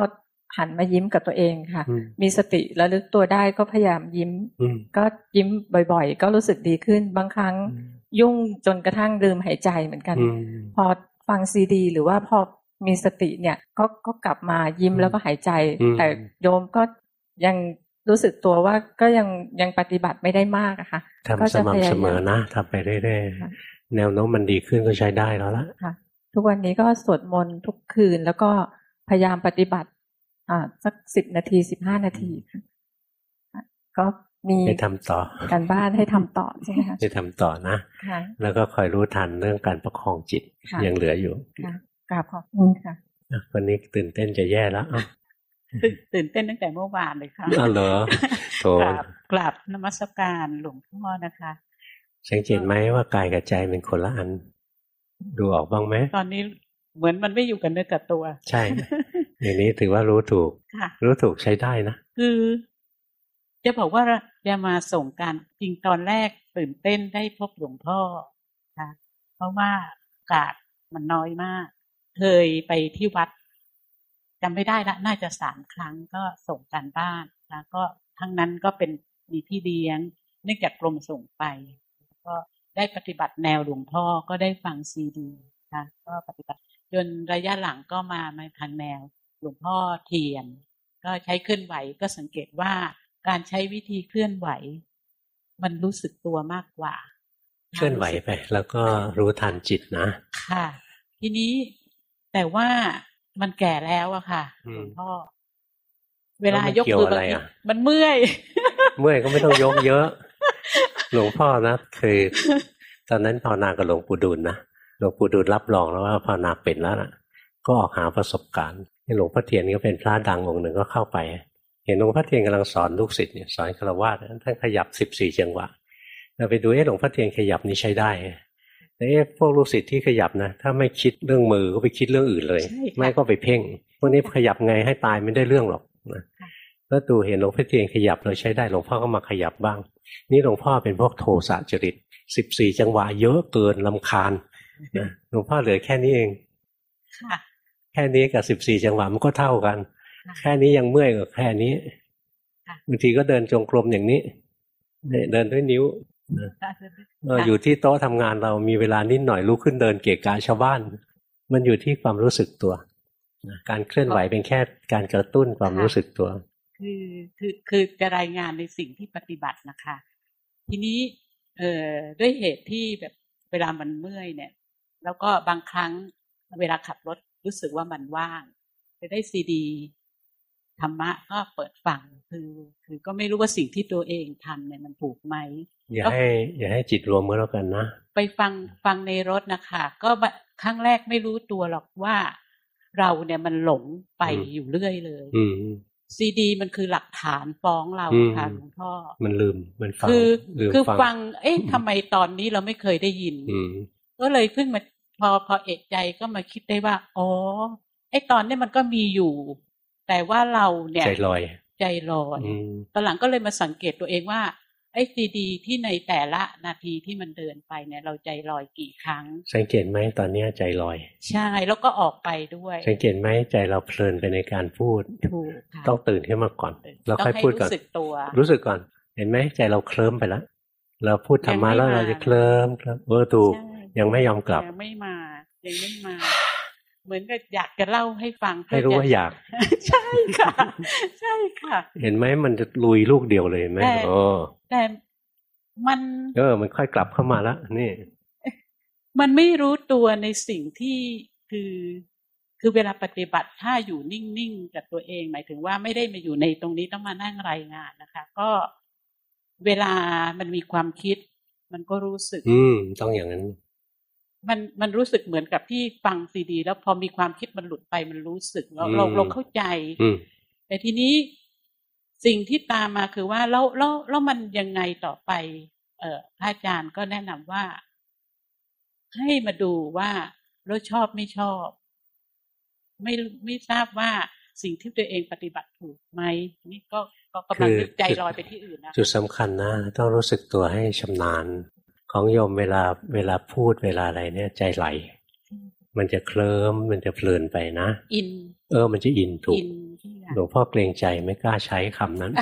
หันมายิ้มกับตัวเองค่ะอืมมีสติระลึกตัวได้ก็พยายามยิ้มอืมก็ยิ้มบ่อยๆ ก็รู้สึกดีขึ้น บางครั้งยุ่งจนกระทั่งลืมหายใจเหมือนกันอืมพอฟังซีดี หรือว่าพอมีสติเนี่ยก็ก็กลับมายิ้มแล้วก็หายใจอืมแต่โยมก็ยังรู้สึกตัวว่าก็ยังยังปฏิบัติไม่ได้มากอะค่ะก็ทำสจะพยายามม่ำเสมอนะทำไปเรื่อยค่ะๆแนวโน้มมันดีขึ้นก็ใช้ได้แล้วละค่ะทุกวันนี้ก็สวดมนต์ทุกคืนแล้วก็พยายามปฏิบัติอ่า สักสิบนาทีสิบห้านาทีค่ะค่ะก็มีไปทำต่อการบ้านให้ทำต่อใช่ไหมคะไปทำต่อนะค่ะแล้วก็คอยรู้ทันเรื่องการประคองจิตค่ะยังเหลืออยู่ค่ะกราบขอบคุณค่ะอะคนนี้ตื่นเต้นจะแย่แล้วอ้าวตื่นตื่นเต้นตั้งแต่เมื่อวานเลยค่ะอ้าวเหรอโถกราบกราบนมัสการหลวงพ่อนะคะ สังเกตไหมว่ากายกับใจเป็นคนละอัน ดูออกบ้างไหมตอนนี้เหมือนมันไม่อยู่กันเนื้อกับตัว ใช่ อย่างนี้ถือว่ารู้ถูกค่ะรู้ถูกใช้ได้นะ คือ จะบอกว่าจะมาส่งการจริงตอนแรกตื่นเต้นได้พบหลวงพ่อค่ะเพราะว่าโอกาสมันน้อยมาก เคยไปที่วัดจำไม่ได้ละ น่าจะสามครั้งก็ส่งการบ้านนะก็ทั้งนั้นก็เป็นมีพี่เลี้ยง เนื่องจากกรมส่งไป ก็ได้ปฏิบัติแนวหลวงพ่อก็ได้ฟังซีดีค่ะก็ปฏิบัติจนระยะหลังก็มามาทางแนว หลวงพ่อเทียน ก็ใช้เคลื่อนไหวก็สังเกตว่าการใช้วิธีเคลื่อนไหว มันรู้สึกตัวมากกว่า เคลื่อนไหวไป แล้วก็รู้ทันจิตนะ ค่ะ ทีนี้แต่ว่ามันแก่แล้วอะค่ะอืมหลวงพ่อเวลาแล้วมันยกเกี่ยวมืออะไรบางทีอะมันเมื่อย เมื่อยก็ไม่ต้องยกเยอะ หลวงพ่อนะเคยตอนนั้นภาวนากับหลวงปู่ดูลนะหลวงปู่ดูลรับรองแล้วว่าภาวนาเป็นแล้วนะก็ออกหาประสบการณ์ หลวงพ่อเทียนก็เป็นพระดังองค์หนึ่งก็เข้าไป เห็นหลวงพ่อเทียนกำลังสอนลูกศิษย์เนี่ยสอนคารวะท่านขยับสิบสี่จังหวะเราไปดูเอ๊ะหลวงพ่อเทียนขยับนี่ใช้ได้แต่เอ๊ะพวกลูกศิษย์ที่ขยับนะถ้าไม่คิดเรื่องมือก็ไปคิดเรื่องอื่นเลยใช่ค่ะไม่ก็ไปเพ่งพวกนี้ขยับไงให้ตายไม่ได้เรื่องหรอกนะค่ะแล้วดูเห็นหลวงพ่อเทียนขยับเราใช้ได้หลวงพ่อก็มาขยับบ้าง นี่หลวงพ่อเป็นพวกโทสะจริตสิบสี่จังหวะเยอะเกินลำคาญนะหลวงพ่อเหลือแค่นี้เองค่ะแค่นี้กับสิบสี่จังหวะมันก็เท่ากันค่ะแค่นี้ยังเมื่อยกว่าแค่นี้ค่ะบางทีก็เดินจงกรมอย่างนี้เนี่ยเดินด้วยนิ้วเอออยู่ที่โต๊ะทำงานเรามีเวลานิดหน่อยลุกขึ้นเดินเกะกะชาวบ้าน มันอยู่ที่ความรู้สึกตัวนะการเคลื่อนไหวเป็นแค่การกระตุ้นความรู้สึกตัว คือคือคือจะรายงานในสิ่งที่ปฏิบัตินะคะ ทีนี้เอ่อด้วยเหตุที่แบบเวลามันเมื่อยเนี่ย แล้วก็บางครั้งเวลาขับรถ รู้สึกว่ามันว่างจะได้ซีดีธรรมะก็เปิดฟังคือคือก็ไม่รู้ว่าสิ่งที่ตัวเองทำเนี่ยมันถูกไหมอย่าให้ อย่าให้จิตรวมก็แล้วกันนะ ไปฟังฟังในรถนะคะก็บะครั้งแรกไม่รู้ตัวหรอกว่า เราเนี่ยมันหลงไปอืมอยู่เรื่อยเลยอืมซีดีมันคือหลักฐานฟ้องเราอืมค่ะหลวงพ่อ มันลืมมันฟังคือลืมคือฟังฟัง เอ๊ะทำไมตอนนี้เราไม่เคยได้ยินอืมก็เลยเพิ่งมา พอพอเอกใจก็มาคิดได้ว่า อ๋อ ไอ้ตอนเนี้ยมันก็มีอยู่ แต่ว่าเราเนี่ยใจลอย ใจลอยอืมตอนหลังก็เลยมาสังเกตตัวเองว่า ไอ้ซีดีที่ในแต่ละนาทีที่มันเดินไปเนี่ย เราใจลอยกี่ครั้ง สังเกตไหมตอนเนี้ยใจลอย ใช่แล้วก็ออกไปด้วย สังเกตไหมใจเราเพลินไปในการพูดถูกค่ะต้องตื่นขึ้นมาก่อนแล้วต้งค่อยให้พูดก่อนรู้สึกตัว รู้สึกก่อน เห็นไหมใจเราเคลิ้มไปแล้วเราพูดธรรมะยังไม่แล้วเรามาจะเคลิ้มเคลิ้มเออถูกใช่ ยังไม่ยอมกลับยังไม่มายังไม่มา เหมือนกับอยากจะเล่าให้ฟังเพื่ให้รู้จะว่าอยาก ใช่ค่ะ ใช่ค่ะ เห็นไหมมันจะลุยลูกเดียวเลยเห็นไหมแต่โอ้แต่มันเออมันค่อยกลับเข้ามาแล้วนี่ มันไม่รู้ตัวในสิ่งที่คือคือเวลาปฏิบัติถ้าอยู่นิ่งๆกับตัวเอง หมายถึงว่าไม่ได้มาอยู่ในตรงนี้ต้องมานั่งรายงานนะคะ ก็เวลามันมีความคิด มันก็รู้สึก อืม ต้องอย่างนั้น มันมันรู้สึกเหมือนกับที่ฟังซีดี แล้วพอมีความคิดมันหลุดไปมันรู้สึกเราอืมเราเราเข้าใจอืมแต่ทีนี้สิ่งที่ตามมาคือว่าแล้วแล้วแล้วมันยังไงต่อไป เอ่อพระอาจารย์ก็แนะนำว่า ให้มาดูว่าเราชอบไม่ชอบ ไม่ไม่ทราบว่าสิ่งที่ตัวเองปฏิบัติถูกไหมนี่ก็ก็กำลังคือนึกใจลอยไปที่อื่นนะจุดสำคัญนะ ต้องรู้สึกตัวให้ชำนาญ ของโยมเวลาเวลาพูดเวลาอะไรเนี่ยใจไหล มันจะเคลิ้มมันจะเพลินไปนะ อิน เออ มันจะอินถูกอินที่ไหนค่ะหลวงพ่อเกรงใจไม่กล้าใช้คำนั้น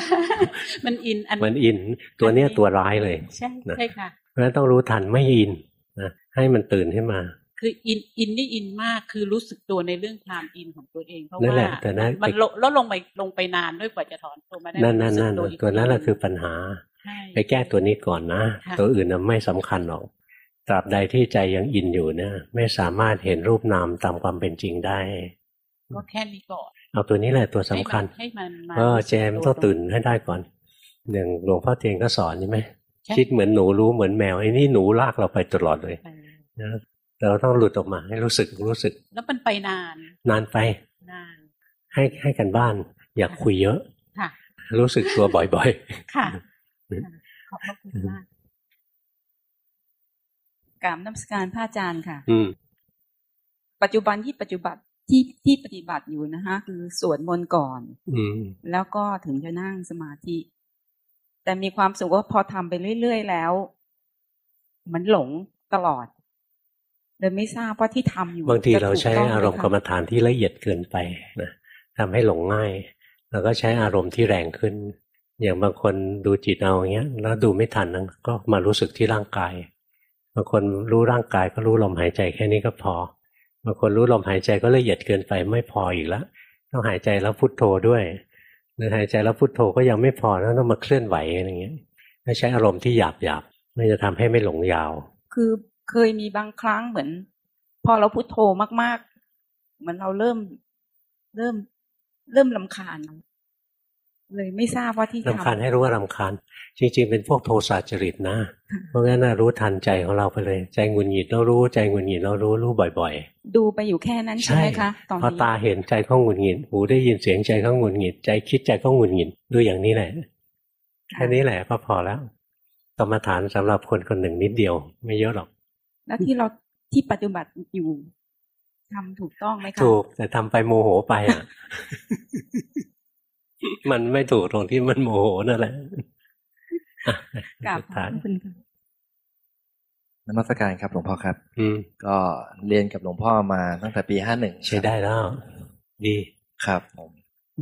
มันอินอันมันอิน ตัวเนี้ยตัวร้ายเลย ใช่นะใช่ค่ะ เพราะฉะนั้นต้องรู้ทันไม่อินนะให้มันตื่นขึ้นมา คืออินอินนี่อินมากคือรู้สึกตัวในเรื่องความอินของตัวเองเพราะนั่นว่าแหละแต่นั้นมันไปลงแล้วลงไปลงไปนานด้วยกว่าจะถอนตัวมาได้นั่นนั่นรู้สึกนั่นอีกตัวนั้นแหละทีคือปัญหาใช่ไปแก้ตัวนี้ก่อนนะค่ะตัวอื่นน่ะไม่สำคัญหรอกตราบใดที่ใจยังอินอยู่นะไม่สามารถเห็นรูปนามตามความเป็นจริงได้ ก็แค่นี้ก่อนเอาตัวนี้แหละตัวสำคัญให้มันให้มันมาเออรู้สึกแจมต้องวตื่นให้ได้ก่อนอย่างหลวงพ่อเทียนก็สอนใช่ไหมใช่คิดเหมือนหนูรู้เหมือนแมวไอ้นี่หนูลากเราไปตลอดเลยไปนะ เราต้องหลุดออกมาให้รู้สึกรู้สึก แล้วมันไปนาน นานไปนานให้ให้กันบ้าน อย่าคุยเยอะค่ะ รู้สึกตัวบ่อยค่ะอืมขอบพระคุณมากกราบน้ำสการพระอาจารย์ค่ะๆอืมปัจจุบันที่ปัจจุบันที่ที่ปฏิบัติอยู่นะคะคือสวดมนต์ก่อน อืมแล้วก็ถึงจะนั่งสมาธิ แต่มีความสุขว่าพอทำไปเรื่อยๆแล้ว มันหลงตลอด เลยไม่ทราบว่าที่ทำอยู่บางทีจะเราถูกใช้ต้องไหอารมณ์กรรมฐานที่ละเอียดเกินไปนะทำให้หลงง่ายแล้วก็ใช้อารมณ์ที่แรงขึ้น อย่างบางคนดูจิตเอาอย่างเงี้ยแล้วดูไม่ทันนะก็มารู้สึกที่ร่างกาย บางคนรู้ร่างกายก็รู้ลมหายใจแค่นี้ก็พอบางคนรู้ลมหายใจก็ละเอียดเกินไปไม่พออีกแล้วต้องหายใจแล้วพุทโธด้วยหรือหายใจแล้วพุทโธก็ยังไม่พอแล้วต้องมาเคลื่อนไหวอะไรเงี้ยให้ใช้อารมณ์ที่หยาบหยาบๆมันจะทำให้ไม่หลงยาว คือ เคยมีบางครั้งเหมือน พอเราพุโทโธมาก ๆ เหมือนเราเริ่ม เริ่ม เริ่มลำคาญเลยไม่ทราบว่าที่รำคาญทำให้รู้ว่ารำคาญ จริง ๆ เป็นพวกโทสะจริตนะ เพราะงั้นนะรู้ทันใจของเราไปเลย ใจหงุนหงิดแล้วรู้ใจหงุนหงิดแล้วรู้รู้บ่อยดูไปอยู่แค่นั้นๆใช่ไหมคะตอนพอนี้ตาเห็นใจเขาหงุนหงิดหูได้ยินเสียงใจเขาหงุนหงิด ใจคิดใจเขาหงุนหงิดดูอย่างนี้แหละแค่นี้แหละก็พอแล้วกรรมฐานสำหรับคนคนหนึ่งนิดเดียว ไม่เยอะหรอก แล้วที่เราที่ปฏิบัติอยู่ทำถูกต้องไหมคะถูก แต่ทำไปโมโหไปอะ มันไม่ถูกตรงที่มันโมโหนั่นแหละอะกราบสุดขอท้ายบคุณค่ะนมัสการครับหลวงพ่อครับ อืมก็เรียนกับหลวงพ่อมาตั้งแต่ปีห้าหนึ่งใช้ได้แล้ว ดีครับผม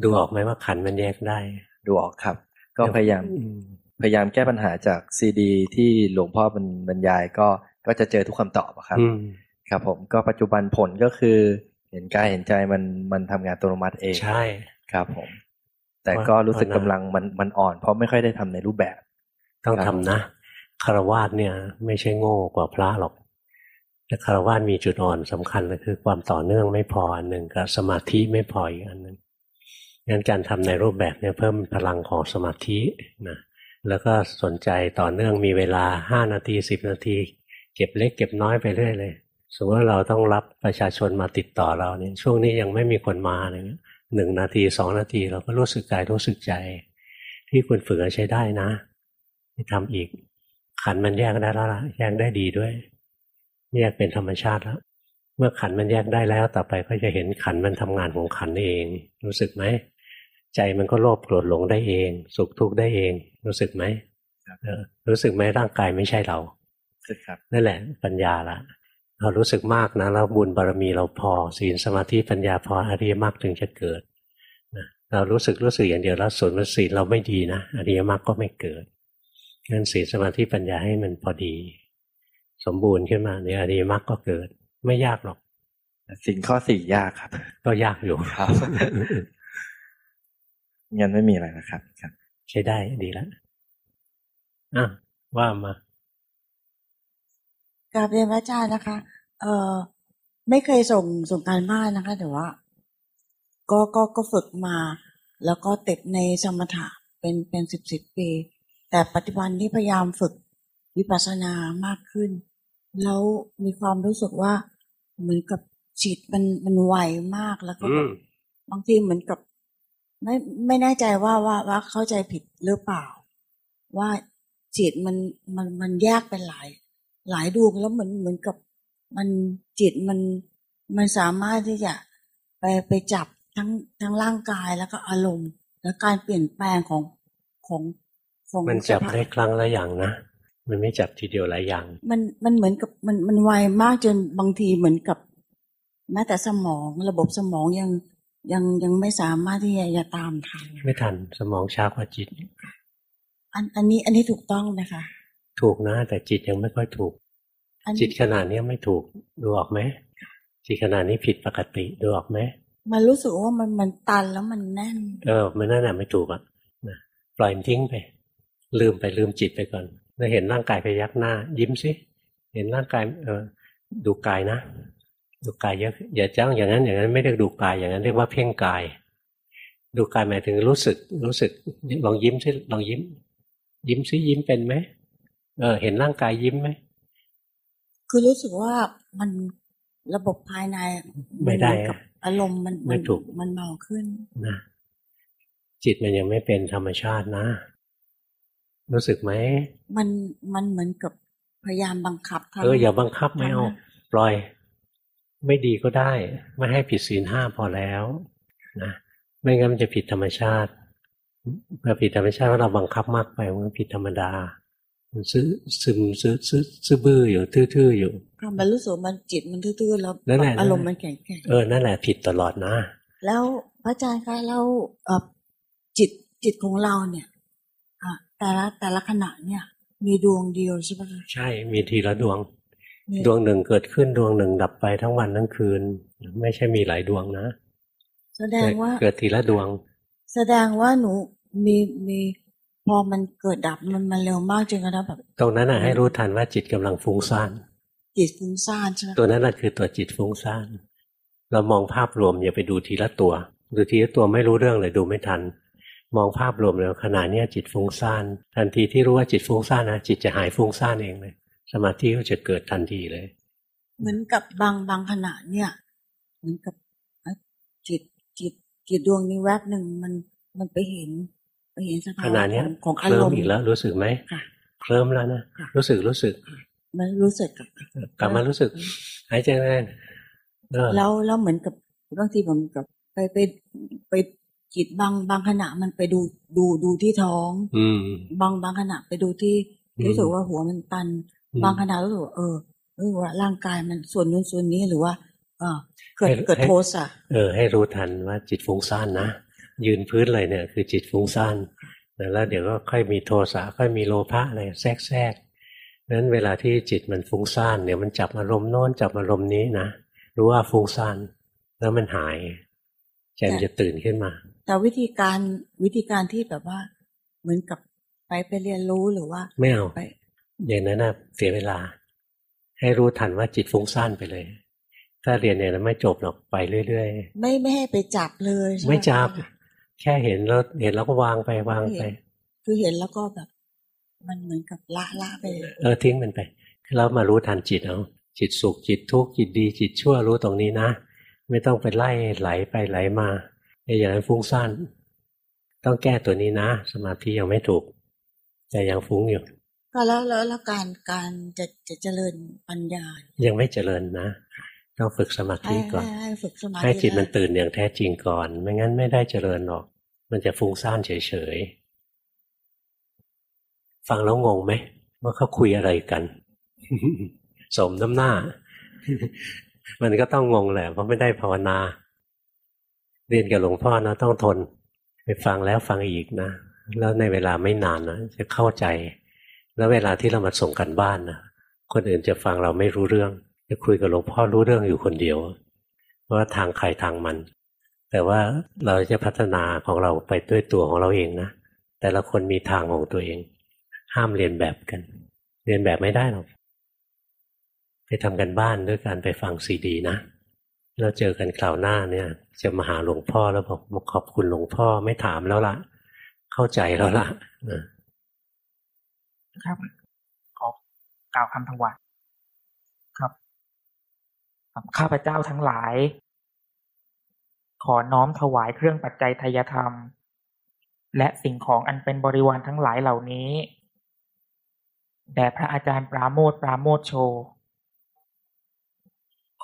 ดูออกไหมว่าขันธ์มันแยกได้ ดูออกครับ ก็พยายามอืมพยายามแก้ปัญหาจากซีดี ที่หลวงพ่อบรรบรรยายก็ ก็จะเจอทุกคำตอบอะครับอืมครับ ผมก็ปัจจุบันผลก็คือ เห็นกายเห็นใจมันมันทำงานอัตโนมัติเองใช่ครับผม แต่ก็รู้สึกเพราะกำลังมันมันอ่อน เพราะไม่ค่อยได้ทำในรูปแบบ ต้องครัทำบนะคารวาสเนี่ย ไม่ใช่โง่กว่าพระหรอกแต่คารวาสมีจุดอ่อนสำคัญเลยคือ ความต่อเนื่องไม่พออันหนึ่งกับสมาธิไม่พออีกอันหนึ่งงั้นการทำในรูปแบบเนี่ยเพิ่มพลังของสมาธินะแล้วก็สนใจต่อเนื่องมีเวลาห้านาทีสิบนาที เก็บเล็กเก็บน้อยไปเรื่อยเลยสมมติว่าเราต้องรับประชาชนมาติดต่อเราเนี่ยช่วงนี้ยังไม่มีคนมาอะไรเงี้ยหนึ่งนาทีสองนาทีเราก็รู้สึกกายรู้สึกใจ ที่คุณฝึกใช้ได้นะไปทำอีก ขันธ์มันแยกได้แล้วล่ะแยกได้ดีด้วย แยกเป็นธรรมชาติแล้วเมื่อขันธ์มันแยกได้แล้วต่อไปก็จะเห็นขันธ์มันทำงานของขันธ์เอง รู้สึกไหมใจมันก็โลภโกรธหลงได้เอง สุขทุกข์ได้เอง รู้สึกไหมเออรู้สึกไหมร่างกายไม่ใช่เราสึกครับ นั่นแหละปัญญาละเรารู้สึกมากนะแล้วบุญบารมีเราพอศีลสมาธิปัญญาพออริยมรรคถึงจะเกิดนะเรารู้สึกรู้สึกอย่างเดียวแล้วส่วนมันศีลเราไม่ดีนะอริยมรรคก็ไม่เกิดงั้นศีลสมาธิปัญญาให้มันพอดี สมบูรณ์ขึ้นมาเนี่ยอริยมรรคก็เกิด ไม่ยากหรอกสิ่งข้อสี่ยากครับ ก็ยากอยู่ครับงั้นไม่มีอะไรนะครับครับใช้ได้ดีแล้วอะว่ามา กราบเรียนพระอาจารย์นะคะ เอ่อ ไม่เคยส่งส่งการบ้านนะคะ แต่ว่า ก็ก็ก็ฝึกมา แล้วก็ติดในสมถะเป็นเป็นสิบสิบปี แต่ปัจจุบันนี้พยายามฝึกวิปัสสนามากขึ้น แล้วมีความรู้สึกว่าเหมือนกับจิตมันมันไวมากแล้วก็แบบอืมบางทีเหมือนกับ ไม่ไม่แน่ใจว่าว่าว่าเข้าใจผิดหรือเปล่า ว่าจิตมันมันมันแยกเป็นหลาย หลายดวงแล้วเหมือนเหมือนกับมันจิตมันมันสามารถที่จะไปไปจับทั้งทั้งร่างกายแล้วก็อารมณ์ และการเปลี่ยนแปลงของของของมันจับสภาพได้ครั้งละอย่างนะมันไม่จับทีเดียวหลายอย่าง มันมันเหมือนกับมันมันไวมากจนบางทีเหมือนกับแม้แต่สมองระบบสมองยังยังยังไม่สามารถที่จะจะตามทันไม่ทันสมองช้ากว่าจิต อันอันนี้อันนี้ถูกต้องนะคะ ถูกนะ แต่จิตยังไม่ค่อยถูกอันจิตขนาดนี้ไม่ถูกดูออกไหมจิตขนาดนี้ผิดปกติดูออกไหมมันรู้สึกว่ามันมันตันแล้วมันแน่น เออ มันนั่นแหละไม่ถูกอะนะปล่อยมันทิ้งไป ลืมไปลืมจิตไปก่อนแล้วเห็นร่างกายไปยักหน้า ยิ้มสิเห็นร่างกาย เออ ดูกายนะดูกายเยอะอย่าจ้างอย่างนั้น อย่างนั้นไม่เรียกดูกายอย่างนั้นเรียกว่าเพ่งกาย ดูกายหมายถึงรู้สึก รู้สึกลองยิ้มสิลองยิ้ม ยิ้มสิยิ้มเป็นไหม เออ เห็นร่างกายยิ้มไหมคือรู้สึกว่ามันระบบภายในไม่ได้นเหอนกับอารมณ์มันไม่ถูกมันเบาขึ้นนะจิตมันยังไม่เป็นธรรมชาตินะ รู้สึกไหมมันมันเหมือนกับพยายามบังคับทำเอออย่าบังคับไม่เอาทำให้ปล่อย ไม่ดีก็ได้ ไม่ให้ผิดศีลห้าพอแล้วนะไม่งั้นมันจะผิดธรรมชาติเมื่อผิดธรรมชาติว่าเราบังคับมากไปมันผิดธรรมดามัน ซื้อซึมซื้อซื้อซื้อบื้ออยู่ทื่อๆอยู่ก็มันรู้สึกว่ามันจิตมันทื่อๆแล้วนั่นแหละอารมณ์มันแข็งเออนั่นแหละผิดตลอดนะๆแล้วพระอาจารย์คะแล้วเออจิตจิตของเราเนี่ยอะแต่ละแต่ละขณะเนี่ย มีดวงเดียวใช่ไหมคะใช่มีทีละดวงมีดวงหนึ่งเกิดขึ้นดวงหนึ่งดับไปทั้งวันทั้งคืน ไม่ใช่มีหลายดวงนะ แสดงว่าเกิดทีละดวง แสดงว่าหนูมีมี พอมันเกิดดับมันมันเร็วมากจนกระทั่งแบบ ตรงนั้นน่ะให้รู้ทันว่าจิตกำลังฟุ้งซ่านจิตฟุ้งซ่านใช่ไหมตัวนั้นแหละคือตัวจิตฟุ้งซ่านเรามองภาพรวมอย่าไปดูทีละตัว ดูทีละตัวไม่รู้เรื่องเลยดูไม่ทัน มองภาพรวมเลยขณะเนี้ยจิตฟุ้งซ่านทันทีที่รู้ว่าจิตฟุ้งซ่านนะจิตจะหายฟุ้งซ่านเองเลยสมาธิก็จะเกิดทันทีเลย เหมือนกับบางบางขณะเนี่ย เหมือนกับเอ่อจิตจิตจิตดวงนี้แวบหนึ่งมันมันไปเห็นไป เห็นสภาขวะณะเนี้ยของของเคอาลิ้รมมณ์อีกแล้ว รู้สึกไหมค่ะเคลิ้มแล้วนะค่ะรู้สึกรู้สึกมันรู้สึกกับกลับมารู้สึกหายใจแรงเออแล้วแล้วเหมือนกับบางทีผมกับไปไปไปจิตบางบางขณะมันไปดูดูดูที่ท้อง อืมบางบางขณะไปดูที่อืมรู้สึกว่าหัวมันตันอืมบางขณะรู้สึกว่าเออรู้สึกว่าร่างกายมันส่วนนู้นส่วนนี้หรือว่า เออเกิดให้เกิดให้โทสะเออ ให้รู้ทันว่าจิตฟุ้งซ่านนะ ยืนพื้นเลยเนี่ยคือจิตฟุ้งซ่านแล้วเดี๋ยวก็ค่อยมีโทสะค่อยมีโลภะอะไรแทรกแทรกนั้นเวลาที่จิตมันฟุ้งซ่านเดี๋ยวมันจับอารมณ์โน้นจับอารมณ์นี้นะรู้ว่าฟุ้งซ่านแล้วมันหายใจมันจะตื่นขึ้นมา แต่วิธีการวิธีการที่แบบว่า เหมือนกับไปไปเรียนรู้หรือว่า ไม่เอาไปอย่างนั้นนะเสียเวลา ให้รู้ทันว่าจิตฟุ้งซ่านไปเลย ถ้าเรียนเนี่ยนะไม่จบหรอกไปเรื่อยไม่ไม่ให้ไปจับเลยใช่ๆหไม่จับคะ แค่เห็นแล้วเห็นแล้วก็วางไปวางไป คือเห็นแล้วก็แบบ มันเหมือนกับละละไปเลยเออทิ้งมันไปแล้วมารู้ทันจิตเอาจิตสุขจิตทุกข์จิตดี จิตชั่วรู้ตรงนี้นะ ไม่ต้องไปไล่ไหลไปไหลมาไอ้อย่างนั้นฟุ้งซ่านต้องแก้ตัวนี้นะ สมาธิยังไม่ถูก แต่ยังฟุ้งอยู่ก็แล้วแล้วแล้วการการจะจะเจริญปัญญา ยังไม่เจริญนะต้องฝึกสมาให้ธิก่อนให้ให้ฝึกสมาธิให้จิตมันแล้วตื่นอย่างแท้จริงก่อน ไม่งั้นไม่ได้เจริญหรอก มันจะฟุ้งซ่านเฉยๆ ฟังแล้วงงไหมว่าเขาคุยอะไรกัน สมน้ำหน้า มันก็ต้องงงแหละเพราะไม่ได้ภาวนา เรียนกับหลวงพ่อนะต้องทน ไปฟังแล้วฟังอีกนะ แล้วในเวลาไม่นานนะจะเข้าใจ แล้วเวลาที่เรามาส่งกันบ้านนะคนอื่นจะฟังเราไม่รู้เรื่อง จะคุยกับหลวงพ่อรู้เรื่องอยู่คนเดียวเพราะว่าทางใครทางมัน แต่ว่าเราจะพัฒนาของเราไปด้วยตัวของเราเองนะ แต่ละคนมีทางของตัวเอง ห้ามเรียนแบบกัน เรียนแบบไม่ได้หรอก ไปทำกันบ้านด้วยการไปฟังซีดีนะแล้วเจอกันคราวหน้าเนี่ย จะมาหาหลวงพ่อแล้วบอกมาขอบคุณหลวงพ่อไม่ถามแล้วละเข้าใจแล้วละนะครับ ขอกล่าวคำถวายครับครับข้าพเจ้าทั้งหลาย ขอน้อมถวายเครื่องปัจจัยทายธรรม และสิ่งของอันเป็นบริวารทั้งหลายเหล่านี้แด่พระอาจารย์ปราโมทปราโมทโช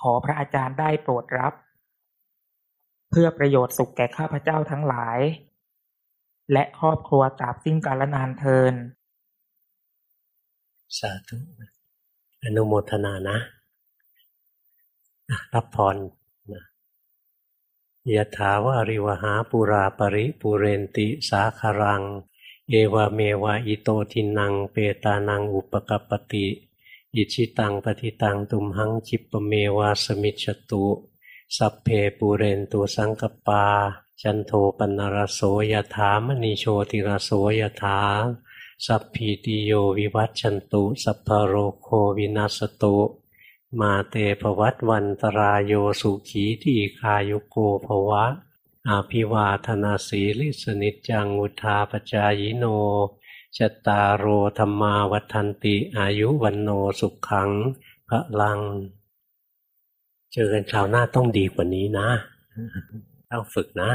ขอพระอาจารย์ได้โปรดรับ เพื่อประโยชน์สุขแก่ข้าพเจ้าทั้งหลาย และครอบครัวตราบสิ้นกาลนานเทิน สาธุอนุโมทนานะ รับพร ยถาวาริวหาปุราปริปุเรนติสาคารัง เอวเมวะอิโตทินังเปตานังอุปกปปติ อิชิตังปฏิตังตุมหังจิปเมวาสมิจฉตุ สัพเพปูเรนตุสังกปา จันโทปนรโสยถามณีโชติรโสยถา สัพพีติโยวิวัตชันตุ สัพพโรโควินัสตุ มาเตภวัตวันตรายโยสุขีทีคายุโกภวะ อาภิวาธนาสีลิสนิจจังอุทาปจายโนจตารโรธรรมาวัฏันติอายุวันโนสุขขังพระลัง เจอกันคราวหน้าต้องดีกว่านี้นะ ต้องฝึกนะ